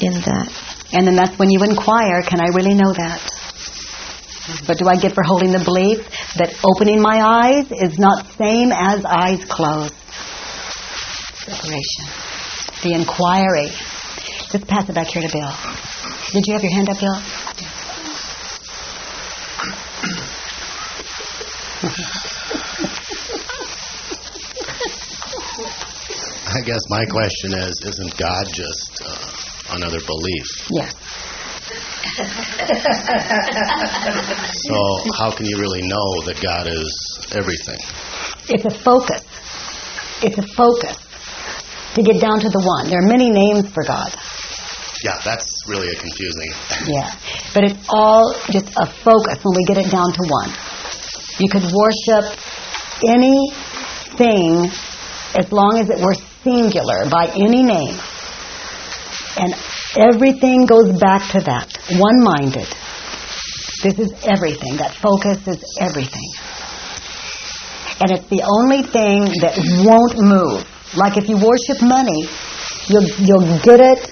in that. And then that's when you inquire, can I really know that? But do I get for holding the belief that opening my eyes is not same as eyes closed? Separation. The inquiry. Just pass it back here to Bill. Did you have your hand up, Bill? I guess my question is, isn't God just uh, another belief? Yes. So how can you really know that God is everything? It's a focus. It's a focus to get down to the one. There are many names for God. Yeah, that's really a confusing. Yeah. But it's all just a focus when we get it down to one. You could worship anything as long as it were singular by any name. And everything goes back to that. One minded. This is everything. That focus is everything. And it's the only thing that won't move. Like if you worship money, you'll, you'll get it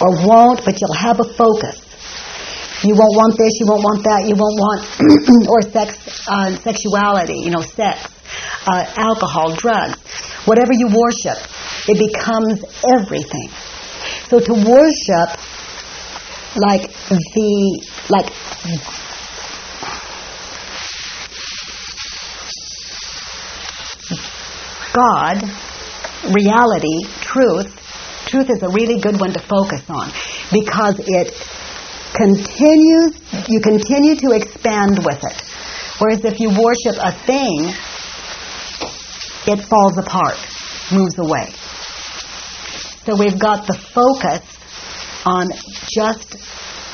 or won't, but you'll have a focus. You won't want this, you won't want that, you won't want, or sex, uh, sexuality, you know, sex, uh, alcohol, drugs. Whatever you worship, it becomes everything. So to worship like the, like God, reality, truth, truth is a really good one to focus on because it continues, you continue to expand with it. Whereas if you worship a thing, it falls apart, moves away. So we've got the focus on just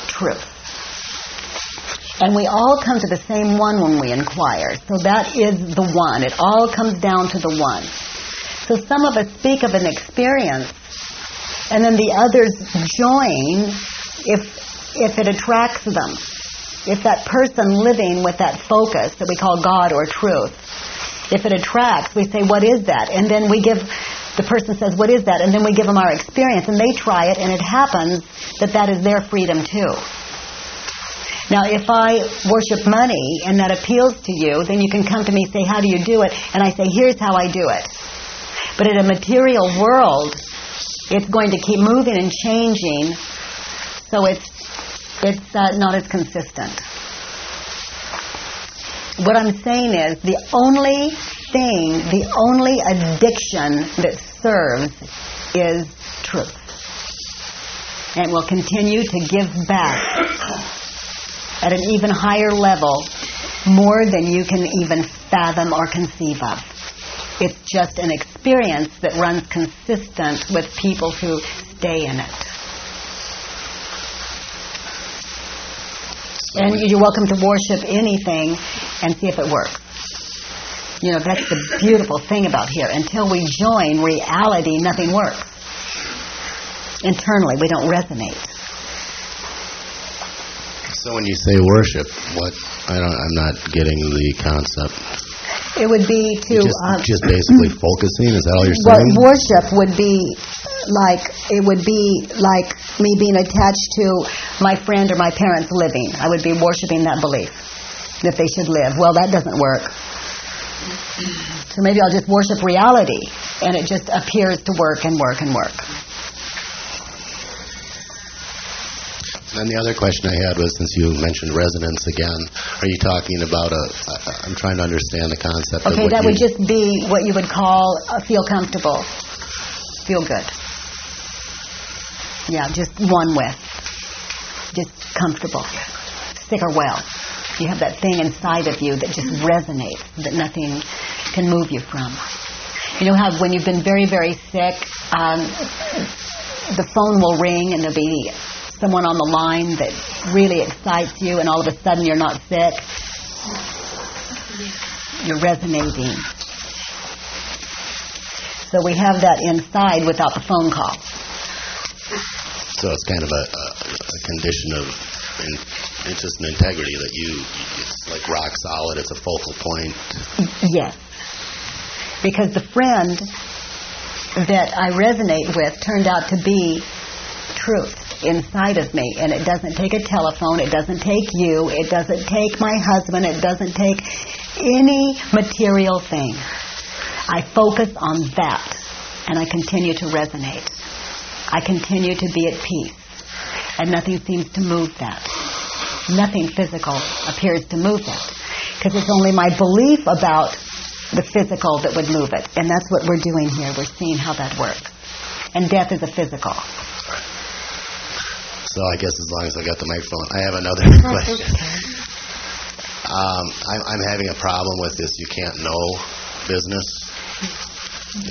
truth. And we all come to the same one when we inquire. So that is the one. It all comes down to the one. So some of us speak of an experience, and then the others join if if it attracts them. If that person living with that focus that we call God or truth, if it attracts, we say, "What is that?" And then we give. The person says, "What is that?" And then we give them our experience, and they try it, and it happens that that is their freedom too. Now, if I worship money and that appeals to you, then you can come to me and say, how do you do it? And I say, here's how I do it. But in a material world, it's going to keep moving and changing, so it's, it's uh, not as consistent. What I'm saying is the only thing, the only addiction that serves is truth. And will continue to give back at an even higher level more than you can even fathom or conceive of. It's just an experience that runs consistent with people who stay in it. And you're welcome to worship anything and see if it works. You know, that's the beautiful thing about here. Until we join reality, nothing works. Internally, we don't resonate. So when you say worship, what I don't, I'm not getting the concept. It would be to Just, um, just basically focusing. Is that all you're well, saying? worship would be like it would be like me being attached to my friend or my parents living. I would be worshiping that belief that they should live. Well, that doesn't work. So maybe I'll just worship reality, and it just appears to work and work and work. And the other question I had was, since you mentioned resonance again, are you talking about a? I'm trying to understand the concept of Okay, that would just be what you would call feel comfortable, feel good. Yeah, just one with, just comfortable, sick or well. You have that thing inside of you that just resonates, that nothing can move you from. You know how when you've been very, very sick, um, the phone will ring and there'll be someone on the line that really excites you, and all of a sudden you're not sick. You're resonating. So we have that inside without the phone call. So it's kind of a, a, a condition of, in, it's just an integrity that you, it's like rock solid. It's a focal point. Yes. Because the friend that I resonate with turned out to be truth inside of me. And it doesn't take a telephone. It doesn't take you. It doesn't take my husband. It doesn't take any material thing. I focus on that and I continue to resonate. I continue to be at peace. And nothing seems to move that. Nothing physical appears to move that. Because it's only my belief about the physical that would move it. And that's what we're doing here. We're seeing how that works. And death is a physical. So I guess as long as I got the microphone, I have another question. Um, I'm, I'm having a problem with this. You can't know business.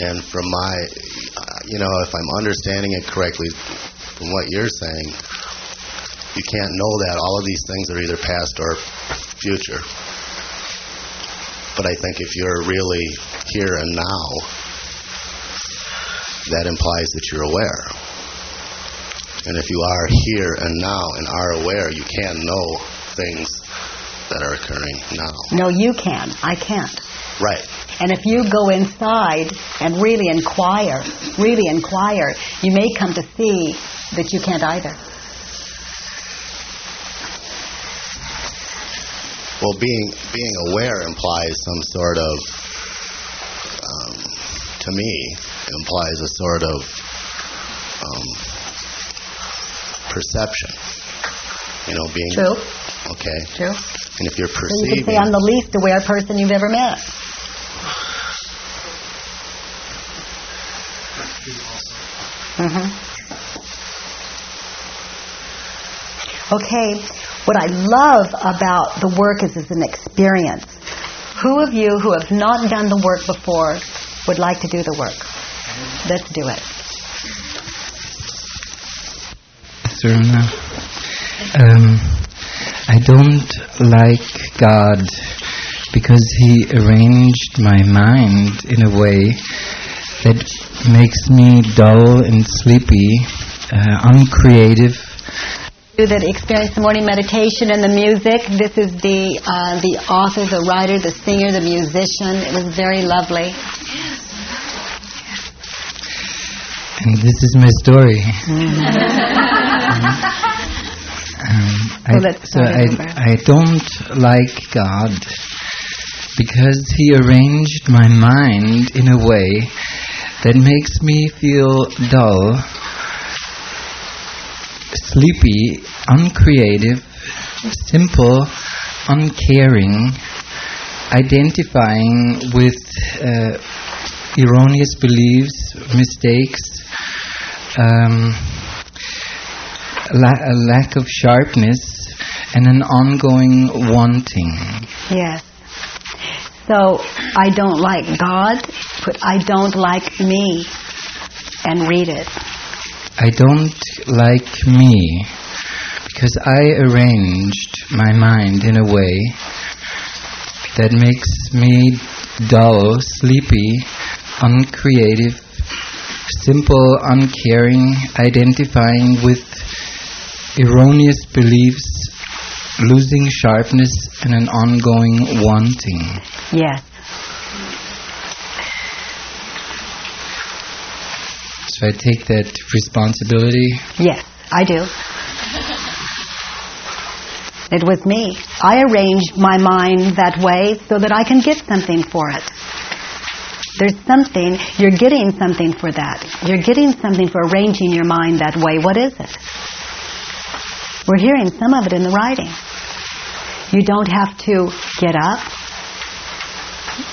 And from my, uh, you know, if I'm understanding it correctly, from what you're saying, you can't know that. All of these things are either past or future. But I think if you're really here and now, that implies that you're aware. And if you are here and now and are aware, you can know things that are occurring now. No, you can. I can't. Right. And if you go inside and really inquire, really inquire, you may come to see that you can't either. Well, being being aware implies some sort of, um, to me, implies a sort of um, perception. You know, being True. Okay. True. And if you're So you can perceiving, say I'm the least aware person you've ever met. hmm Okay, what I love about the work is it's an experience. Who of you who have not done the work before would like to do the work? Let's do it. Serena. Um, I don't like God because He arranged my mind in a way that makes me dull and sleepy, uh, uncreative. You that experience the morning meditation and the music. This is the uh, the author, the writer, the singer, the musician. It was very lovely. And this is my story. Um, I, So let's so start I. I don't like God because He arranged my mind in a way that makes me feel dull, sleepy, uncreative, simple, uncaring, identifying with uh, erroneous beliefs, mistakes, um, la- a lack of sharpness, and an ongoing wanting. Yes. So I don't like God but I don't like me and read it. I don't like me because I arranged my mind in a way that makes me dull, sleepy, uncreative, simple, uncaring, identifying with erroneous beliefs, losing sharpness, and an ongoing wanting. Yes. So I take that responsibility. Yes, I do. It was me. I arranged my mind that way so that I can get something for it. There's something, you're getting something for that. You're getting something for arranging your mind that way. What is it? We're hearing some of it in the writing. You don't have to get up.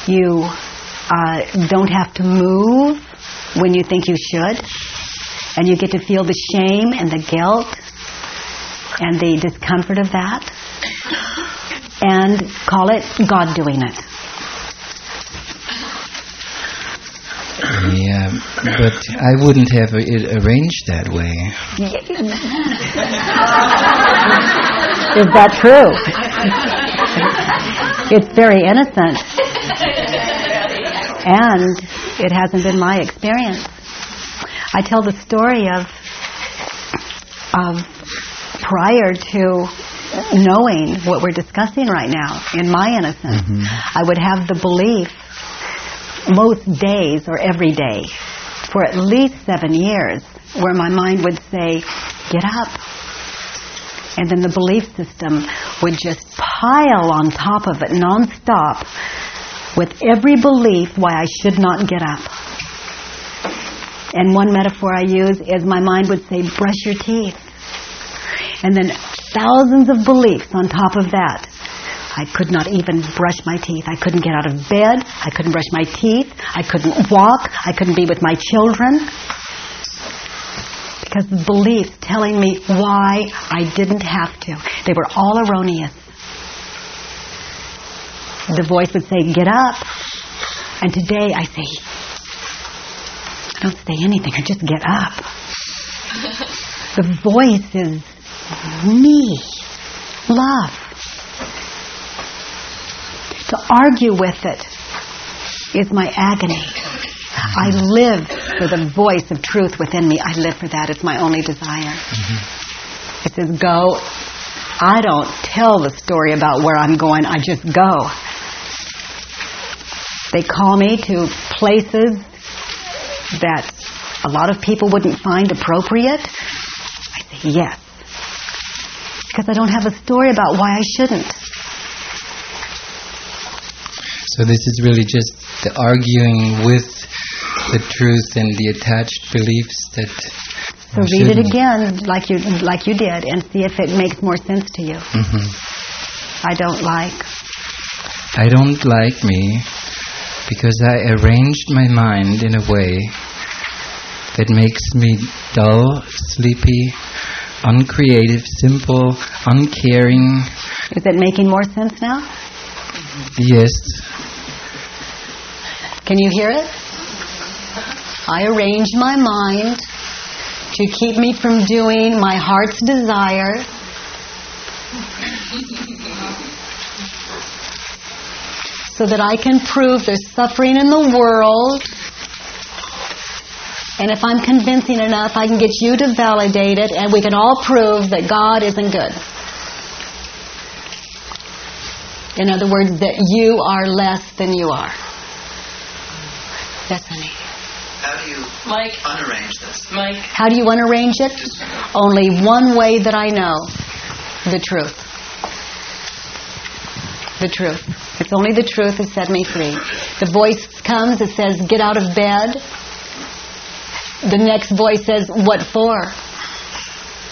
You uh, don't have to move when you think you should. And you get to feel the shame and the guilt and the discomfort of that. And call it God doing it. Yeah, but I wouldn't have it arranged that way. Is that true? it's very innocent. And it hasn't been my experience. I tell the story of of prior to knowing what we're discussing right now in my innocence. Mm-hmm. I would have the belief most days or every day for at least seven years where my mind would say, get up. And then the belief system would just pile on top of it nonstop with every belief why I should not get up. And one metaphor I use is my mind would say, brush your teeth. And then thousands of beliefs on top of that. I could not even brush my teeth. I couldn't get out of bed. I couldn't brush my teeth. I couldn't walk. I couldn't be with my children. Because the beliefs telling me why I didn't have to. They were all erroneous. The voice would say, get up. And today I say, I don't say anything. I just get up. The voice is me. Love. To argue with it is my agony. I live for the voice of truth within me. I live for that. It's my only desire. Mm-hmm. It says, go. I don't tell the story about where I'm going. I just go. They call me to places that a lot of people wouldn't find appropriate. I say yes. Because I don't have a story about why I shouldn't. So this is really just the arguing with the truth and the attached beliefs that. So read it again, like you like you did, and see if it makes more sense to you. hmm I don't like. I don't like me because I arranged my mind in a way that makes me dull, sleepy, uncreative, simple, uncaring. Is it making more sense now? Yes, Can you hear it? I arrange my mind to keep me from doing my heart's desire. So that I can prove there's suffering in the world. And if I'm convincing enough, I can get you to validate it, and we can all prove that God isn't good. In other words, that you are less than you are. Yes, honey. How do you Mike. unarrange this? Mike. How do you unarrange it? Only one way that I know. The truth. The truth. It's only the truth that set me free. The voice comes, it says, get out of bed. The next voice says, what for?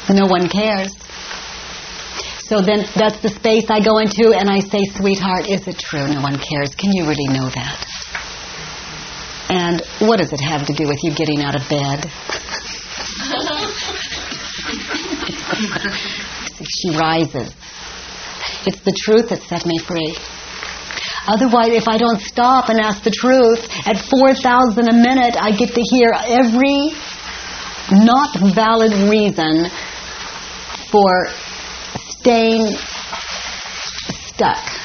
No one cares. So then that's the space I go into and I say, sweetheart, is it true? No one cares. Can you really know that? And what does it have to do with you getting out of bed? she rises. It's the truth that set me free. Otherwise, if I don't stop and ask the truth, at 4,000 a minute, I get to hear every not valid reason for staying stuck.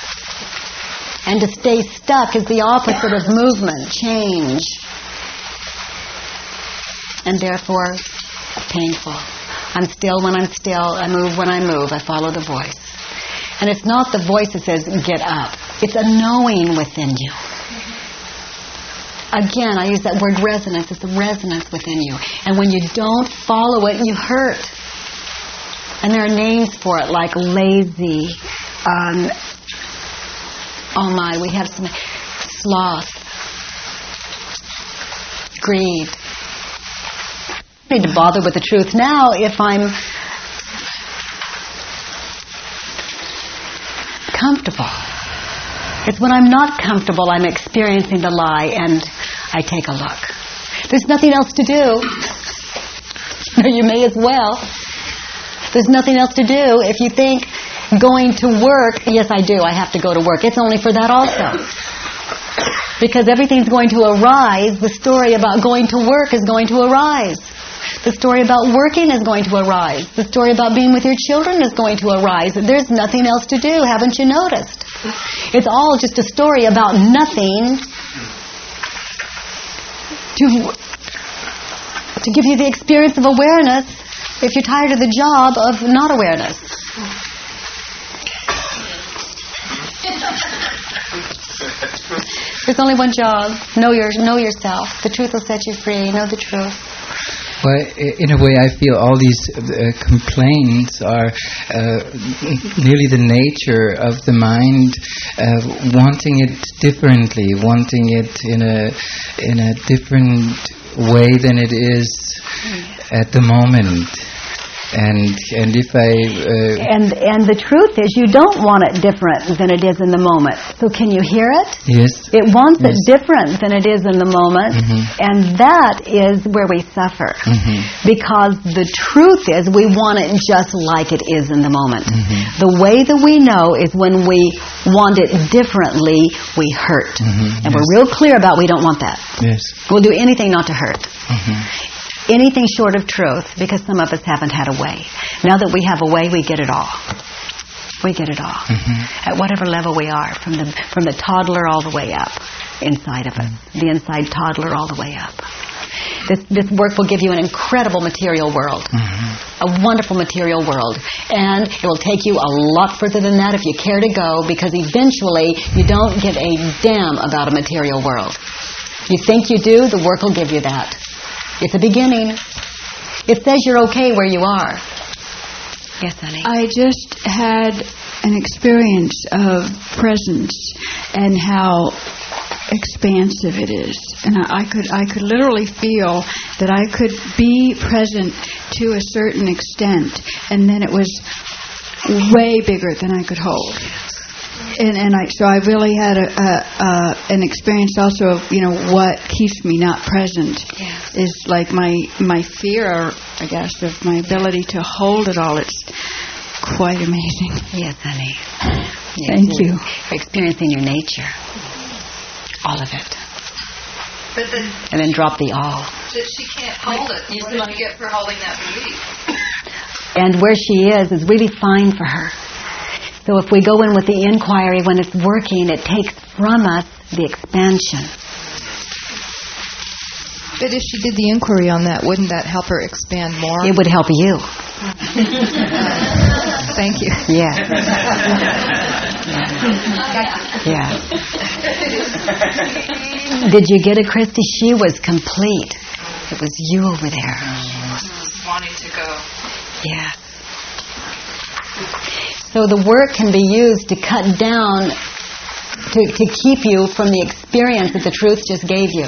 And to stay stuck is the opposite of movement, change. And therefore, painful. I'm still when I'm still, I move when I move, I follow the voice. And it's not the voice that says, get up. It's a knowing within you. Again, I use that word resonance. It's a resonance within you. And when you don't follow it, you hurt. And there are names for it like lazy. Um, oh my, we have some sloth, greed. I need to bother with the truth now if I'm comfortable. It's when I'm not comfortable I'm experiencing the lie and I take a look. There's nothing else to do. you may as well. There's nothing else to do. If you think going to work, yes I do, I have to go to work. It's only for that also. Because everything's going to arise, the story about going to work is going to arise. The story about working is going to arise. The story about being with your children is going to arise. There's nothing else to do, haven't you noticed? It's all just a story about nothing to, to give you the experience of awareness if you're tired of the job of not awareness. There's only one job. Know your know yourself. The truth will set you free. Know the truth. Well, in a way, I feel all these uh, complaints are uh, nearly the nature of the mind uh, wanting it differently, wanting it in a in a different way than it is at the moment and and if I uh, and and the truth is you don't want it different than it is in the moment. So can you hear it? Yes. It wants yes. it different than it is in the moment, mm -hmm. and that is where we suffer. Mm -hmm. Because the truth is we want it just like it is in the moment. Mm -hmm. The way that we know is when we want it differently, we hurt, and yes. we're real clear about we don't want that. Yes. We'll do anything not to hurt Mm-hmm. Anything short of truth because some of us haven't had a way. Now that we have a way, we get it all. We get it all. Mm -hmm. At whatever level we are, from the from the toddler all the way up inside of us. The inside toddler all the way up. This this work will give you an incredible material world. Mm -hmm. A wonderful material world. And it will take you a lot further than that if you care to go because eventually you don't give a damn about a material world. You think you do, the work will give you that. It's a beginning. It says you're okay where you are. Yes, honey. I just had an experience of presence and how expansive it is, and I, I could I could literally feel that I could be present to a certain extent, and then it was way bigger than I could hold and and I so I really had a, a, a an experience also of you know what keeps me not present yeah. is like my my fear I guess of my ability to hold it all. It's quite amazing. Yes honey. Yes, thank you. for experiencing your nature. All of it. But then and then drop the all. That she can't hold it. You what did you get for holding that belief? And where she is is really fine for her so if we go in with the inquiry when it's working, it takes from us the expansion. But if she did the inquiry on that, wouldn't that help her expand more? It would help you. Thank you. Yeah. yeah. yeah. Did you get it, Christy? She was complete. It was you over there. Wanting to go. Yeah. So the work can be used to cut down, to, to keep you from the experience that the truth just gave you.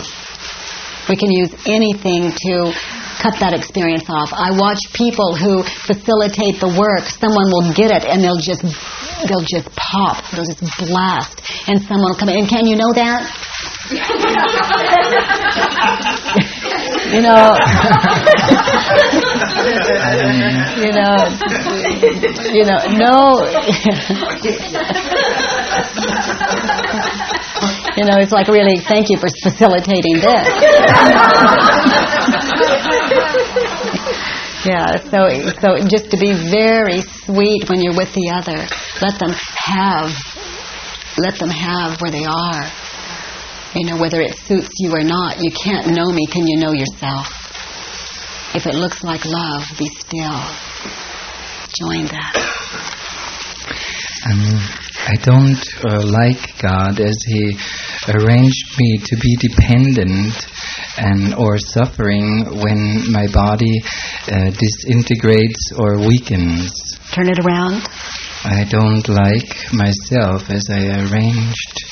We can use anything to cut that experience off. I watch people who facilitate the work. Someone will get it and they'll just they'll just pop. They'll just blast. And someone will come in. And can you know that? you know, you know, you know, no. You know, it's like really, thank you for facilitating this. yeah, so so just to be very sweet when you're with the other. Let them have, let them have where they are. You know, whether it suits you or not. You can't know me. Can you know yourself? If it looks like love, be still. Join that. Um, I don't uh, like God as He arranged me to be dependent and or suffering when my body uh, disintegrates or weakens. Turn it around. I don't like myself as I arranged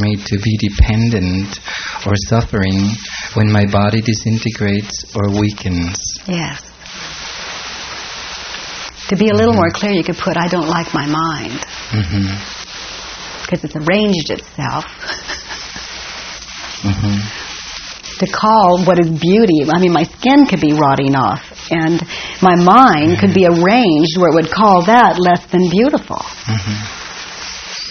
me to be dependent or suffering when my body disintegrates or weakens. Yes. To be a little mm-hmm. more clear, you could put, I don't like my mind. Mm-hmm. Because it's arranged itself. Mm-hmm. To call what is beauty, I mean, my skin could be rotting off, and my mind could be mm-hmm. arranged where it would call that less than beautiful. Mm-hmm.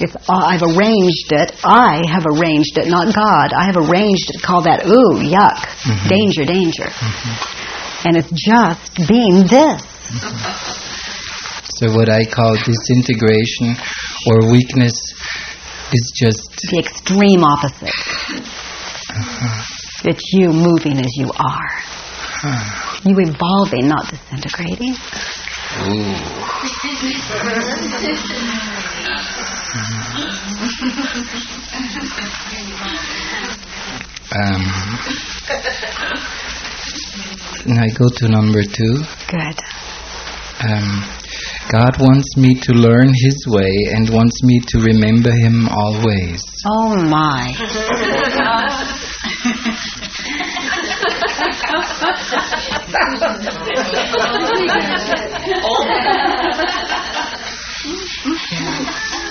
It's, uh, I've arranged it. I have arranged it, not God. I have arranged it. Call that, ooh, yuck, mm-hmm. danger, danger. And it's just being this. So what I call disintegration or weakness is just the extreme opposite. Uh-huh. It's you moving as you are. You evolving, not disintegrating. Um, and I go to number two. Good. Um, God wants me to learn His way and wants me to remember Him always. Oh my.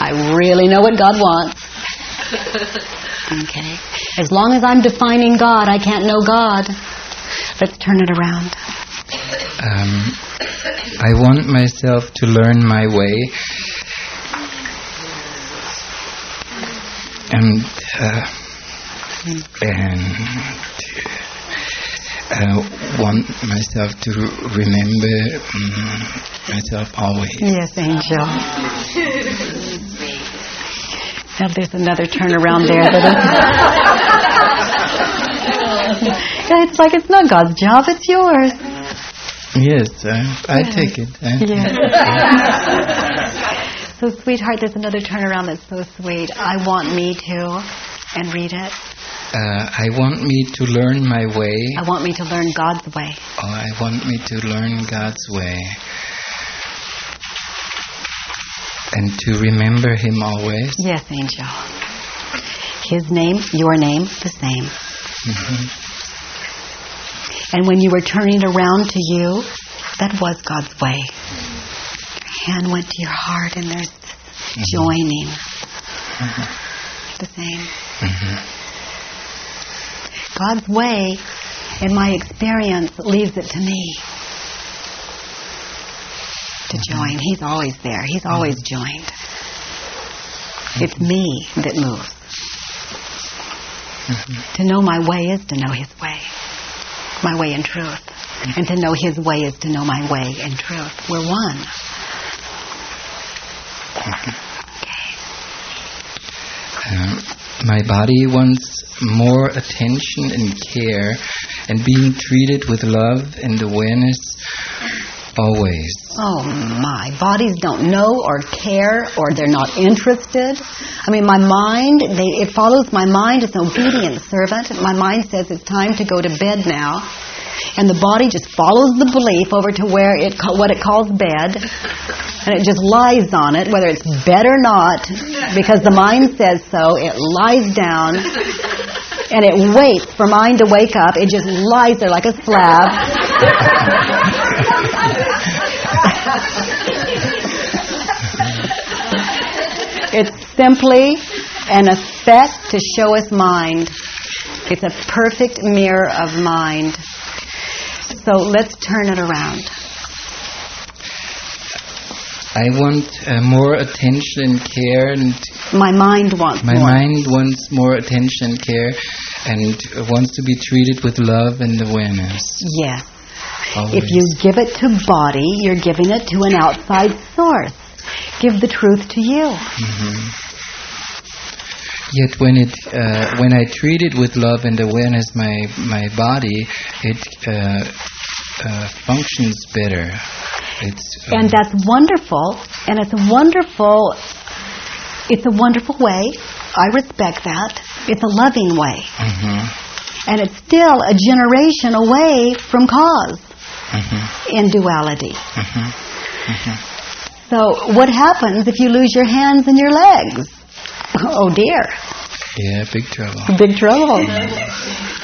I really know what God wants. Okay. As long as I'm defining God, I can't know God. Let's turn it around. Um, I want myself to learn my way and uh, and uh, want myself to remember um, myself always. Yes, angel. Now there's another turnaround there. That it's like it's not God's job; it's yours. Yes, uh, I take it. Yes. so, sweetheart, there's another turnaround that's so sweet. I want me to, and read it. Uh, I want me to learn my way. I want me to learn God's way. Oh, I want me to learn God's way. And to remember Him always. Yes, angel. His name, your name, the same. Mhm. And when you were turning around to you, that was God's way. Your hand went to your heart, and there's joining. The same. God's way, in my experience, leaves it to me to mm-hmm. join. He's always there. He's mm-hmm. always joined. It's me that moves. Mm-hmm. To know my way is to know His way, my way in truth. And to know His way is to know my way in truth. We're one. Um, my body wants more attention and care and being treated with love and awareness always. Oh my, bodies don't know or care or they're not interested. I mean, my mind, they, it follows my mind. It's an obedient servant. My mind says it's time to go to bed now. And the body just follows the belief over to where it what it calls bed, and it just lies on it, whether it's bed or not, because the mind says so. It lies down, and it waits for mind to wake up. It just lies there like a slab. It's simply an effect to show us mind. It's a perfect mirror of mind. So let's turn it around. I want uh, more attention and care, and My mind wants my more. mind wants more attention and care, and wants to be treated with love and awareness. Yeah. Always. If you give it to body, you're giving it to an outside source. Give the truth to you. Mhm. Yet when it uh, when I treat it with love and awareness, my my body it uh, uh, functions better. It's um, And that's wonderful, and it's a wonderful, it's a wonderful way. I respect that. It's a loving way. mhm, And it's still a generation away from cause mhm, in duality. mhm, mhm. So what happens if you lose your hands and your legs? Oh dear. Yeah, big trouble. Big trouble.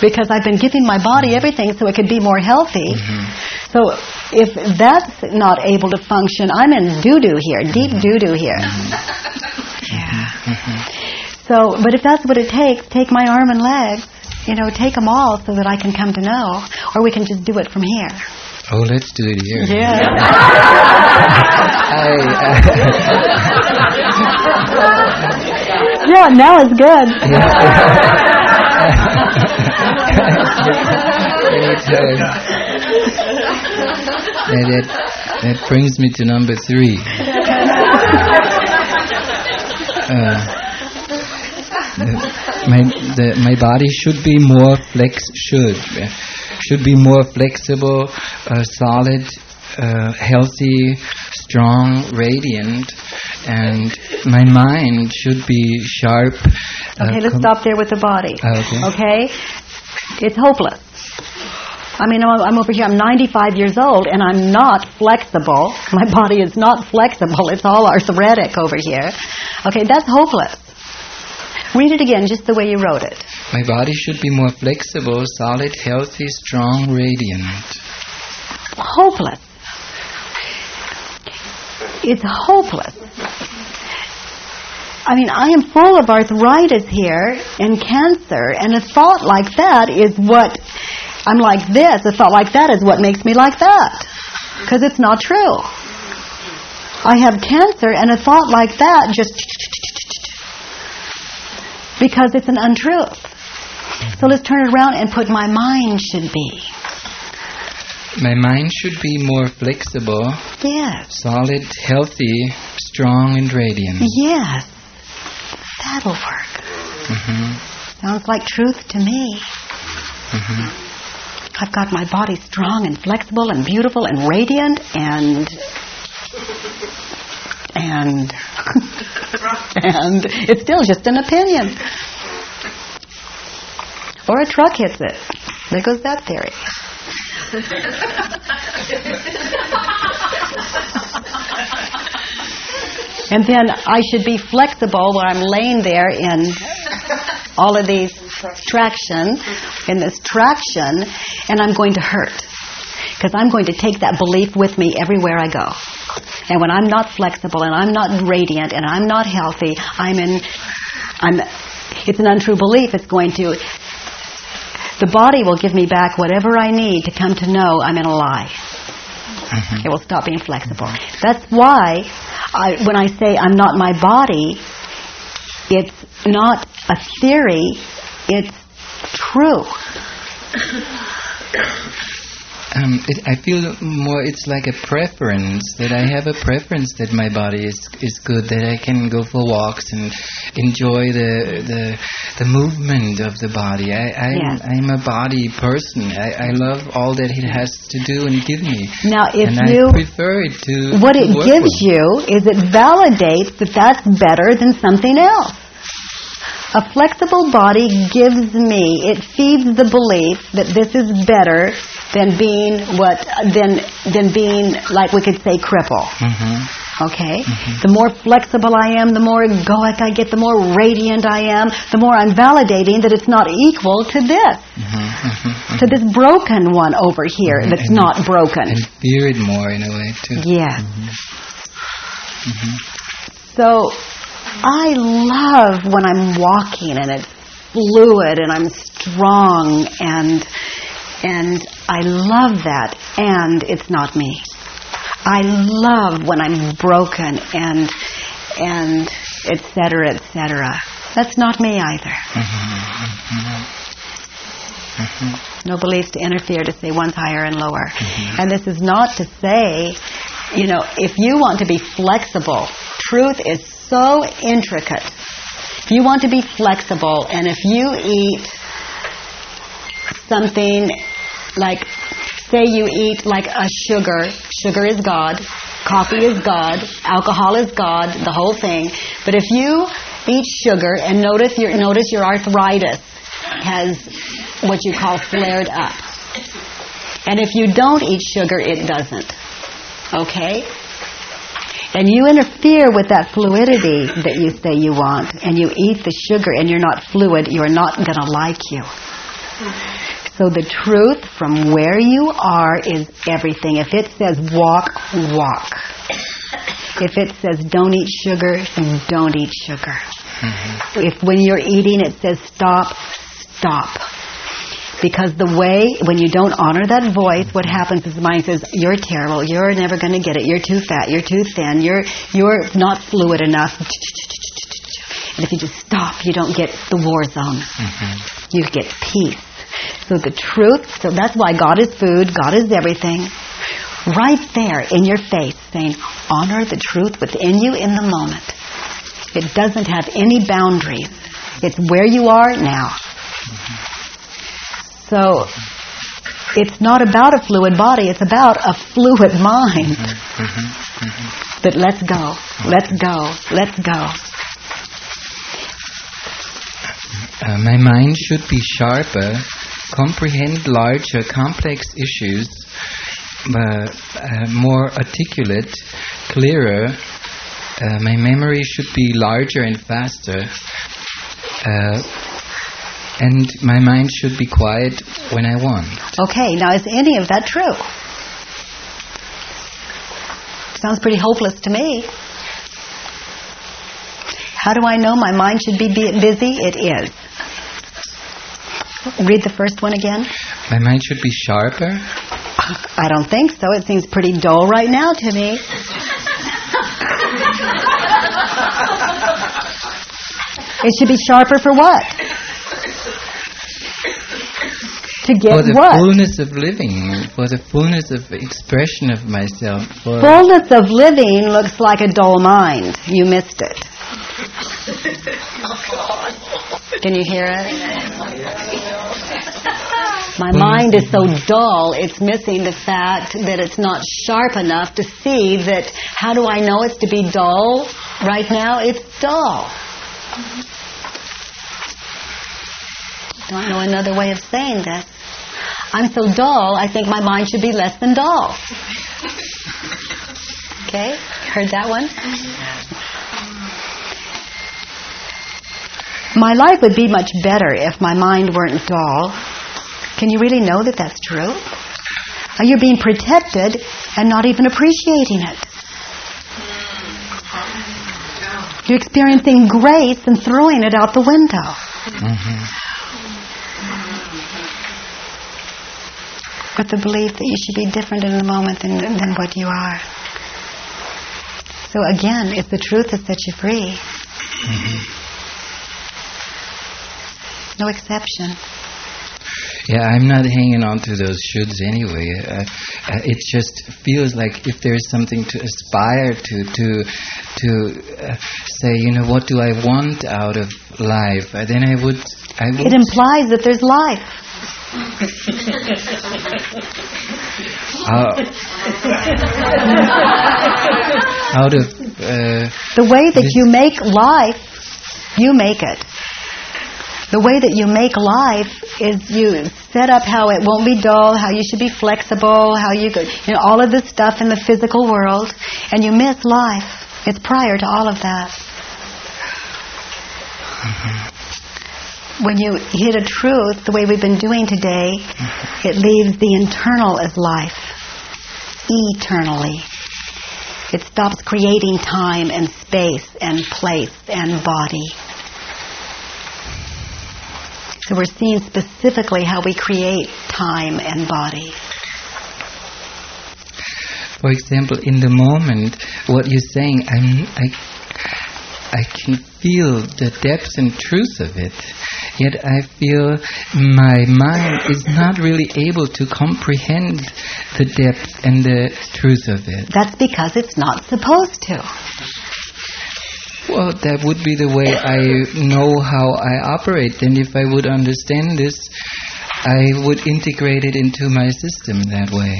Because I've been giving my body everything so it could be more healthy. Mm-hmm. So if that's not able to function, I'm in doo-doo here, deep mm-hmm. doo-doo here. Mm-hmm. Yeah. So, but if that's what it takes, take my arm and leg, you know, take them all so that I can come to know, or we can just do it from here. Oh, let's do it here. Yeah. yeah, now it's good. Anytime. And that, that brings me to number three. Uh, my the, my body should be more flex should should be more flexible, uh, solid, uh, healthy, strong, radiant, and my mind should be sharp. uh, Okay, let's stop there with the body. Okay. Okay? It's hopeless. I mean, I'm, I'm over here, I'm 95 years old, and I'm not flexible. My body is not flexible. It's all arthritic over here. Okay, that's hopeless. Read it again, just the way you wrote it. My body should be more flexible, solid, healthy, strong, radiant. Hopeless. It's hopeless. I mean, I am full of arthritis here and cancer, and a thought like that is what I'm like this. A thought like that is what makes me like that. Because it's not true. I have cancer, and a thought like that just because it's an untruth. So let's turn it around and put my mind should be. My mind should be more flexible, Yes. solid, healthy, strong, and radiant. Yes. That'll work. hmm Sounds like truth to me. hmm I've got my body strong and flexible and beautiful and radiant and and and it's still just an opinion. Or a truck hits it. There goes that theory. And then I should be flexible when I'm laying there in all of these traction, in this traction, and I'm going to hurt. Because I'm going to take that belief with me everywhere I go. And when I'm not flexible and I'm not radiant and I'm not healthy, I'm in, I'm, it's an untrue belief. It's going to, the body will give me back whatever I need to come to know I'm in a lie. Mm-hmm. It will stop being flexible. That's why I, when I say I'm not my body, it's not a theory, it's true. Um, it, I feel more. It's like a preference that I have a preference that my body is is good. That I can go for walks and enjoy the the the movement of the body. I I'm, Yes. I'm a body person. I, I love all that it has to do and give me. Now, if and you- I prefer it to What it gives with. you is it validates that that's better than something else. A flexible body gives me, it feeds the belief that this is better than being what, than, than being, like we could say, cripple. Mm-hmm. Okay? The more flexible I am, the more egoic I get, the more radiant I am, the more I'm validating that it's not equal to this, to this broken one over here Mhm. that's And- not broken. and more in a way too. Yes. Mhm. So I love when I'm walking and it's fluid and I'm strong and and I love that and it's not me. I love when I'm broken and and etc. etc. That's not me either. Mm-hmm. Mm-hmm. Mm-hmm. No beliefs to interfere to say one's higher and lower. And this is not to say, you know, if you want to be flexible, truth is so intricate. If you want to be flexible and if you eat something like, say you eat like a sugar, sugar is God, coffee is God, alcohol is God, the whole thing. But if you eat sugar and notice your, notice your arthritis has what you call flared up. And if you don't eat sugar, it doesn't. Okay? And you interfere with that fluidity that you say you want, and you eat the sugar and you're not fluid, you're not going to like you. So the truth from where you are is everything. If it says walk, walk. If it says don't eat sugar, then don't eat sugar. Mm-hmm. If when you're eating it says stop, stop. Because the way, when you don't honor that voice, what happens is the mind says, you're terrible, you're never going to get it, you're too fat, you're too thin, you're, you're not fluid enough. And if you just stop, you don't get the war zone. Mm-hmm. You get peace. So the truth, so that's why God is food, God is everything. Right there in your face saying, honor the truth within you in the moment. It doesn't have any boundaries. It's where you are now. So it's not about a fluid body, it's about a fluid mind. Mm-hmm. Mm-hmm. Mm-hmm. But let's go, let's go, let's go. Uh, my mind should be sharper, comprehend larger, complex issues, uh, uh, more articulate, clearer. Uh, my memory should be larger and faster. Uh, and my mind should be quiet when I want. Okay, now is any of that true? Sounds pretty hopeless to me. How do I know my mind should be busy? It is. Read the first one again. My mind should be sharper. I don't think so. It seems pretty dull right now to me. It should be sharper for what? To get for the what? fullness of living, for the fullness of expression of myself. Fullness of living looks like a dull mind. You missed it. Oh, Can you hear it? My mind is so dull, it's missing the fact that it's not sharp enough to see that how do I know it's to be dull? Right now, it's dull. Don't know another way of saying that. I'm so dull, I think my mind should be less than dull. Okay? Heard that one? My life would be much better if my mind weren't dull. Can you really know that that's true? Are you being protected and not even appreciating it? You're experiencing grace and throwing it out the window. Mm-hmm. With the belief that you should be different in the moment than, than what you are. So again, it's the truth that sets you free. Mm-hmm. No exception. Yeah, I'm not hanging on to those shoulds anyway. Uh, uh, it just feels like if there's something to aspire to, to, to uh, say, you know, what do I want out of life? Uh, then I would, I would. It implies that there's life. Out of uh, The way that you make life, you make it. The way that you make life is you set up how it won't be dull, how you should be flexible, how you could, you know, all of this stuff in the physical world, and you miss life. It's prior to all of that. Mm-hmm. When you hit a truth, the way we've been doing today, mm-hmm. it leaves the internal as life, eternally. It stops creating time and space and place and body. So we're seeing specifically how we create time and body. for example, in the moment, what you're saying, I'm, I, I can feel the depth and truth of it. Yet I feel my mind is not really able to comprehend the depth and the truth of it. That's because it's not supposed to. Well, that would be the way I know how I operate. And if I would understand this, I would integrate it into my system that way.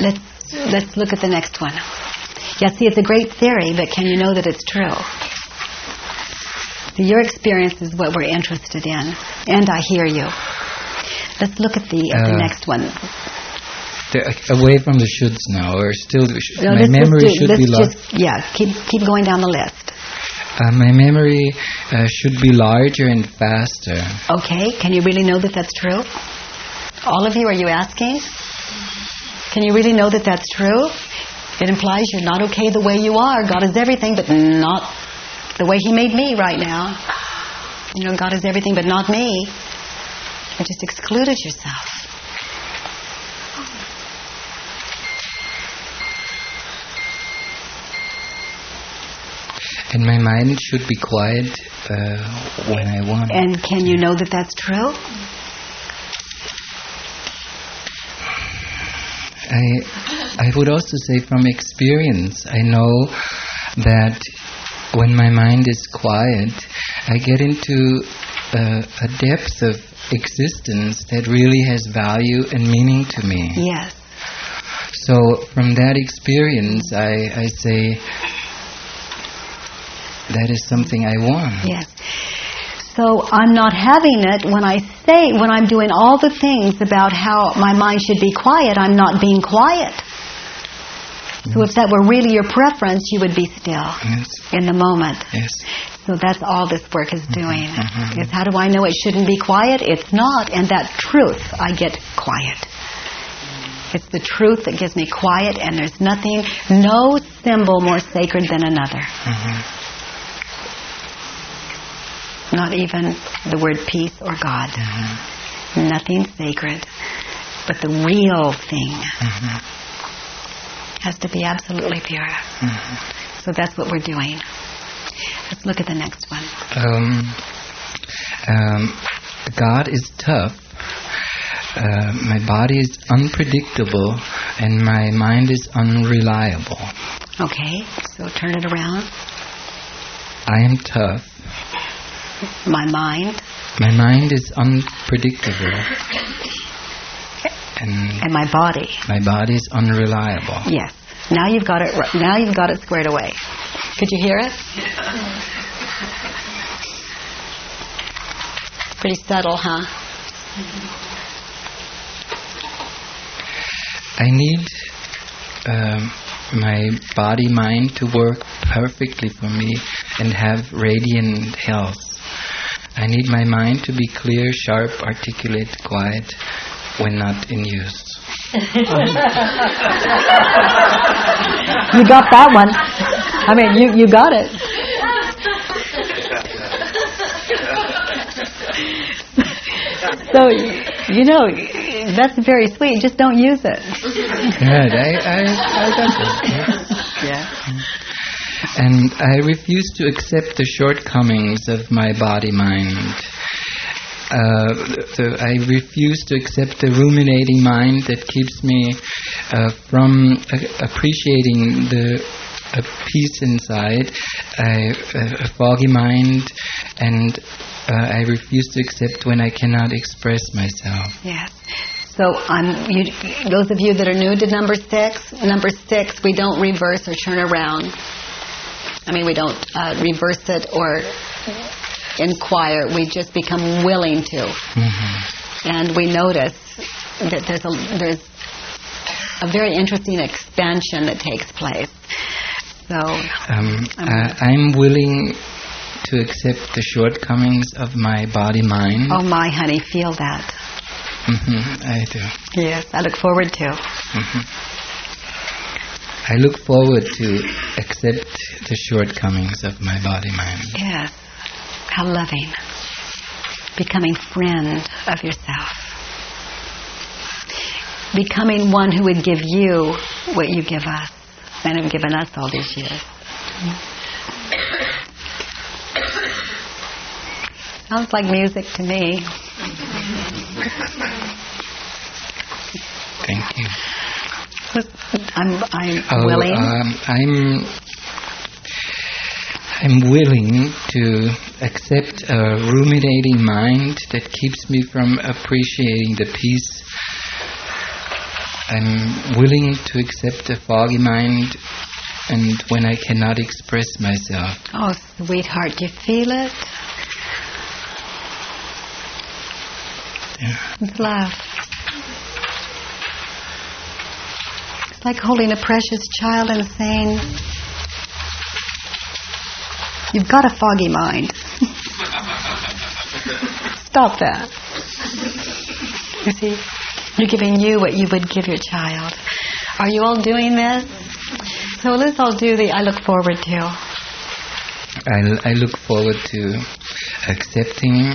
Let's let's look at the next one. Yeah, see, it's a great theory, but can you know that it's true? So your experience is what we're interested in, and I hear you. Let's look at the the Uh, next one. Away from the shoulds now, or still, No, my memory do- should be large. just- yeah, keep keep going down the list. Uh, my memory uh, should be larger and faster. Okay, can you really know that that's true? All of you, are you asking? Can you really know that that's true? It implies you're not okay the way you are. God is everything, but not the way He made me right now. You know, God is everything, but not me. You just excluded yourself. And my mind should be quiet uh, when I want. And can you know that that's true? I, I would also say from experience, I know that when my mind is quiet, I get into a, a depth of existence that really has value and meaning to me. Yes. So from that experience, I, I say that is something I want. Yes. So I'm not having it when I say, when I'm doing all the things about how my mind should be quiet, I'm not being quiet. So if that were really your preference, you would be still in the moment. Yes. So that's all this work is mm-hmm, doing. Mm-hmm. Is how do I know it shouldn't be quiet? It's not. And that truth, I get quiet. It's the truth that gives me quiet, and there's nothing, no symbol more sacred than another. Mm-hmm. Not even the word peace or God. Nothing sacred. But the real thing has to be absolutely pure. So that's what we're doing. Let's look at the next one. Um, um, God is tough. Uh, my body is unpredictable, and my mind is unreliable. Okay, so turn it around. I am tough. My mind My mind is unpredictable, and and my body. my body is unreliable. Yes. Now you've got it. Now you've got it squared away. Could you hear it? Pretty subtle, huh? I need um, my body mind to work perfectly for me and have radiant health. I need my mind to be clear, sharp, articulate, quiet when not in use. You got that one. I mean, you you got it. So you know that's very sweet. Just don't use it. Good. I, I, I got this. Yeah. And I refuse to accept the shortcomings of my body mind. Uh, I refuse to accept the ruminating mind that keeps me uh, from appreciating the uh, peace inside, a, a foggy mind, and uh, I refuse to accept when I cannot express myself. Yes. So I'm you, those of you that are new to number six. Number six, we don't reverse or turn around. I mean, we don't uh, reverse it or inquire. We just become willing to, and we notice that there's a there's a very interesting expansion that takes place. So Um, uh, I'm willing to accept the shortcomings of my body mind. Oh my honey, feel that. hmm I do. Yes, I look forward to. hmm I look forward to accept the shortcomings of my body mind. Yes. How loving. Becoming friend of yourself. Becoming one who would give you what you give us and have given us all these years. Sounds like music to me. Thank you. I'm, I'm Oh, willing. um, I'm I'm willing to accept a ruminating mind that keeps me from appreciating the peace. I'm willing to accept a foggy mind and when I cannot express myself. oh, sweetheart, do you feel it? It's love. It's like holding a precious child and saying, You've got a foggy mind. Stop that. You see, you're giving you what you would give your child. Are you all doing this? So let's all do the I look forward to. I, I look forward to accepting